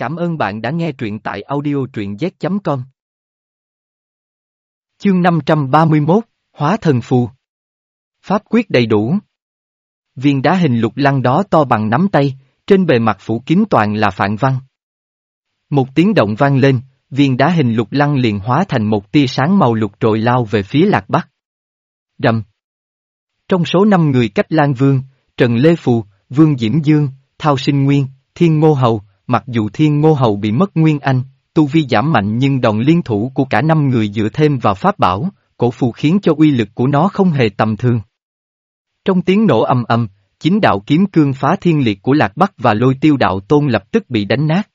Cảm ơn bạn đã nghe truyện tại audio truyện z.com. Chương 531, Hóa thần phù. Pháp quyết đầy đủ. Viên đá hình lục lăng đó to bằng nắm tay, trên bề mặt phủ kín toàn là phạn văn. Một tiếng động vang lên, viên đá hình lục lăng liền hóa thành một tia sáng màu lục trội lao về phía lạc bắc. Đầm Trong số năm người cách Lan Vương, Trần Lê Phù, Vương Diễm Dương, Thao Sinh Nguyên, Thiên Ngô Hầu, mặc dù Thiên Ngô Hầu bị mất Nguyên Anh, tu vi giảm mạnh nhưng đòn liên thủ của cả năm người dựa thêm vào pháp bảo, cổ phù khiến cho uy lực của nó không hề tầm thường. Trong tiếng nổ ầm ầm, chính đạo kiếm cương phá thiên liệt của Lạc Bắc và lôi tiêu đạo tôn lập tức bị đánh nát.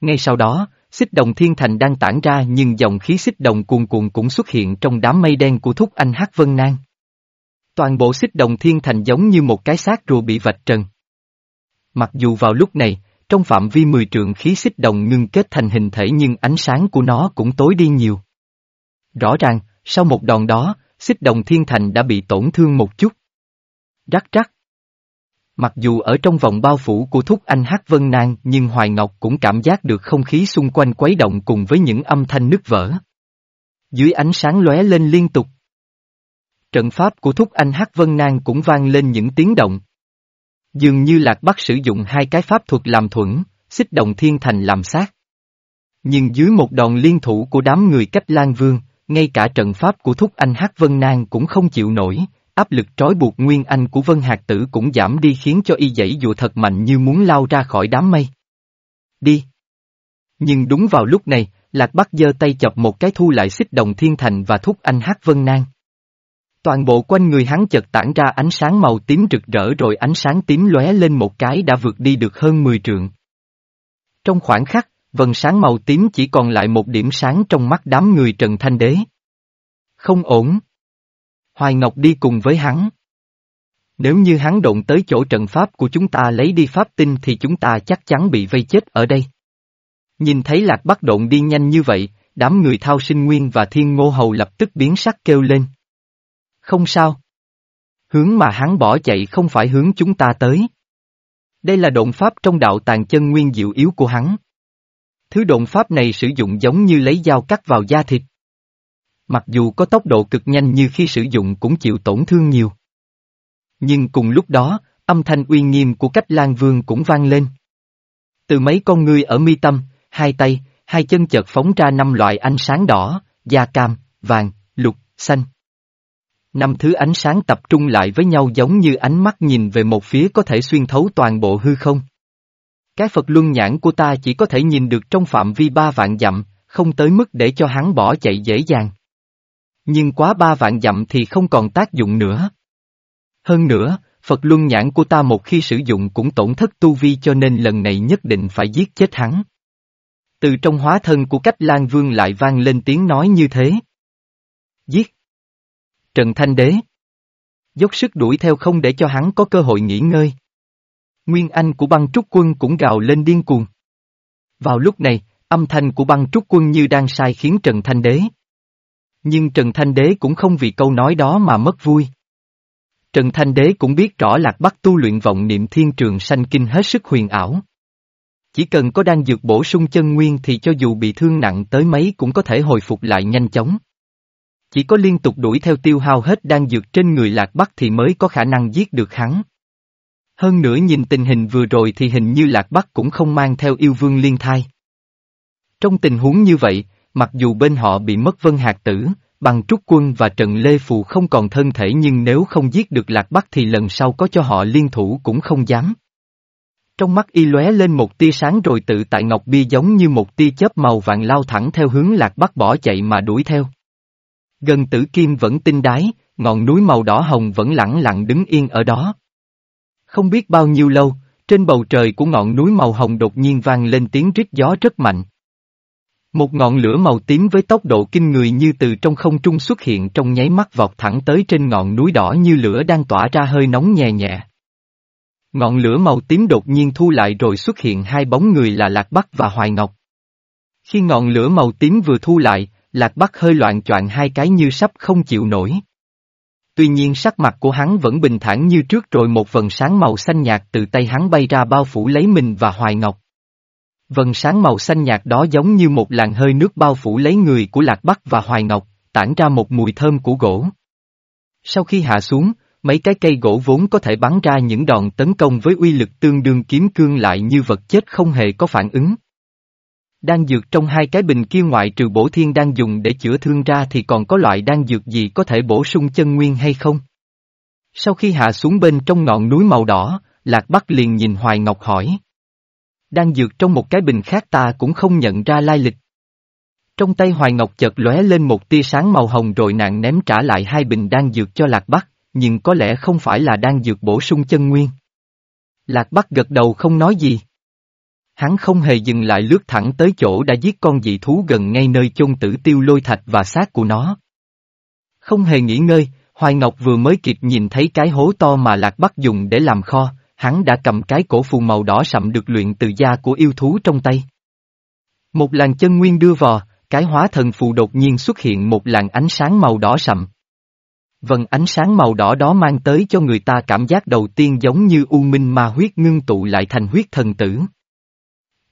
Ngay sau đó, xích đồng thiên thành đang tản ra nhưng dòng khí xích đồng cuồn cuộn cũng xuất hiện trong đám mây đen của thúc anh Hát Vân Nang. Toàn bộ xích đồng thiên thành giống như một cái xác rùa bị vạch trần. Mặc dù vào lúc này, trong phạm vi 10 trượng khí xích đồng ngưng kết thành hình thể nhưng ánh sáng của nó cũng tối đi nhiều. Rõ ràng, sau một đòn đó, xích đồng thiên thành đã bị tổn thương một chút. Rắc rắc. Mặc dù ở trong vòng bao phủ của thúc anh Hát Vân Nang nhưng Hoài Ngọc cũng cảm giác được không khí xung quanh quấy động cùng với những âm thanh nứt vỡ. Dưới ánh sáng lóe lên liên tục. Trận pháp của thúc anh Hát Vân Nang cũng vang lên những tiếng động. Dường như Lạc Bắc sử dụng hai cái pháp thuật làm thuẫn, xích đồng thiên thành làm sát. Nhưng dưới một đòn liên thủ của đám người cách Lan Vương, ngay cả trận pháp của Thúc Anh Hát Vân Nang cũng không chịu nổi, áp lực trói buộc Nguyên Anh của Vân Hạc Tử cũng giảm đi khiến cho y dãy dụ thật mạnh như muốn lao ra khỏi đám mây. Đi! Nhưng đúng vào lúc này, Lạc Bắc giơ tay chọc một cái thu lại xích đồng thiên thành và Thúc Anh Hát Vân Nang. Toàn bộ quanh người hắn chợt tản ra ánh sáng màu tím rực rỡ rồi ánh sáng tím lóe lên một cái đã vượt đi được hơn 10 trượng. Trong khoảng khắc, vần sáng màu tím chỉ còn lại một điểm sáng trong mắt đám người Trần Thanh Đế. Không ổn. Hoài Ngọc đi cùng với hắn. Nếu như hắn động tới chỗ trận pháp của chúng ta lấy đi pháp tinh thì chúng ta chắc chắn bị vây chết ở đây. Nhìn thấy lạc bắc động đi nhanh như vậy, đám người thao sinh nguyên và thiên ngô hầu lập tức biến sắc kêu lên. Không sao. Hướng mà hắn bỏ chạy không phải hướng chúng ta tới. Đây là động pháp trong đạo tàn chân nguyên diệu yếu của hắn. Thứ động pháp này sử dụng giống như lấy dao cắt vào da thịt. Mặc dù có tốc độ cực nhanh như khi sử dụng cũng chịu tổn thương nhiều. Nhưng cùng lúc đó, âm thanh uy nghiêm của cách Lan Vương cũng vang lên. Từ mấy con ngươi ở mi tâm, hai tay, hai chân chợt phóng ra năm loại ánh sáng đỏ, da cam, vàng, lục, xanh. Năm thứ ánh sáng tập trung lại với nhau giống như ánh mắt nhìn về một phía có thể xuyên thấu toàn bộ hư không. Cái Phật luân nhãn của ta chỉ có thể nhìn được trong phạm vi ba vạn dặm, không tới mức để cho hắn bỏ chạy dễ dàng. Nhưng quá ba vạn dặm thì không còn tác dụng nữa. Hơn nữa, Phật luân nhãn của ta một khi sử dụng cũng tổn thất tu vi cho nên lần này nhất định phải giết chết hắn. Từ trong hóa thân của cách Lan Vương lại vang lên tiếng nói như thế. Giết! Trần Thanh Đế. Dốc sức đuổi theo không để cho hắn có cơ hội nghỉ ngơi. Nguyên Anh của băng trúc quân cũng gào lên điên cuồng. Vào lúc này, âm thanh của băng trúc quân như đang sai khiến Trần Thanh Đế. Nhưng Trần Thanh Đế cũng không vì câu nói đó mà mất vui. Trần Thanh Đế cũng biết rõ Lạc Bắc tu luyện vọng niệm thiên trường sanh kinh hết sức huyền ảo. Chỉ cần có đang dược bổ sung chân nguyên thì cho dù bị thương nặng tới mấy cũng có thể hồi phục lại nhanh chóng. Chỉ có liên tục đuổi theo tiêu hao hết đan dược trên người lạc bắc thì mới có khả năng giết được hắn. Hơn nữa nhìn tình hình vừa rồi thì hình như lạc bắc cũng không mang theo yêu vương liên thai. Trong tình huống như vậy, mặc dù bên họ bị mất vân hạt tử, bằng trúc quân và Trần Lê Phù không còn thân thể nhưng nếu không giết được lạc bắc thì lần sau có cho họ liên thủ cũng không dám. Trong mắt y lóe lên một tia sáng rồi tự tại Ngọc Bi giống như một tia chớp màu vàng lao thẳng theo hướng lạc bắc bỏ chạy mà đuổi theo. Gần tử kim vẫn tinh đái, ngọn núi màu đỏ hồng vẫn lẳng lặng đứng yên ở đó. Không biết bao nhiêu lâu, trên bầu trời của ngọn núi màu hồng đột nhiên vang lên tiếng rít gió rất mạnh. Một ngọn lửa màu tím với tốc độ kinh người như từ trong không trung xuất hiện trong nháy mắt vọt thẳng tới trên ngọn núi đỏ như lửa đang tỏa ra hơi nóng nhẹ nhẹ. Ngọn lửa màu tím đột nhiên thu lại rồi xuất hiện hai bóng người là Lạc Bắc và Hoài Ngọc. Khi ngọn lửa màu tím vừa thu lại, Lạc Bắc hơi loạn choạng hai cái như sắp không chịu nổi. Tuy nhiên sắc mặt của hắn vẫn bình thản như trước rồi một vần sáng màu xanh nhạt từ tay hắn bay ra bao phủ lấy mình và Hoài Ngọc. Vần sáng màu xanh nhạt đó giống như một làn hơi nước bao phủ lấy người của Lạc Bắc và Hoài Ngọc, tản ra một mùi thơm của gỗ. Sau khi hạ xuống, mấy cái cây gỗ vốn có thể bắn ra những đòn tấn công với uy lực tương đương kiếm cương lại như vật chết không hề có phản ứng. Đan dược trong hai cái bình kia ngoại trừ bổ thiên đang dùng để chữa thương ra thì còn có loại đan dược gì có thể bổ sung chân nguyên hay không? Sau khi hạ xuống bên trong ngọn núi màu đỏ, Lạc Bắc liền nhìn Hoài Ngọc hỏi. Đan dược trong một cái bình khác ta cũng không nhận ra lai lịch. Trong tay Hoài Ngọc chợt lóe lên một tia sáng màu hồng rồi nàng ném trả lại hai bình đan dược cho Lạc Bắc, nhưng có lẽ không phải là đan dược bổ sung chân nguyên. Lạc Bắc gật đầu không nói gì. Hắn không hề dừng lại lướt thẳng tới chỗ đã giết con dị thú gần ngay nơi chôn tử tiêu lôi thạch và xác của nó. Không hề nghỉ ngơi, Hoài Ngọc vừa mới kịp nhìn thấy cái hố to mà Lạc Bắc dùng để làm kho, hắn đã cầm cái cổ phù màu đỏ sậm được luyện từ da của yêu thú trong tay. Một làn chân nguyên đưa vào, cái hóa thần phù đột nhiên xuất hiện một làn ánh sáng màu đỏ sậm. Vần ánh sáng màu đỏ đó mang tới cho người ta cảm giác đầu tiên giống như u minh ma huyết ngưng tụ lại thành huyết thần tử.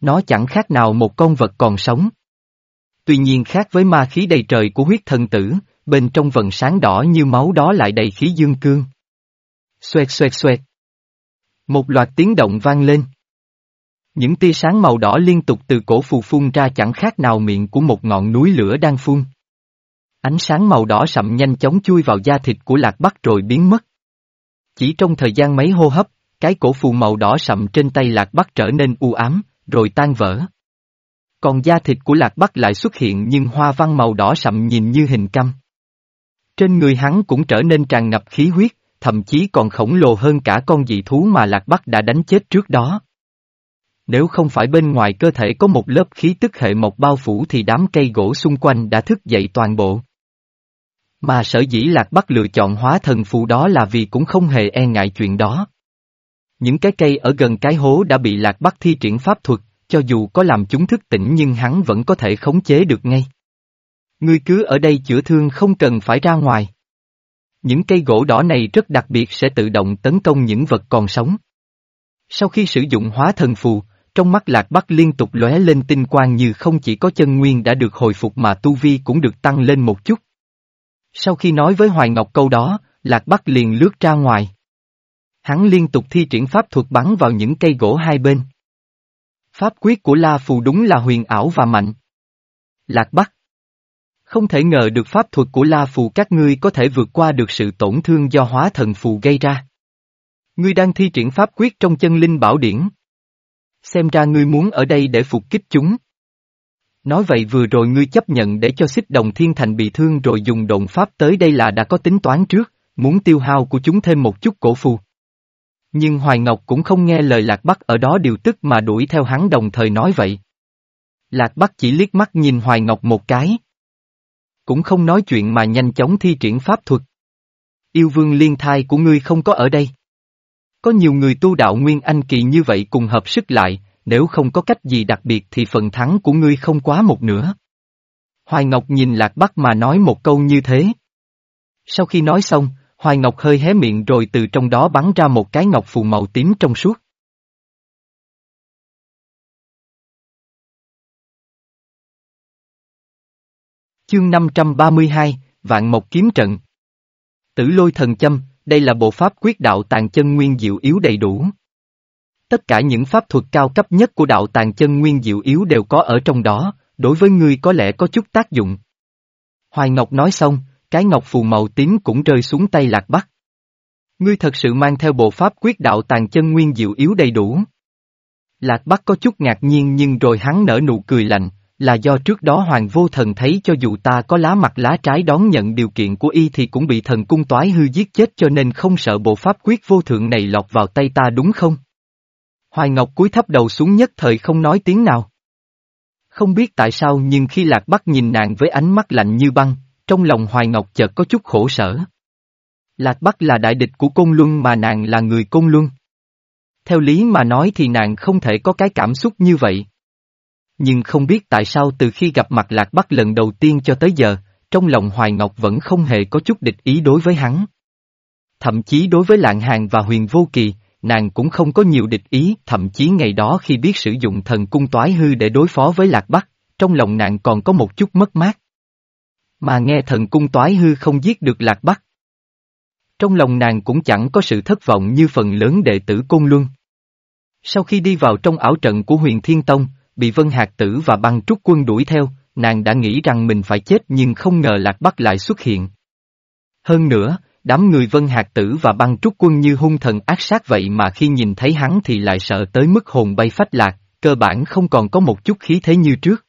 Nó chẳng khác nào một con vật còn sống. Tuy nhiên khác với ma khí đầy trời của huyết thần tử, bên trong vần sáng đỏ như máu đó lại đầy khí dương cương. Xoẹt xoẹt xoẹt. Một loạt tiếng động vang lên. Những tia sáng màu đỏ liên tục từ cổ phù phun ra chẳng khác nào miệng của một ngọn núi lửa đang phun. Ánh sáng màu đỏ sậm nhanh chóng chui vào da thịt của lạc bắc rồi biến mất. Chỉ trong thời gian mấy hô hấp, cái cổ phù màu đỏ sậm trên tay lạc bắc trở nên u ám, rồi tan vỡ. Còn da thịt của lạc bắc lại xuất hiện nhưng hoa văn màu đỏ sậm nhìn như hình căm. Trên người hắn cũng trở nên tràn ngập khí huyết, thậm chí còn khổng lồ hơn cả con dị thú mà Lạc Bắc đã đánh chết trước đó. Nếu không phải bên ngoài cơ thể có một lớp khí tức hệ mộc bao phủ thì đám cây gỗ xung quanh đã thức dậy toàn bộ. Mà sở dĩ Lạc Bắc lựa chọn hóa thần phù đó là vì cũng không hề e ngại chuyện đó. Những cái cây ở gần cái hố đã bị Lạc Bắc thi triển pháp thuật, cho dù có làm chúng thức tỉnh nhưng hắn vẫn có thể khống chế được ngay. Ngươi cứ ở đây chữa thương không cần phải ra ngoài. Những cây gỗ đỏ này rất đặc biệt sẽ tự động tấn công những vật còn sống. Sau khi sử dụng hóa thần phù, trong mắt Lạc Bắc liên tục lóe lên tinh quang như không chỉ có chân nguyên đã được hồi phục mà tu vi cũng được tăng lên một chút. Sau khi nói với Hoài Ngọc câu đó, Lạc Bắc liền lướt ra ngoài. Hắn liên tục thi triển pháp thuật bắn vào những cây gỗ hai bên. Pháp quyết của La Phù đúng là huyền ảo và mạnh. Lạc Bắc không thể ngờ được pháp thuật của La Phù các ngươi có thể vượt qua được sự tổn thương do hóa thần phù gây ra. Ngươi đang thi triển pháp quyết trong chân linh bảo điển. Xem ra ngươi muốn ở đây để phục kích chúng. Nói vậy vừa rồi ngươi chấp nhận để cho xích đồng thiên thành bị thương rồi dùng độn pháp tới đây là đã có tính toán trước, muốn tiêu hao của chúng thêm một chút cổ phù. Nhưng Hoài Ngọc cũng không nghe lời Lạc Bắc ở đó điều tức mà đuổi theo hắn đồng thời nói vậy. Lạc Bắc chỉ liếc mắt nhìn Hoài Ngọc một cái. Cũng không nói chuyện mà nhanh chóng thi triển pháp thuật. Yêu vương liên thai của ngươi không có ở đây. Có nhiều người tu đạo Nguyên Anh kỳ như vậy cùng hợp sức lại, nếu không có cách gì đặc biệt thì phần thắng của ngươi không quá một nửa. Hoài Ngọc nhìn Lạc Bắc mà nói một câu như thế. Sau khi nói xong, Hoài Ngọc hơi hé miệng rồi từ trong đó bắn ra một cái ngọc phù màu tím trong suốt. Chương 532, Vạn Mộc Kiếm Trận Tử lôi thần châm, đây là bộ pháp quyết đạo tàn chân nguyên diệu yếu đầy đủ. Tất cả những pháp thuật cao cấp nhất của đạo tàn chân nguyên diệu yếu đều có ở trong đó, đối với ngươi có lẽ có chút tác dụng. Hoài Ngọc nói xong, cái ngọc phù màu tím cũng rơi xuống tay lạc bắc. Ngươi thật sự mang theo bộ pháp quyết đạo tàn chân nguyên diệu yếu đầy đủ. Lạc Bắc có chút ngạc nhiên nhưng rồi hắn nở nụ cười lạnh, là do trước đó Hoàng Vô Thần thấy cho dù ta có lá mặt lá trái đón nhận điều kiện của y thì cũng bị thần cung toái hư giết chết cho nên không sợ bộ pháp quyết vô thượng này lọt vào tay ta đúng không? Hoài Ngọc cúi thấp đầu xuống nhất thời không nói tiếng nào. Không biết tại sao nhưng khi Lạc Bắc nhìn nàng với ánh mắt lạnh như băng, trong lòng Hoài Ngọc chợt có chút khổ sở. Lạc Bắc là đại địch của Côn Luân mà nàng là người Côn Luân. Theo lý mà nói thì nàng không thể có cái cảm xúc như vậy. Nhưng không biết tại sao từ khi gặp mặt Lạc Bắc lần đầu tiên cho tới giờ, trong lòng Hoài Ngọc vẫn không hề có chút địch ý đối với hắn. Thậm chí đối với Lạng Hàng và Huyền Vô Kỳ, nàng cũng không có nhiều địch ý, thậm chí ngày đó khi biết sử dụng thần cung toái hư để đối phó với Lạc Bắc, trong lòng nàng còn có một chút mất mát. Mà nghe thần cung toái hư không giết được Lạc Bắc. Trong lòng nàng cũng chẳng có sự thất vọng như phần lớn đệ tử Côn Luân. Sau khi đi vào trong ảo trận của huyền Thiên Tông, bị Vân Hạc Tử và băng trúc quân đuổi theo, nàng đã nghĩ rằng mình phải chết nhưng không ngờ Lạc Bắc lại xuất hiện. Hơn nữa, đám người Vân Hạc Tử và băng trúc quân như hung thần ác sát vậy mà khi nhìn thấy hắn thì lại sợ tới mức hồn bay phách lạc, cơ bản không còn có một chút khí thế như trước.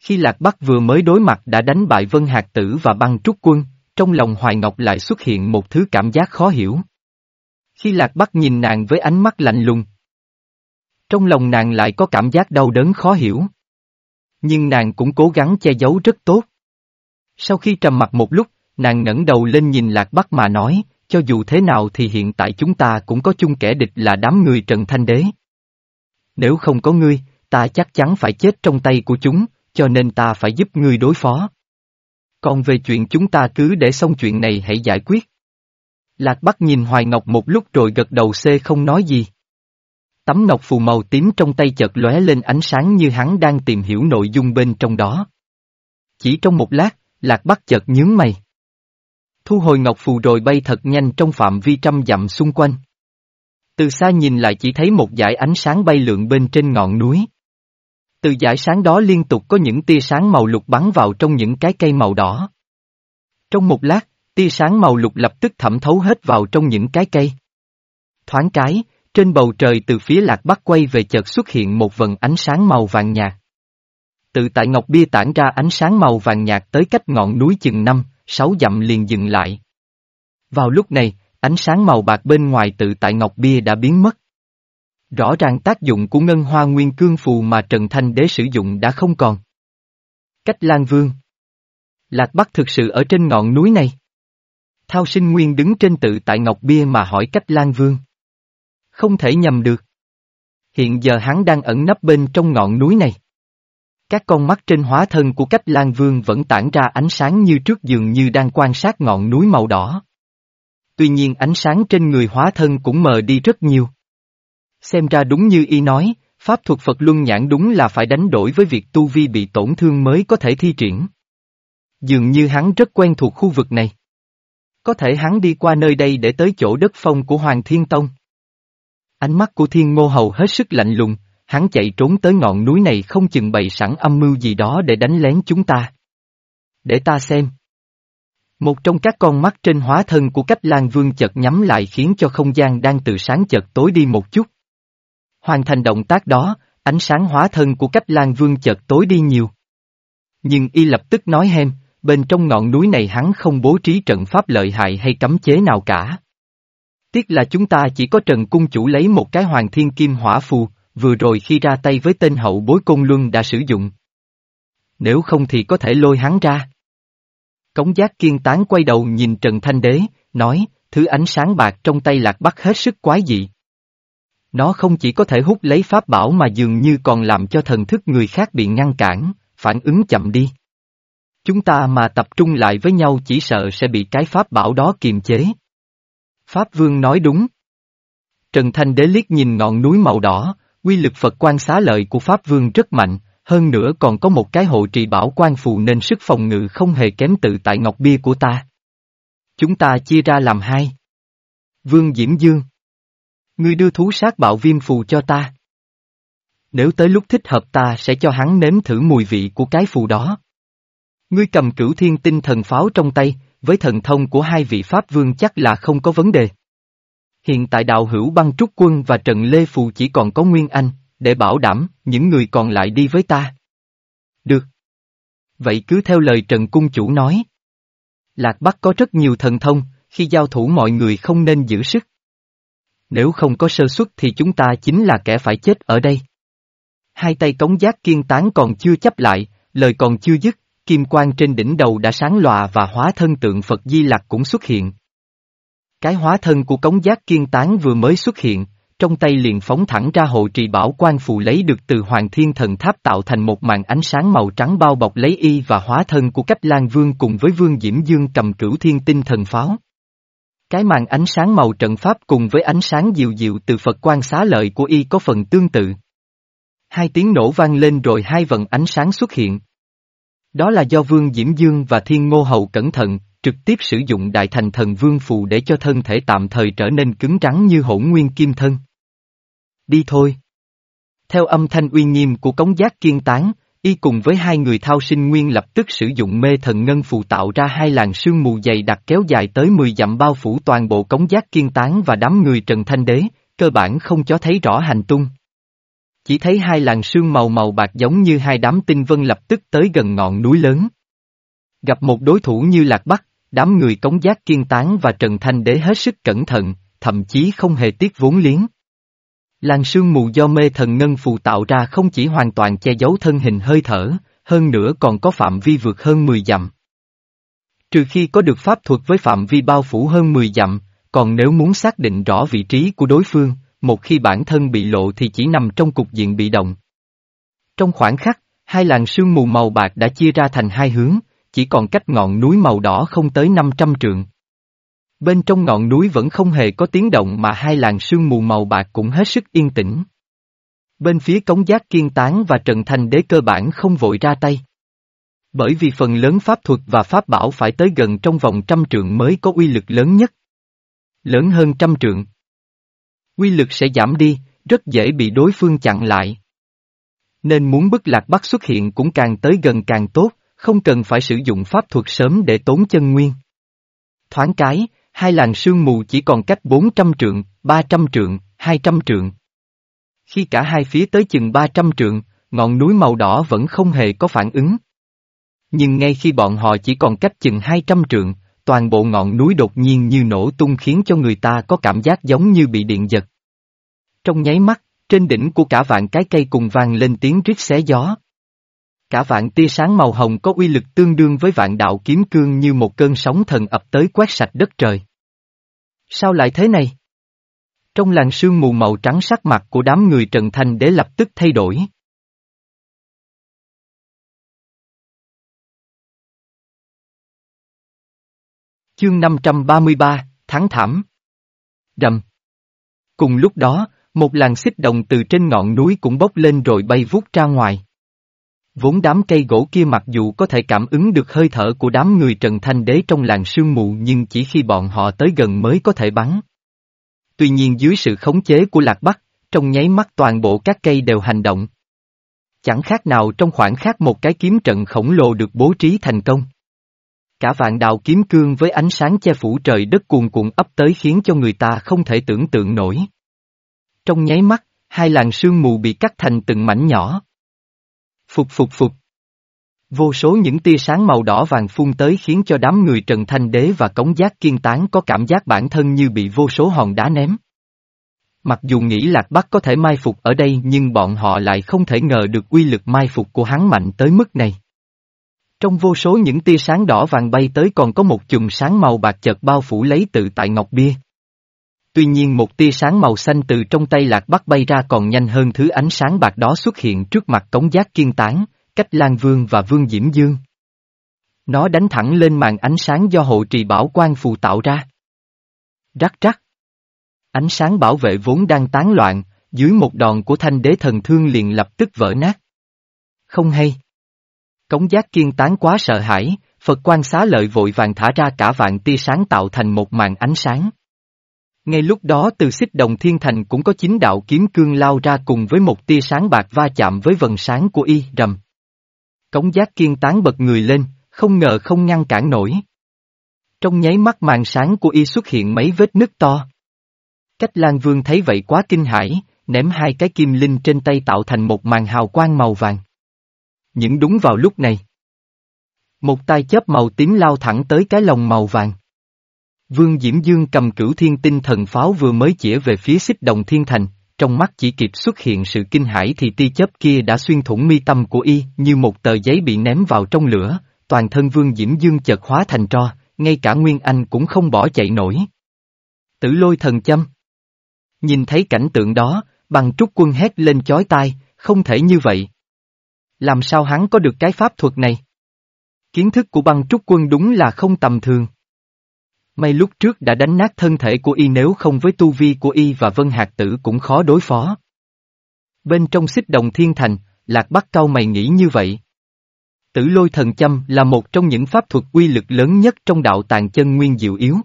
Khi Lạc Bắc vừa mới đối mặt đã đánh bại Vân Hạc Tử và băng trúc quân, trong lòng Hoài Ngọc lại xuất hiện một thứ cảm giác khó hiểu. Khi Lạc Bắc nhìn nàng với ánh mắt lạnh lùng, trong lòng nàng lại có cảm giác đau đớn khó hiểu. Nhưng nàng cũng cố gắng che giấu rất tốt. Sau khi trầm mặt một lúc, nàng ngẩng đầu lên nhìn Lạc Bắc mà nói, cho dù thế nào thì hiện tại chúng ta cũng có chung kẻ địch là đám người Trần Thanh Đế. Nếu không có ngươi, ta chắc chắn phải chết trong tay của chúng, cho nên ta phải giúp ngươi đối phó. Còn về chuyện chúng ta cứ để xong chuyện này hãy giải quyết. Lạc Bắc nhìn Hoài Ngọc một lúc rồi gật đầu xê không nói gì. Tấm ngọc phù màu tím trong tay chợt lóe lên ánh sáng như hắn đang tìm hiểu nội dung bên trong đó. Chỉ trong một lát, Lạc Bắc chợt nhướng mày. Thu hồi ngọc phù rồi bay thật nhanh trong phạm vi trăm dặm xung quanh. Từ xa nhìn lại chỉ thấy một dải ánh sáng bay lượn bên trên ngọn núi. Từ dải sáng đó liên tục có những tia sáng màu lục bắn vào trong những cái cây màu đỏ. Trong một lát, tia sáng màu lục lập tức thẩm thấu hết vào trong những cái cây. Thoáng cái, trên bầu trời từ phía lạc bắc quay về chợt xuất hiện một vần ánh sáng màu vàng nhạt. Tự tại ngọc bia tản ra ánh sáng màu vàng nhạt tới cách ngọn núi chừng năm, sáu dặm liền dừng lại. Vào lúc này, ánh sáng màu bạc bên ngoài tự tại ngọc bia đã biến mất. Rõ ràng tác dụng của ngân hoa nguyên cương phù mà Trần Thanh Đế sử dụng đã không còn. Cách Lan Vương Lạc Bắc thực sự ở trên ngọn núi này. Thao sinh nguyên đứng trên tự tại ngọc bia mà hỏi cách Lan Vương. Không thể nhầm được. Hiện giờ hắn đang ẩn nấp bên trong ngọn núi này. Các con mắt trên hóa thân của cách Lan Vương vẫn tản ra ánh sáng như trước dường như đang quan sát ngọn núi màu đỏ. Tuy nhiên ánh sáng trên người hóa thân cũng mờ đi rất nhiều. Xem ra đúng như y nói, pháp thuật Phật Luân nhãn đúng là phải đánh đổi với việc tu vi bị tổn thương mới có thể thi triển. Dường như hắn rất quen thuộc khu vực này. Có thể hắn đi qua nơi đây để tới chỗ đất phong của Hoàng Thiên Tông. Ánh mắt của thiên ngô hầu hết sức lạnh lùng, hắn chạy trốn tới ngọn núi này không chừng bày sẵn âm mưu gì đó để đánh lén chúng ta. Để ta xem. Một trong các con mắt trên hóa thân của cách Lan Vương chợt nhắm lại khiến cho không gian đang từ sáng chợt tối đi một chút. Hoàn thành động tác đó, ánh sáng hóa thân của cách Lan Vương chợt tối đi nhiều. Nhưng y lập tức nói hem, bên trong ngọn núi này hắn không bố trí trận pháp lợi hại hay cấm chế nào cả. Tiếc là chúng ta chỉ có Trần Cung Chủ lấy một cái hoàng thiên kim hỏa phù, vừa rồi khi ra tay với tên hậu bối công Luân đã sử dụng. Nếu không thì có thể lôi hắn ra. Cống giác kiên tán quay đầu nhìn Trần Thanh Đế, nói, thứ ánh sáng bạc trong tay lạc bắt hết sức quái dị. Nó không chỉ có thể hút lấy pháp bảo mà dường như còn làm cho thần thức người khác bị ngăn cản, phản ứng chậm đi. Chúng ta mà tập trung lại với nhau chỉ sợ sẽ bị cái pháp bảo đó kiềm chế. Pháp Vương nói đúng. Trần Thanh Đế liếc nhìn ngọn núi màu đỏ, quy lực Phật quan xá lợi của Pháp Vương rất mạnh, hơn nữa còn có một cái hộ trì bảo quan phù nên sức phòng ngự không hề kém tự tại ngọc bia của ta. Chúng ta chia ra làm hai. Vương Diễm Dương. Ngươi đưa thú sát bạo viêm phù cho ta. Nếu tới lúc thích hợp ta sẽ cho hắn nếm thử mùi vị của cái phù đó. Ngươi cầm cửu thiên tinh thần pháo trong tay, với thần thông của hai vị Pháp Vương chắc là không có vấn đề. Hiện tại đạo hữu băng trúc quân và Trần Lê Phù chỉ còn có Nguyên Anh, để bảo đảm, những người còn lại đi với ta. Được. Vậy cứ theo lời Trần Cung Chủ nói. Lạc Bắc có rất nhiều thần thông, khi giao thủ mọi người không nên giữ sức. Nếu không có sơ suất thì chúng ta chính là kẻ phải chết ở đây. Hai tay cống giác kiên tán còn chưa chấp lại, lời còn chưa dứt, kim quang trên đỉnh đầu đã sáng lòa và hóa thân tượng Phật Di Lặc cũng xuất hiện. Cái hóa thân của cống giác kiên tán vừa mới xuất hiện, trong tay liền phóng thẳng ra hộ trì bảo quan phù lấy được từ Hoàng Thiên Thần Tháp tạo thành một màn ánh sáng màu trắng bao bọc lấy y và hóa thân của cách Lan Vương cùng với Vương Diễm Dương cầm cửu thiên tinh thần pháo. Cái màn ánh sáng màu trận pháp cùng với ánh sáng dịu dịu từ Phật quan xá lợi của y có phần tương tự. Hai tiếng nổ vang lên rồi hai vận ánh sáng xuất hiện. Đó là do Vương Diễm Dương và Thiên Ngô Hầu cẩn thận, trực tiếp sử dụng Đại Thành Thần Vương Phù để cho thân thể tạm thời trở nên cứng rắn như hỗn nguyên kim thân. Đi thôi. Theo âm thanh uy nghiêm của cống giác kiên tán, y cùng với hai người thao sinh nguyên lập tức sử dụng mê thần ngân phù tạo ra hai làn sương mù dày đặc kéo dài tới 10 dặm bao phủ toàn bộ cống giác kiên tán và đám người Trần Thanh Đế, cơ bản không cho thấy rõ hành tung. Chỉ thấy hai làn sương màu màu bạc giống như hai đám tinh vân lập tức tới gần ngọn núi lớn. Gặp một đối thủ như Lạc Bắc, đám người cống giác kiên tán và Trần Thanh Đế hết sức cẩn thận, thậm chí không hề tiếc vốn liếng. Làn sương mù do mê thần ngân phù tạo ra không chỉ hoàn toàn che giấu thân hình hơi thở, hơn nữa còn có phạm vi vượt hơn 10 dặm. Trừ khi có được pháp thuật với phạm vi bao phủ hơn 10 dặm, còn nếu muốn xác định rõ vị trí của đối phương, một khi bản thân bị lộ thì chỉ nằm trong cục diện bị động. Trong khoảng khắc, hai làn sương mù màu bạc đã chia ra thành hai hướng, chỉ còn cách ngọn núi màu đỏ không tới 500 trượng. Bên trong ngọn núi vẫn không hề có tiếng động mà hai làn sương mù màu bạc cũng hết sức yên tĩnh. Bên phía cống giác kiên tán và Trần Thành đế cơ bản không vội ra tay. Bởi vì phần lớn pháp thuật và pháp bảo phải tới gần trong vòng trăm trượng mới có uy lực lớn nhất. Lớn hơn trăm trượng. Uy lực sẽ giảm đi, rất dễ bị đối phương chặn lại. Nên muốn bức lạc bắc xuất hiện cũng càng tới gần càng tốt, không cần phải sử dụng pháp thuật sớm để tốn chân nguyên. Thoáng cái, hai làn sương mù chỉ còn cách 400 trượng, 300 trượng, 200 trượng. Khi cả hai phía tới chừng 300 trượng, ngọn núi màu đỏ vẫn không hề có phản ứng. Nhưng ngay khi bọn họ chỉ còn cách chừng 200 trượng, toàn bộ ngọn núi đột nhiên như nổ tung khiến cho người ta có cảm giác giống như bị điện giật. Trong nháy mắt, trên đỉnh của cả vạn cái cây cùng vang lên tiếng rít xé gió. Cả vạn tia sáng màu hồng có uy lực tương đương với vạn đạo kiếm cương như một cơn sóng thần ập tới quét sạch đất trời. Sao lại thế này? Trong làn sương mù màu trắng sắc mặt của đám người Trần thành Đế lập tức thay đổi. Chương 533, Thắng Thảm Rầm Cùng lúc đó, một làn xích đồng từ trên ngọn núi cũng bốc lên rồi bay vút ra ngoài. Vốn đám cây gỗ kia mặc dù có thể cảm ứng được hơi thở của đám người Trần Thanh Đế trong làng sương mù nhưng chỉ khi bọn họ tới gần mới có thể bắn. Tuy nhiên dưới sự khống chế của Lạc Bắc, trong nháy mắt toàn bộ các cây đều hành động. Chẳng khác nào trong khoảng khắc một cái kiếm trận khổng lồ được bố trí thành công. Cả vạn đạo kiếm cương với ánh sáng che phủ trời đất cuồn cuộn ấp tới khiến cho người ta không thể tưởng tượng nổi. Trong nháy mắt, hai làn sương mù bị cắt thành từng mảnh nhỏ. Phục phục phục. Vô số những tia sáng màu đỏ vàng phun tới khiến cho đám người Trần Thanh Đế và Cống Giác Kiên Tán có cảm giác bản thân như bị vô số hòn đá ném. Mặc dù nghĩ Lạc Bắc có thể mai phục ở đây, nhưng bọn họ lại không thể ngờ được quy lực mai phục của hắn mạnh tới mức này. Trong vô số những tia sáng đỏ vàng bay tới còn có một chùm sáng màu bạc chợt bao phủ lấy tự tại ngọc bia. Tuy nhiên một tia sáng màu xanh từ trong tay lạc bắc bay ra còn nhanh hơn thứ ánh sáng bạc đó xuất hiện trước mặt cống giác kiên tán, cách Lan Vương và Vương Diễm Dương. Nó đánh thẳng lên màn ánh sáng do hộ trì bảo quan phù tạo ra. Rắc rắc. Ánh sáng bảo vệ vốn đang tán loạn, dưới một đòn của thanh đế thần thương liền lập tức vỡ nát. Không hay. Cống giác kiên tán quá sợ hãi, Phật quan xá lợi vội vàng thả ra cả vạn tia sáng tạo thành một màn ánh sáng. Ngay lúc đó từ xích đồng thiên thành cũng có chính đạo kiếm cương lao ra cùng với một tia sáng bạc va chạm với vần sáng của y rầm. Cống giác kiên tán bật người lên, không ngờ không ngăn cản nổi. Trong nháy mắt màn sáng của y xuất hiện mấy vết nứt to. Cách Lan Vương thấy vậy quá kinh hãi, ném hai cái kim linh trên tay tạo thành một màn hào quang màu vàng. Những đúng vào lúc này. Một tay chớp màu tím lao thẳng tới cái lồng màu vàng. Vương Diễm Dương cầm cửu thiên tinh thần pháo vừa mới chĩa về phía xích đồng thiên thành, trong mắt chỉ kịp xuất hiện sự kinh hãi thì tia chớp kia đã xuyên thủng mi tâm của y như một tờ giấy bị ném vào trong lửa, toàn thân Vương Diễm Dương chợt hóa thành tro, ngay cả Nguyên Anh cũng không bỏ chạy nổi. Tử lôi thần châm Nhìn thấy cảnh tượng đó, bằng trúc quân hét lên chói tai, không thể như vậy. Làm sao hắn có được cái pháp thuật này? Kiến thức của băng trúc quân đúng là không tầm thường. May lúc trước đã đánh nát thân thể của y nếu không với tu vi của y và Vân Hạc Tử cũng khó đối phó. Bên trong xích đồng thiên thành, Lạc Bắc cao mày nghĩ như vậy. Tử lôi thần châm là một trong những pháp thuật uy lực lớn nhất trong đạo tàng chân nguyên diệu yếu.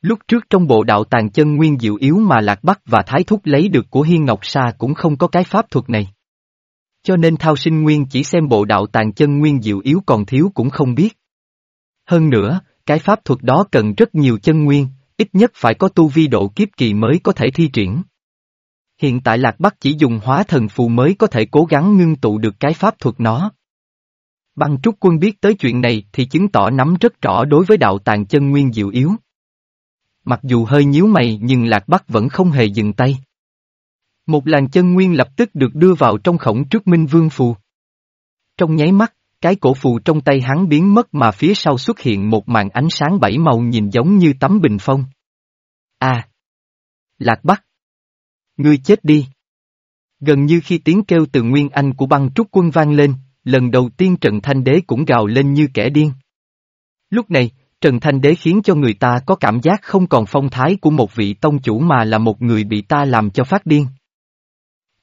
Lúc trước trong bộ đạo tàng chân nguyên diệu yếu mà Lạc Bắc và Thái Thúc lấy được của Hiên Ngọc Sa cũng không có cái pháp thuật này. Cho nên Thao Sinh Nguyên chỉ xem bộ đạo tàng chân nguyên diệu yếu còn thiếu cũng không biết. Hơn nữa, cái pháp thuật đó cần rất nhiều chân nguyên, ít nhất phải có tu vi độ kiếp kỳ mới có thể thi triển. Hiện tại Lạc Bắc chỉ dùng hóa thần phù mới có thể cố gắng ngưng tụ được cái pháp thuật nó. Băng trúc quân biết tới chuyện này thì chứng tỏ nắm rất rõ đối với đạo tàng chân nguyên diệu yếu. Mặc dù hơi nhíu mày nhưng Lạc Bắc vẫn không hề dừng tay. Một làn chân nguyên lập tức được đưa vào trong khổng trước Minh Vương Phù. Trong nháy mắt, cái cổ phù trong tay hắn biến mất mà phía sau xuất hiện một màn ánh sáng bảy màu nhìn giống như tấm bình phong. A, à! Lạc Bắc! Ngươi chết đi! Gần như khi tiếng kêu từ Nguyên Anh của băng trúc quân vang lên, lần đầu tiên Trần Thanh Đế cũng gào lên như kẻ điên. Lúc này, Trần Thanh Đế khiến cho người ta có cảm giác không còn phong thái của một vị tông chủ mà là một người bị ta làm cho phát điên.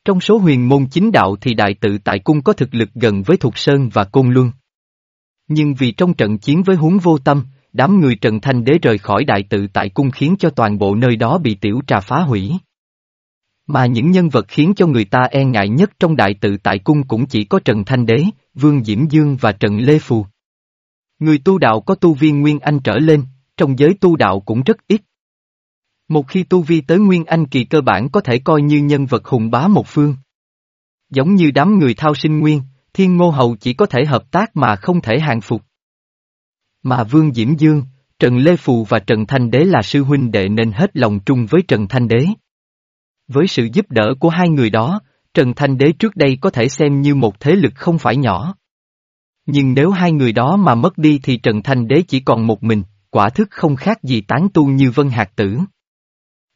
Trong số huyền môn chính đạo thì đại tự tại cung có thực lực gần với Thục Sơn và Côn Luân. Nhưng vì trong trận chiến với huống vô tâm, đám người Trần Thanh Đế rời khỏi đại tự tại cung khiến cho toàn bộ nơi đó bị tiểu trà phá hủy. Mà những nhân vật khiến cho người ta e ngại nhất trong đại tự tại cung cũng chỉ có Trần Thanh Đế, Vương Diễm Dương và Trần Lê Phù. Người tu đạo có tu viên Nguyên Anh trở lên, trong giới tu đạo cũng rất ít. Một khi tu vi tới Nguyên Anh kỳ cơ bản có thể coi như nhân vật hùng bá một phương. Giống như đám người thao sinh nguyên, thiên ngô hầu chỉ có thể hợp tác mà không thể hàng phục. Mà Vương Diễm Dương, Trần Lê Phù và Trần Thanh Đế là sư huynh đệ nên hết lòng trung với Trần Thanh Đế. Với sự giúp đỡ của hai người đó, Trần Thanh Đế trước đây có thể xem như một thế lực không phải nhỏ. Nhưng nếu hai người đó mà mất đi thì Trần Thanh Đế chỉ còn một mình, quả thức không khác gì tán tu như Vân Hạc Tử.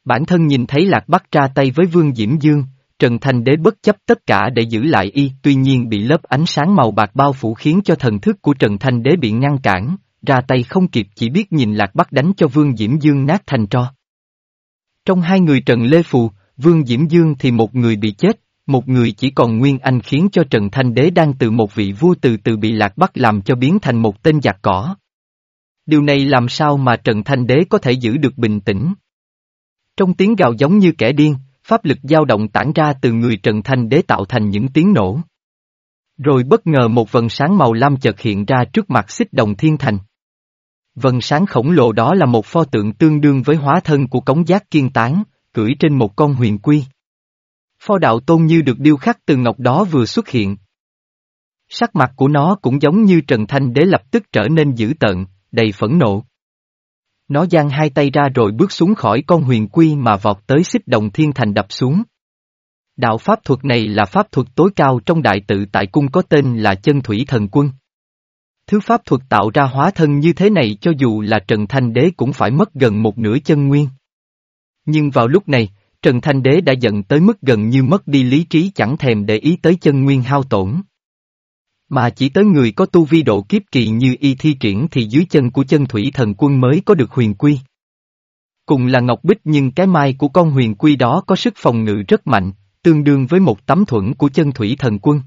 Bản thân nhìn thấy Lạc Bắc ra tay với Vương Diễm Dương, Trần thành Đế bất chấp tất cả để giữ lại y, tuy nhiên bị lớp ánh sáng màu bạc bao phủ khiến cho thần thức của Trần thành Đế bị ngăn cản, ra tay không kịp chỉ biết nhìn Lạc Bắc đánh cho Vương Diễm Dương nát thành tro. Trong hai người Trần Lê Phù, Vương Diễm Dương thì một người bị chết, một người chỉ còn Nguyên Anh khiến cho Trần Thanh Đế đang từ một vị vua từ từ bị Lạc Bắc làm cho biến thành một tên giặc cỏ. Điều này làm sao mà Trần Thanh Đế có thể giữ được bình tĩnh? Trong tiếng gào giống như kẻ điên, pháp lực dao động tản ra từ người Trần Thanh Đế tạo thành những tiếng nổ. Rồi bất ngờ một vần sáng màu lam chợt hiện ra trước mặt xích đồng thiên thành. Vần sáng khổng lồ đó là một pho tượng tương đương với hóa thân của cống giác kiên tán, cưỡi trên một con huyền quy. Pho đạo tôn như được điêu khắc từ ngọc đó vừa xuất hiện. Sắc mặt của nó cũng giống như Trần Thanh Đế lập tức trở nên dữ tợn, đầy phẫn nộ. Nó giang hai tay ra rồi bước xuống khỏi con huyền quy mà vọt tới xích đồng thiên thành đập xuống. Đạo pháp thuật này là pháp thuật tối cao trong đại tự tại cung có tên là chân thủy thần quân. Thứ pháp thuật tạo ra hóa thân như thế này cho dù là Trần Thanh Đế cũng phải mất gần một nửa chân nguyên. Nhưng vào lúc này, Trần Thanh Đế đã giận tới mức gần như mất đi lý trí chẳng thèm để ý tới chân nguyên hao tổn. Mà chỉ tới người có tu vi độ kiếp kỳ như y thi triển thì dưới chân của chân thủy thần quân mới có được huyền quy. Cùng là ngọc bích nhưng cái mai của con huyền quy đó có sức phòng ngự rất mạnh, tương đương với một tấm thuẫn của chân thủy thần quân.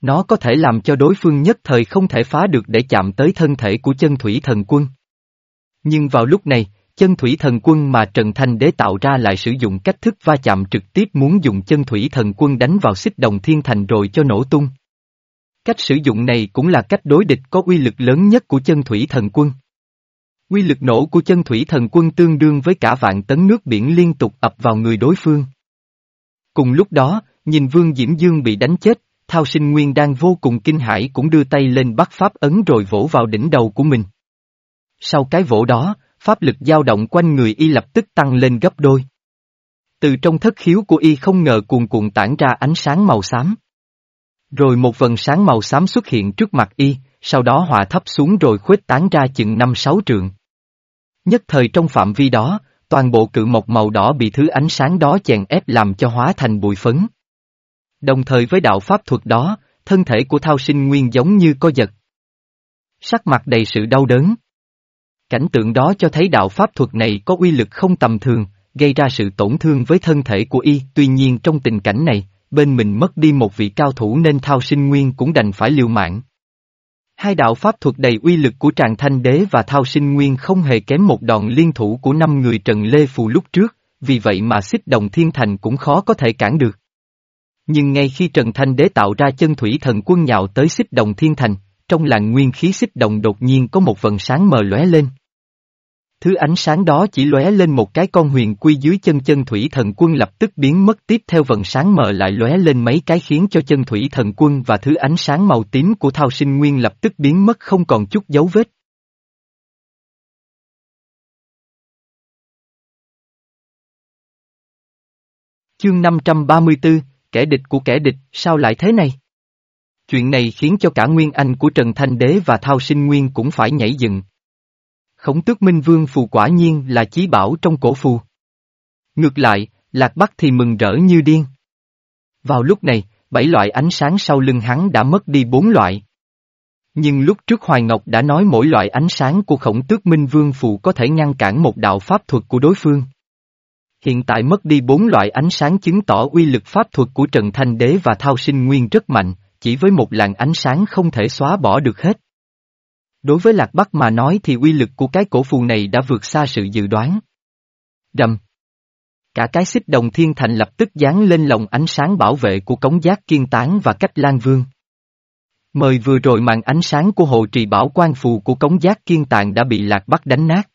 Nó có thể làm cho đối phương nhất thời không thể phá được để chạm tới thân thể của chân thủy thần quân. Nhưng vào lúc này, chân thủy thần quân mà Trần Thanh Đế tạo ra lại sử dụng cách thức va chạm trực tiếp muốn dùng chân thủy thần quân đánh vào xích đồng thiên thành rồi cho nổ tung. Cách sử dụng này cũng là cách đối địch có uy lực lớn nhất của chân thủy thần quân. quy lực nổ của chân thủy thần quân tương đương với cả vạn tấn nước biển liên tục ập vào người đối phương. Cùng lúc đó, nhìn Vương Diễm Dương bị đánh chết, Thao Sinh Nguyên đang vô cùng kinh hãi cũng đưa tay lên bắt pháp ấn rồi vỗ vào đỉnh đầu của mình. Sau cái vỗ đó, pháp lực dao động quanh người y lập tức tăng lên gấp đôi. Từ trong thất khiếu của y không ngờ cuồn cuộn tản ra ánh sáng màu xám. Rồi một vần sáng màu xám xuất hiện trước mặt y, sau đó hòa thấp xuống rồi khuếch tán ra chừng năm sáu trượng. Nhất thời trong phạm vi đó, toàn bộ cự mộc màu đỏ bị thứ ánh sáng đó chèn ép làm cho hóa thành bụi phấn. Đồng thời với đạo pháp thuật đó, thân thể của thao sinh nguyên giống như co giật. Sắc mặt đầy sự đau đớn. Cảnh tượng đó cho thấy đạo pháp thuật này có uy lực không tầm thường, gây ra sự tổn thương với thân thể của y. Tuy nhiên trong tình cảnh này, bên mình mất đi một vị cao thủ nên Thao Sinh Nguyên cũng đành phải liều mạng. Hai đạo pháp thuật đầy uy lực của Tràng Thanh Đế và Thao Sinh Nguyên không hề kém một đòn liên thủ của năm người Trần Lê Phù lúc trước, vì vậy mà xích đồng thiên thành cũng khó có thể cản được. Nhưng ngay khi Trần Thanh Đế tạo ra chân thủy thần quân nhạo tới xích đồng thiên thành, trong làng nguyên khí xích đồng đột nhiên có một vần sáng mờ lóe lên. Thứ ánh sáng đó chỉ lóe lên một cái con huyền quy dưới chân chân thủy thần quân lập tức biến mất tiếp theo vần sáng mờ lại lóe lên mấy cái khiến cho chân thủy thần quân và thứ ánh sáng màu tím của thao sinh nguyên lập tức biến mất không còn chút dấu vết. Chương 534, kẻ địch của kẻ địch, sao lại thế này? Chuyện này khiến cho cả Nguyên Anh của Trần Thanh Đế và Thao Sinh Nguyên cũng phải nhảy dựng. Khổng tước Minh Vương phù quả nhiên là chí bảo trong cổ phù. Ngược lại, Lạc Bắc thì mừng rỡ như điên. Vào lúc này, bảy loại ánh sáng sau lưng hắn đã mất đi bốn loại. Nhưng lúc trước Hoài Ngọc đã nói mỗi loại ánh sáng của khổng tước Minh Vương phù có thể ngăn cản một đạo pháp thuật của đối phương. Hiện tại mất đi bốn loại ánh sáng chứng tỏ uy lực pháp thuật của Trần Thanh Đế và Thao Sinh Nguyên rất mạnh, chỉ với một làn ánh sáng không thể xóa bỏ được hết. Đối với Lạc Bắc mà nói thì uy lực của cái cổ phù này đã vượt xa sự dự đoán. Rầm. Cả cái xích đồng thiên thành lập tức dán lên lòng ánh sáng bảo vệ của cống giác kiên tán và cách lan vương. Mời vừa rồi màn ánh sáng của hộ trì bảo quan phù của cống giác kiên tạng đã bị Lạc Bắc đánh nát.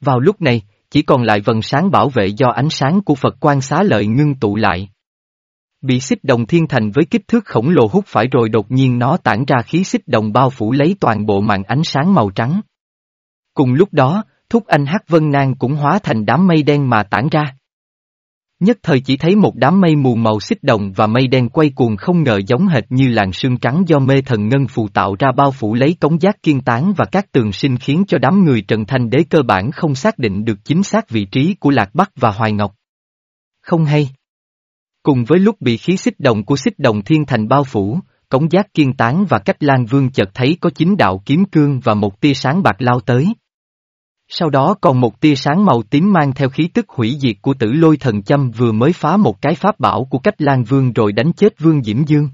Vào lúc này, chỉ còn lại vần sáng bảo vệ do ánh sáng của Phật quan xá lợi ngưng tụ lại. Bị xích đồng thiên thành với kích thước khổng lồ hút phải rồi đột nhiên nó tản ra khí xích đồng bao phủ lấy toàn bộ màn ánh sáng màu trắng. Cùng lúc đó, thúc anh hát Vân Nang cũng hóa thành đám mây đen mà tản ra. Nhất thời chỉ thấy một đám mây mù màu xích đồng và mây đen quay cuồng không ngờ giống hệt như làn sương trắng do mê thần ngân phù tạo ra bao phủ lấy cống giác kiên tán và các tường sinh khiến cho đám người Trần Thanh Đế cơ bản không xác định được chính xác vị trí của Lạc Bắc và Hoài Ngọc. Không hay. Cùng với lúc bị khí xích đồng của xích đồng thiên thành bao phủ, cống giác kiên tán và cách lan vương chợt thấy có chính đạo kiếm cương và một tia sáng bạc lao tới. Sau đó còn một tia sáng màu tím mang theo khí tức hủy diệt của tử lôi thần châm vừa mới phá một cái pháp bảo của cách lan vương rồi đánh chết vương Diễm Dương.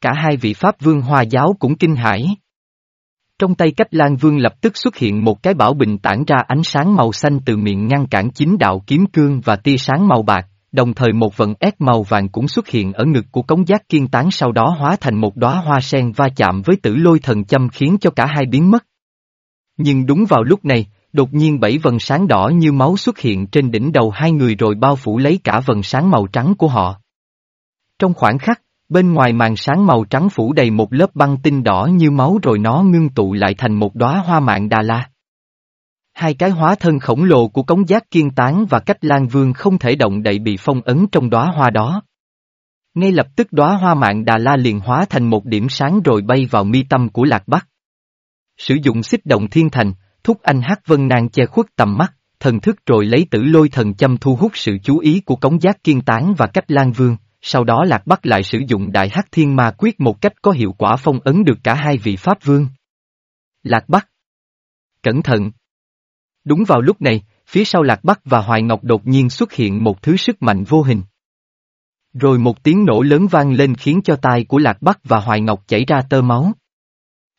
Cả hai vị pháp vương hoa giáo cũng kinh hãi. Trong tay cách lan vương lập tức xuất hiện một cái bảo bình tản ra ánh sáng màu xanh từ miệng ngăn cản chính đạo kiếm cương và tia sáng màu bạc, đồng thời một vận ép màu vàng cũng xuất hiện ở ngực của cống giác kiên tán sau đó hóa thành một đóa hoa sen va chạm với tử lôi thần châm khiến cho cả hai biến mất. Nhưng đúng vào lúc này, đột nhiên bảy vần sáng đỏ như máu xuất hiện trên đỉnh đầu hai người rồi bao phủ lấy cả vần sáng màu trắng của họ. Trong khoảnh khắc, bên ngoài màn sáng màu trắng phủ đầy một lớp băng tinh đỏ như máu rồi nó ngưng tụ lại thành một đóa hoa mạng Đà La. Hai cái hóa thân khổng lồ của cống giác kiên tán và cách lan vương không thể động đậy bị phong ấn trong đóa hoa đó. Ngay lập tức đóa hoa mạng Đà La liền hóa thành một điểm sáng rồi bay vào mi tâm của Lạc Bắc. Sử dụng xích động thiên thành, thúc anh hát vân nàng che khuất tầm mắt, thần thức rồi lấy tử lôi thần châm thu hút sự chú ý của cống giác kiên tán và cách lan vương, sau đó Lạc Bắc lại sử dụng đại hắc thiên ma quyết một cách có hiệu quả phong ấn được cả hai vị pháp vương. Lạc Bắc Cẩn thận! Đúng vào lúc này, phía sau Lạc Bắc và Hoài Ngọc đột nhiên xuất hiện một thứ sức mạnh vô hình. Rồi một tiếng nổ lớn vang lên khiến cho tai của Lạc Bắc và Hoài Ngọc chảy ra tơ máu.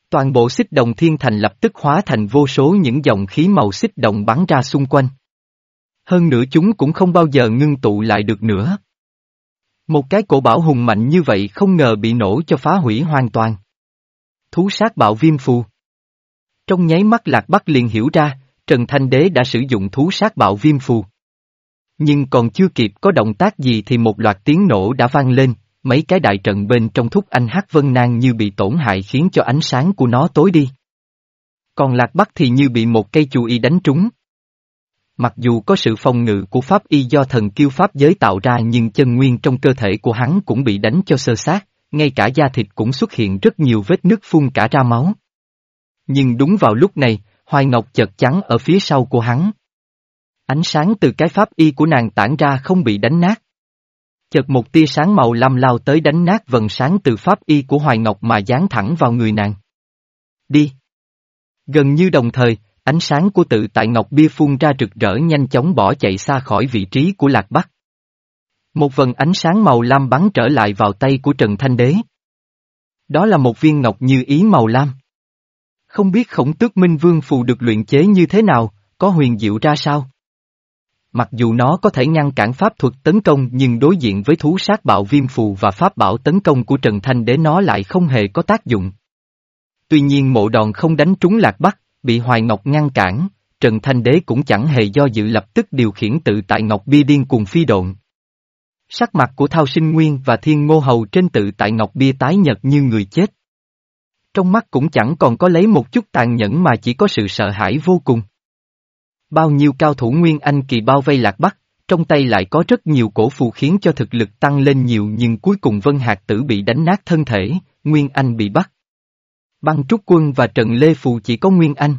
Toàn bộ xích đồng thiên thành lập tức hóa thành vô số những dòng khí màu xích đồng bắn ra xung quanh. Hơn nữa chúng cũng không bao giờ ngưng tụ lại được nữa. Một cái cổ bảo hùng mạnh như vậy không ngờ bị nổ cho phá hủy hoàn toàn. Thú sát bạo viêm phù. Trong nháy mắt lạc bắc liền hiểu ra, Trần Thanh Đế đã sử dụng thú sát bạo viêm phù. Nhưng còn chưa kịp có động tác gì thì một loạt tiếng nổ đã vang lên, mấy cái đại trận bên trong thúc anh hát vân nang như bị tổn hại khiến cho ánh sáng của nó tối đi. Còn lạc bắc thì như bị một cây chù y đánh trúng. Mặc dù có sự phòng ngự của pháp y do thần kiêu pháp giới tạo ra nhưng chân nguyên trong cơ thể của hắn cũng bị đánh cho sơ sát, ngay cả da thịt cũng xuất hiện rất nhiều vết nứt phun cả ra máu. Nhưng đúng vào lúc này, Hoài Ngọc chợt chắn ở phía sau của hắn. Ánh sáng từ cái pháp y của nàng tản ra không bị đánh nát. Chợt một tia sáng màu lam lao tới đánh nát vần sáng từ pháp y của Hoài Ngọc mà dán thẳng vào người nàng. Đi! Gần như đồng thời, ánh sáng của tự tại ngọc bia phun ra rực rỡ nhanh chóng bỏ chạy xa khỏi vị trí của Lạc Bắc. Một vần ánh sáng màu lam bắn trở lại vào tay của Trần Thanh Đế. Đó là một viên ngọc như ý màu lam. Không biết khổng tước minh vương phù được luyện chế như thế nào, có huyền diệu ra sao? Mặc dù nó có thể ngăn cản pháp thuật tấn công nhưng đối diện với thú sát bạo viêm phù và pháp bảo tấn công của Trần Thanh Đế nó lại không hề có tác dụng. Tuy nhiên mộ đòn không đánh trúng lạc bắc, bị Hoài Ngọc ngăn cản, Trần Thanh Đế cũng chẳng hề do dự lập tức điều khiển tự tại Ngọc Bia điên cùng phi độn. Sắc mặt của Thao Sinh Nguyên và Thiên Ngô Hầu trên tự tại Ngọc Bia tái nhật như người chết. Trong mắt cũng chẳng còn có lấy một chút tàn nhẫn mà chỉ có sự sợ hãi vô cùng. Bao nhiêu cao thủ Nguyên Anh kỳ bao vây lạc bắc, trong tay lại có rất nhiều cổ phù khiến cho thực lực tăng lên nhiều nhưng cuối cùng Vân Hạc Tử bị đánh nát thân thể, Nguyên Anh bị bắt. Băng Trúc Quân và Trần Lê Phù chỉ có Nguyên Anh.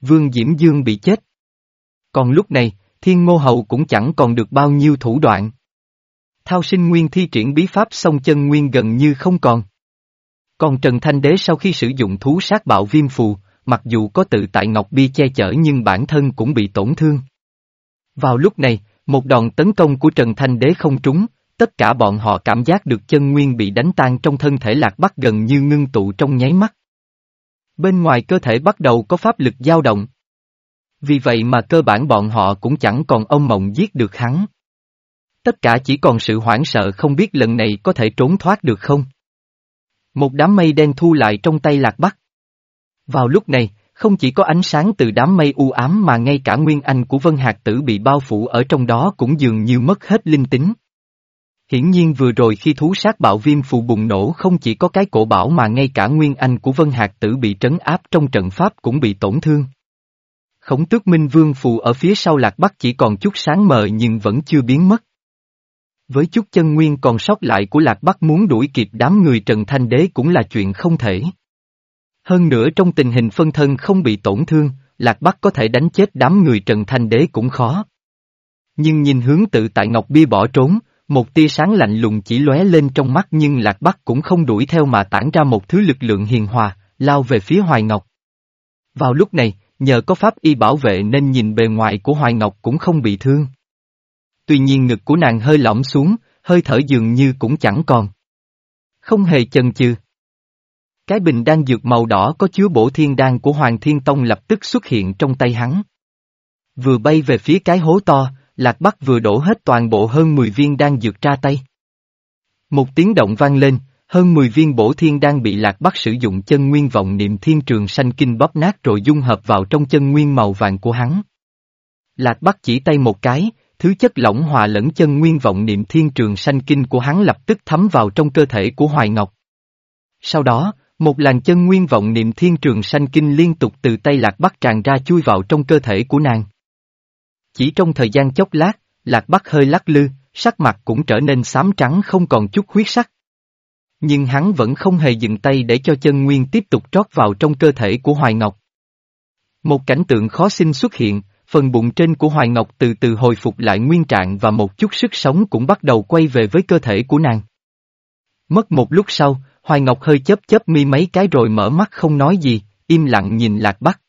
Vương Diễm Dương bị chết. Còn lúc này, Thiên Ngô Hậu cũng chẳng còn được bao nhiêu thủ đoạn. Thao sinh nguyên thi triển bí pháp song chân nguyên gần như không còn. Còn Trần Thanh Đế sau khi sử dụng thú sát bạo viêm phù, mặc dù có tự tại Ngọc Bi che chở nhưng bản thân cũng bị tổn thương. Vào lúc này, một đòn tấn công của Trần Thanh Đế không trúng, tất cả bọn họ cảm giác được chân nguyên bị đánh tan trong thân thể lạc bắc gần như ngưng tụ trong nháy mắt. Bên ngoài cơ thể bắt đầu có pháp lực dao động. Vì vậy mà cơ bản bọn họ cũng chẳng còn ông mộng giết được hắn. Tất cả chỉ còn sự hoảng sợ không biết lần này có thể trốn thoát được không. Một đám mây đen thu lại trong tay lạc bắc. Vào lúc này, không chỉ có ánh sáng từ đám mây u ám mà ngay cả nguyên anh của Vân Hạc Tử bị bao phủ ở trong đó cũng dường như mất hết linh tính. Hiển nhiên vừa rồi khi thú sát bạo viêm phù bùng nổ không chỉ có cái cổ bảo mà ngay cả nguyên anh của Vân Hạc Tử bị trấn áp trong trận pháp cũng bị tổn thương. Khổng tước minh vương phù ở phía sau lạc bắc chỉ còn chút sáng mờ nhưng vẫn chưa biến mất. Với chút chân nguyên còn sót lại của lạc bắc muốn đuổi kịp đám người Trần Thanh Đế cũng là chuyện không thể. Hơn nữa trong tình hình phân thân không bị tổn thương, lạc bắc có thể đánh chết đám người Trần Thanh Đế cũng khó. Nhưng nhìn hướng tự tại Ngọc Bia bỏ trốn, một tia sáng lạnh lùng chỉ lóe lên trong mắt nhưng Lạc Bắc cũng không đuổi theo mà tản ra một thứ lực lượng hiền hòa, lao về phía Hoài Ngọc. Vào lúc này, nhờ có pháp y bảo vệ nên nhìn bề ngoài của Hoài Ngọc cũng không bị thương. Tuy nhiên ngực của nàng hơi lõm xuống, hơi thở dường như cũng chẳng còn. Không hề chần chừ. Cái bình đan dược màu đỏ có chứa bổ thiên đan của Hoàng Thiên Tông lập tức xuất hiện trong tay hắn. Vừa bay về phía cái hố to, Lạc Bắc vừa đổ hết toàn bộ hơn 10 viên đan dược ra tay. Một tiếng động vang lên, hơn 10 viên bổ thiên đan bị Lạc Bắc sử dụng chân nguyên vọng niệm thiên trường sanh kinh bóp nát rồi dung hợp vào trong chân nguyên màu vàng của hắn. Lạc Bắc chỉ tay một cái, thứ chất lỏng hòa lẫn chân nguyên vọng niệm thiên trường sanh kinh của hắn lập tức thấm vào trong cơ thể của Hoài Ngọc. Sau đó, một làn chân nguyên vọng niệm thiên trường sanh kinh liên tục từ tay Lạc Bắc tràn ra chui vào trong cơ thể của nàng. Chỉ trong thời gian chốc lát, Lạc Bắc hơi lắc lư, sắc mặt cũng trở nên xám trắng không còn chút huyết sắc. Nhưng hắn vẫn không hề dừng tay để cho chân nguyên tiếp tục trót vào trong cơ thể của Hoài Ngọc. Một cảnh tượng khó sinh xuất hiện, phần bụng trên của Hoài Ngọc từ từ hồi phục lại nguyên trạng và một chút sức sống cũng bắt đầu quay về với cơ thể của nàng. Mất một lúc sau, Hoài Ngọc hơi chớp chớp mi mấy cái rồi mở mắt không nói gì, im lặng nhìn Lạc Bắc.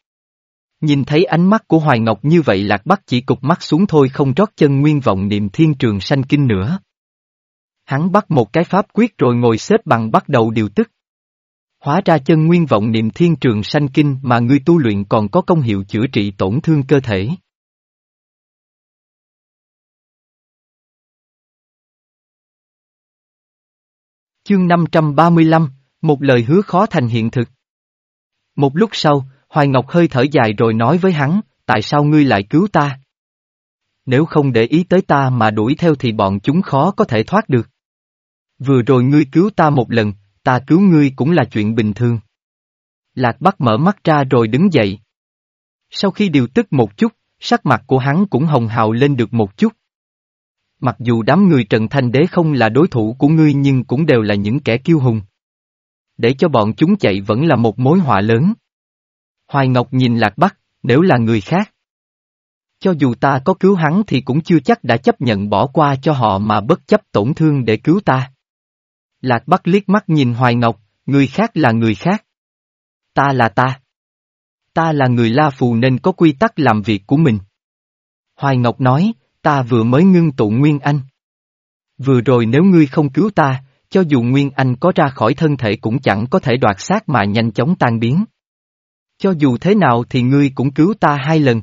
Nhìn thấy ánh mắt của Hoài Ngọc như vậy Lạc Bắc chỉ cục mắt xuống thôi không trót chân nguyên vọng niệm thiên trường sanh kinh nữa. Hắn bắt một cái pháp quyết rồi ngồi xếp bằng bắt đầu điều tức. Hóa ra chân nguyên vọng niệm thiên trường sanh kinh mà ngươi tu luyện còn có công hiệu chữa trị tổn thương cơ thể. Chương 535, một lời hứa khó thành hiện thực. Một lúc sau, Hoài Ngọc hơi thở dài rồi nói với hắn, tại sao ngươi lại cứu ta? Nếu không để ý tới ta mà đuổi theo thì bọn chúng khó có thể thoát được. Vừa rồi ngươi cứu ta một lần, ta cứu ngươi cũng là chuyện bình thường. Lạc Bắc mở mắt ra rồi đứng dậy. Sau khi điều tức một chút, sắc mặt của hắn cũng hồng hào lên được một chút. Mặc dù đám người Trần Thanh Đế không là đối thủ của ngươi nhưng cũng đều là những kẻ kiêu hùng. Để cho bọn chúng chạy vẫn là một mối họa lớn. Hoài Ngọc nhìn Lạc Bắc, nếu là người khác. Cho dù ta có cứu hắn thì cũng chưa chắc đã chấp nhận bỏ qua cho họ mà bất chấp tổn thương để cứu ta. Lạc Bắc liếc mắt nhìn Hoài Ngọc, người khác là người khác. Ta là ta. Ta là người La Phù nên có quy tắc làm việc của mình. Hoài Ngọc nói, ta vừa mới ngưng tụ Nguyên Anh. Vừa rồi nếu ngươi không cứu ta, cho dù Nguyên Anh có ra khỏi thân thể cũng chẳng có thể đoạt xác mà nhanh chóng tan biến. Cho dù thế nào thì ngươi cũng cứu ta hai lần.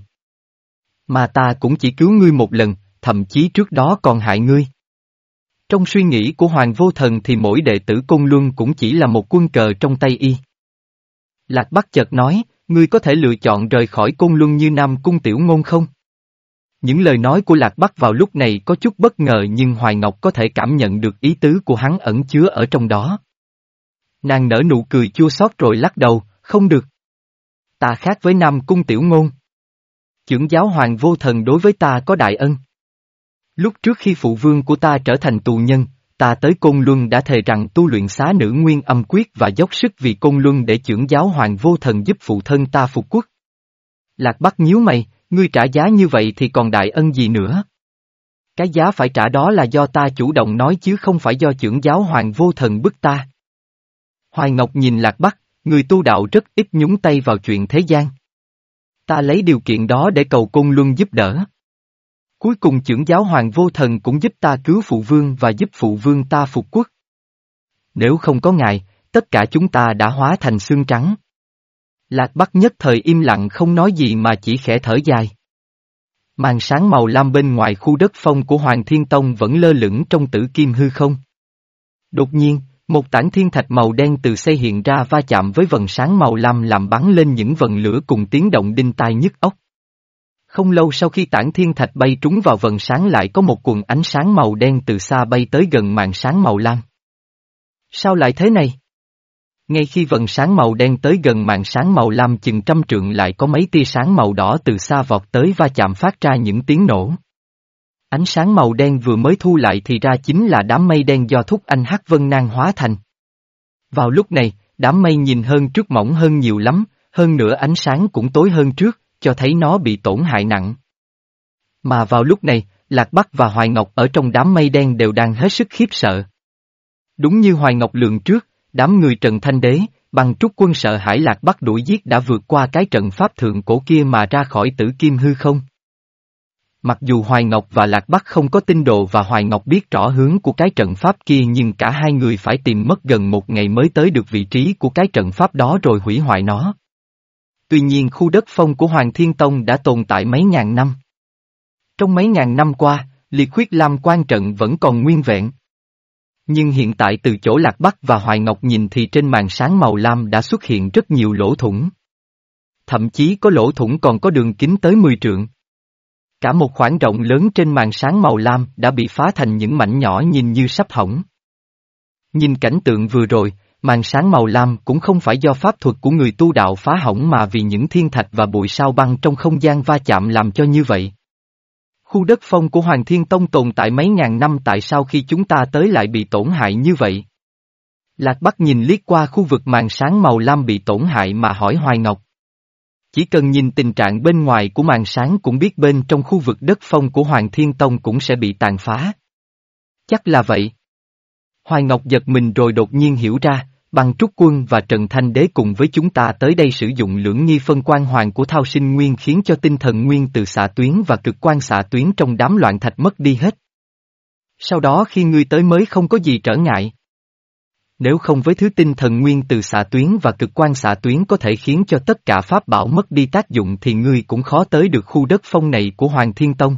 Mà ta cũng chỉ cứu ngươi một lần, thậm chí trước đó còn hại ngươi. Trong suy nghĩ của Hoàng Vô Thần thì mỗi đệ tử Côn Luân cũng chỉ là một quân cờ trong tay y. Lạc Bắc chợt nói, ngươi có thể lựa chọn rời khỏi Côn Luân như Nam Cung Tiểu Ngôn không? Những lời nói của Lạc Bắc vào lúc này có chút bất ngờ nhưng Hoài Ngọc có thể cảm nhận được ý tứ của hắn ẩn chứa ở trong đó. Nàng nở nụ cười chua xót rồi lắc đầu, không được. Ta khác với Nam Cung Tiểu Ngôn. Chưởng giáo hoàng vô thần đối với ta có đại ân. Lúc trước khi phụ vương của ta trở thành tù nhân, ta tới Côn Luân đã thề rằng tu luyện xá nữ nguyên âm quyết và dốc sức vì Côn Luân để trưởng giáo hoàng vô thần giúp phụ thân ta phục quốc. Lạc Bắc nhíu mày, ngươi trả giá như vậy thì còn đại ân gì nữa? Cái giá phải trả đó là do ta chủ động nói chứ không phải do trưởng giáo hoàng vô thần bức ta. Hoài Ngọc nhìn Lạc Bắc, người tu đạo rất ít nhúng tay vào chuyện thế gian. Ta lấy điều kiện đó để cầu Côn Luân giúp đỡ. Cuối cùng trưởng giáo hoàng vô thần cũng giúp ta cứu phụ vương và giúp phụ vương ta phục quốc. Nếu không có ngài, tất cả chúng ta đã hóa thành xương trắng. Lạc Bắc nhất thời im lặng không nói gì mà chỉ khẽ thở dài. Màn sáng màu lam bên ngoài khu đất phong của Hoàng Thiên Tông vẫn lơ lửng trong tử kim hư không. Đột nhiên, một tảng thiên thạch màu đen từ xây hiện ra va chạm với vần sáng màu lam làm bắn lên những vần lửa cùng tiếng động đinh tai nhức óc. Không lâu sau khi tảng thiên thạch bay trúng vào vần sáng lại có một quần ánh sáng màu đen từ xa bay tới gần màn sáng màu lam. Sao lại thế này? Ngay khi vần sáng màu đen tới gần màn sáng màu lam chừng trăm trượng lại có mấy tia sáng màu đỏ từ xa vọt tới và chạm phát ra những tiếng nổ. Ánh sáng màu đen vừa mới thu lại thì ra chính là đám mây đen do thúc anh Hắc Vân Nang hóa thành. Vào lúc này, đám mây nhìn hơn trước mỏng hơn nhiều lắm, hơn nữa ánh sáng cũng tối hơn trước, cho thấy nó bị tổn hại nặng. Mà vào lúc này, Lạc Bắc và Hoài Ngọc ở trong đám mây đen đều đang hết sức khiếp sợ. Đúng như Hoài Ngọc lượng trước, đám người Trần Thanh Đế, bằng trúc quân sợ hãi Lạc Bắc đuổi giết đã vượt qua cái trận pháp thượng cổ kia mà ra khỏi tử kim hư không. Mặc dù Hoài Ngọc và Lạc Bắc không có tinh đồ và Hoài Ngọc biết rõ hướng của cái trận pháp kia nhưng cả hai người phải tìm mất gần một ngày mới tới được vị trí của cái trận pháp đó rồi hủy hoại nó. Tuy nhiên khu đất phong của Hoàng Thiên Tông đã tồn tại mấy ngàn năm. Trong mấy ngàn năm qua, liệt khuyết lam quan trận vẫn còn nguyên vẹn. Nhưng hiện tại từ chỗ Lạc Bắc và Hoài Ngọc nhìn thì trên màn sáng màu lam đã xuất hiện rất nhiều lỗ thủng. Thậm chí có lỗ thủng còn có đường kính tới 10 trượng. Cả một khoảng rộng lớn trên màn sáng màu lam đã bị phá thành những mảnh nhỏ nhìn như sắp hỏng. Nhìn cảnh tượng vừa rồi, màn sáng màu lam cũng không phải do pháp thuật của người tu đạo phá hỏng mà vì những thiên thạch và bụi sao băng trong không gian va chạm làm cho như vậy. Khu đất phong của Hoàng Thiên Tông tồn tại mấy ngàn năm tại sao khi chúng ta tới lại bị tổn hại như vậy? Lạc Bắc nhìn liếc qua khu vực màn sáng màu lam bị tổn hại mà hỏi Hoài Ngọc. Chỉ cần nhìn tình trạng bên ngoài của màn sáng cũng biết bên trong khu vực đất phong của Hoàng Thiên Tông cũng sẽ bị tàn phá. Chắc là vậy. Hoài Ngọc giật mình rồi đột nhiên hiểu ra, bằng trúc quân và Trần Thanh Đế cùng với chúng ta tới đây sử dụng lưỡng nghi phân quan hoàng của thao sinh nguyên khiến cho tinh thần nguyên từ xạ tuyến và cực quan xạ tuyến trong đám loạn thạch mất đi hết. Sau đó khi ngươi tới mới không có gì trở ngại. Nếu không với thứ tinh thần nguyên từ xạ tuyến và cực quan xạ tuyến có thể khiến cho tất cả pháp bảo mất đi tác dụng thì ngươi cũng khó tới được khu đất phong này của Hoàng Thiên Tông.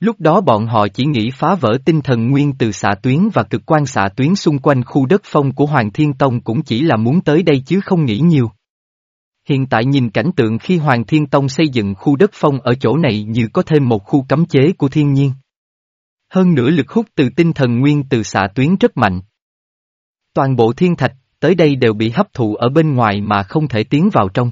Lúc đó bọn họ chỉ nghĩ phá vỡ tinh thần nguyên từ xạ tuyến và cực quan xạ tuyến xung quanh khu đất phong của Hoàng Thiên Tông cũng chỉ là muốn tới đây chứ không nghĩ nhiều. Hiện tại nhìn cảnh tượng khi Hoàng Thiên Tông xây dựng khu đất phong ở chỗ này như có thêm một khu cấm chế của thiên nhiên. Hơn nữa lực hút từ tinh thần nguyên từ xạ tuyến rất mạnh. Toàn bộ thiên thạch, tới đây đều bị hấp thụ ở bên ngoài mà không thể tiến vào trong.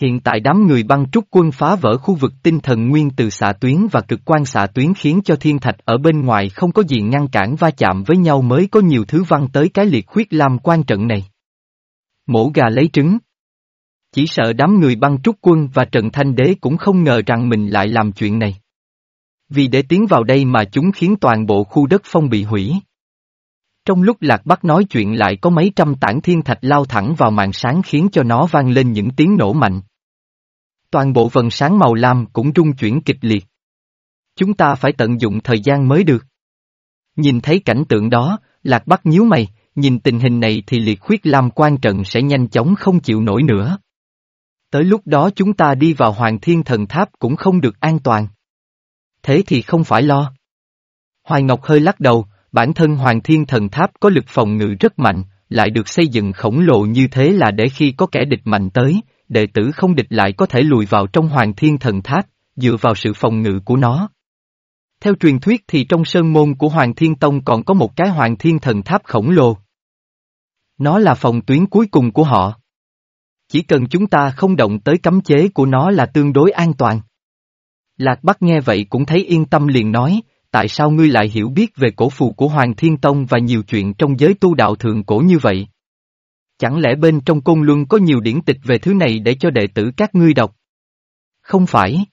Hiện tại đám người băng trúc quân phá vỡ khu vực tinh thần nguyên từ xạ tuyến và cực quan xạ tuyến khiến cho thiên thạch ở bên ngoài không có gì ngăn cản va chạm với nhau mới có nhiều thứ văng tới cái liệt khuyết lam quan trận này. Mổ gà lấy trứng. Chỉ sợ đám người băng trúc quân và Trần Thanh Đế cũng không ngờ rằng mình lại làm chuyện này. Vì để tiến vào đây mà chúng khiến toàn bộ khu đất phong bị hủy. Trong lúc Lạc Bắc nói chuyện lại có mấy trăm tảng thiên thạch lao thẳng vào màn sáng khiến cho nó vang lên những tiếng nổ mạnh. Toàn bộ vần sáng màu lam cũng rung chuyển kịch liệt. Chúng ta phải tận dụng thời gian mới được. Nhìn thấy cảnh tượng đó, Lạc Bắc nhíu mày, nhìn tình hình này thì liệt khuyết lam quan trận sẽ nhanh chóng không chịu nổi nữa. Tới lúc đó chúng ta đi vào Hoàng Thiên Thần Tháp cũng không được an toàn. Thế thì không phải lo. Hoài Ngọc hơi lắc đầu, bản thân Hoàng Thiên Thần Tháp có lực phòng ngự rất mạnh, lại được xây dựng khổng lồ như thế là để khi có kẻ địch mạnh tới, đệ tử không địch lại có thể lùi vào trong Hoàng Thiên Thần Tháp, dựa vào sự phòng ngự của nó. Theo truyền thuyết thì trong sơn môn của Hoàng Thiên Tông còn có một cái Hoàng Thiên Thần Tháp khổng lồ. Nó là phòng tuyến cuối cùng của họ. Chỉ cần chúng ta không động tới cấm chế của nó là tương đối an toàn. Lạc Bắc nghe vậy cũng thấy yên tâm liền nói, tại sao ngươi lại hiểu biết về cổ phù của Hoàng Thiên Tông và nhiều chuyện trong giới tu đạo thường cổ như vậy? Chẳng lẽ bên trong côn luân có nhiều điển tịch về thứ này để cho đệ tử các ngươi đọc? Không phải.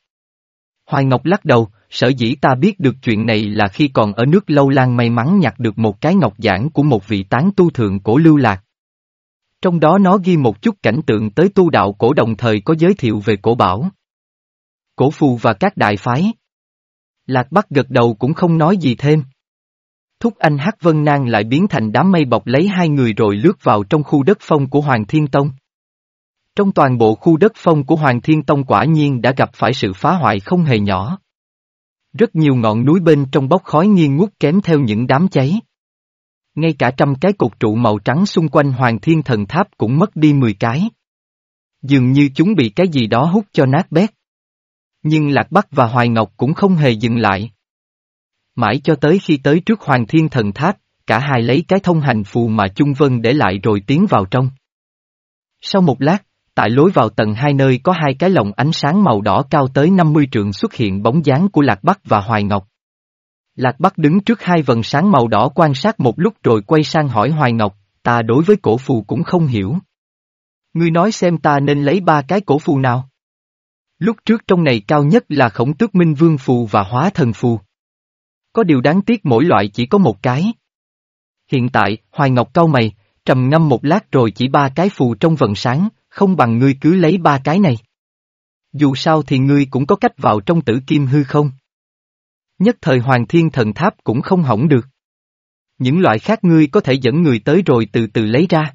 Hoài Ngọc lắc đầu, sở dĩ ta biết được chuyện này là khi còn ở nước lâu lan may mắn nhặt được một cái ngọc giảng của một vị tán tu thượng cổ lưu lạc. Trong đó nó ghi một chút cảnh tượng tới tu đạo cổ đồng thời có giới thiệu về cổ bảo. Cổ phù và các đại phái. Lạc Bắc gật đầu cũng không nói gì thêm. Thúc anh Hắc Vân Nang lại biến thành đám mây bọc lấy hai người rồi lướt vào trong khu đất phong của Hoàng Thiên Tông. Trong toàn bộ khu đất phong của Hoàng Thiên Tông quả nhiên đã gặp phải sự phá hoại không hề nhỏ. Rất nhiều ngọn núi bên trong bốc khói nghiêng ngút kém theo những đám cháy. Ngay cả trăm cái cột trụ màu trắng xung quanh Hoàng Thiên Thần Tháp cũng mất đi 10 cái. Dường như chúng bị cái gì đó hút cho nát bét. Nhưng Lạc Bắc và Hoài Ngọc cũng không hề dừng lại. Mãi cho tới khi tới trước Hoàng Thiên Thần Tháp, cả hai lấy cái thông hành phù mà Chung Vân để lại rồi tiến vào trong. Sau một lát, tại lối vào tầng hai nơi có hai cái lồng ánh sáng màu đỏ cao tới 50 trượng xuất hiện bóng dáng của Lạc Bắc và Hoài Ngọc. Lạc Bắc đứng trước hai vần sáng màu đỏ quan sát một lúc rồi quay sang hỏi Hoài Ngọc, ta đối với cổ phù cũng không hiểu. Ngươi nói xem ta nên lấy ba cái cổ phù nào? Lúc trước trong này cao nhất là khổng tước minh vương phù và hóa thần phù. Có điều đáng tiếc mỗi loại chỉ có một cái. Hiện tại, Hoài Ngọc cau mày, trầm ngâm một lát rồi chỉ ba cái phù trong vần sáng, không bằng ngươi cứ lấy ba cái này. Dù sao thì ngươi cũng có cách vào trong tử kim hư không? Nhất thời Hoàng Thiên Thần Tháp cũng không hỏng được. Những loại khác ngươi có thể dẫn người tới rồi từ từ lấy ra.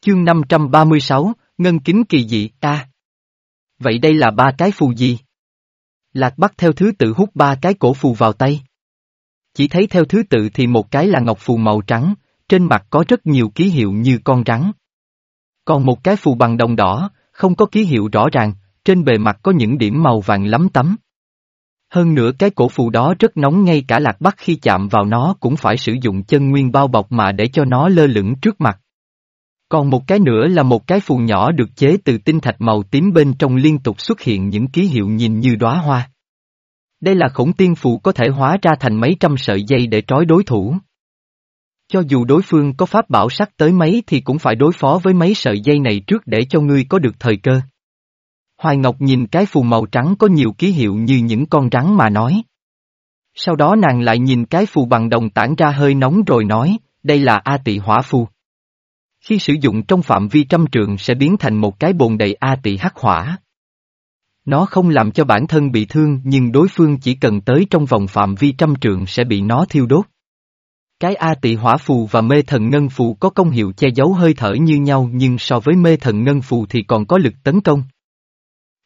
Chương 536, Ngân kính kỳ dị, ta. Vậy đây là ba cái phù gì? Lạc Bắc theo thứ tự hút ba cái cổ phù vào tay. Chỉ thấy theo thứ tự thì một cái là ngọc phù màu trắng, trên mặt có rất nhiều ký hiệu như con rắn. Còn một cái phù bằng đồng đỏ, không có ký hiệu rõ ràng, trên bề mặt có những điểm màu vàng lấm tấm. Hơn nữa cái cổ phù đó rất nóng ngay cả lạc bắc khi chạm vào nó cũng phải sử dụng chân nguyên bao bọc mà để cho nó lơ lửng trước mặt. Còn một cái nữa là một cái phù nhỏ được chế từ tinh thạch màu tím bên trong liên tục xuất hiện những ký hiệu nhìn như đóa hoa. Đây là khổng tiên phù có thể hóa ra thành mấy trăm sợi dây để trói đối thủ. Cho dù đối phương có pháp bảo sắc tới mấy thì cũng phải đối phó với mấy sợi dây này trước để cho ngươi có được thời cơ. Hoài Ngọc nhìn cái phù màu trắng có nhiều ký hiệu như những con rắn mà nói. Sau đó nàng lại nhìn cái phù bằng đồng tản ra hơi nóng rồi nói, đây là A tị hỏa phù. Khi sử dụng trong phạm vi trăm trường sẽ biến thành một cái bồn đầy A tị hắc hỏa. Nó không làm cho bản thân bị thương nhưng đối phương chỉ cần tới trong vòng phạm vi trăm trường sẽ bị nó thiêu đốt. Cái A tị hỏa phù và mê thần ngân phù có công hiệu che giấu hơi thở như nhau nhưng so với mê thần ngân phù thì còn có lực tấn công.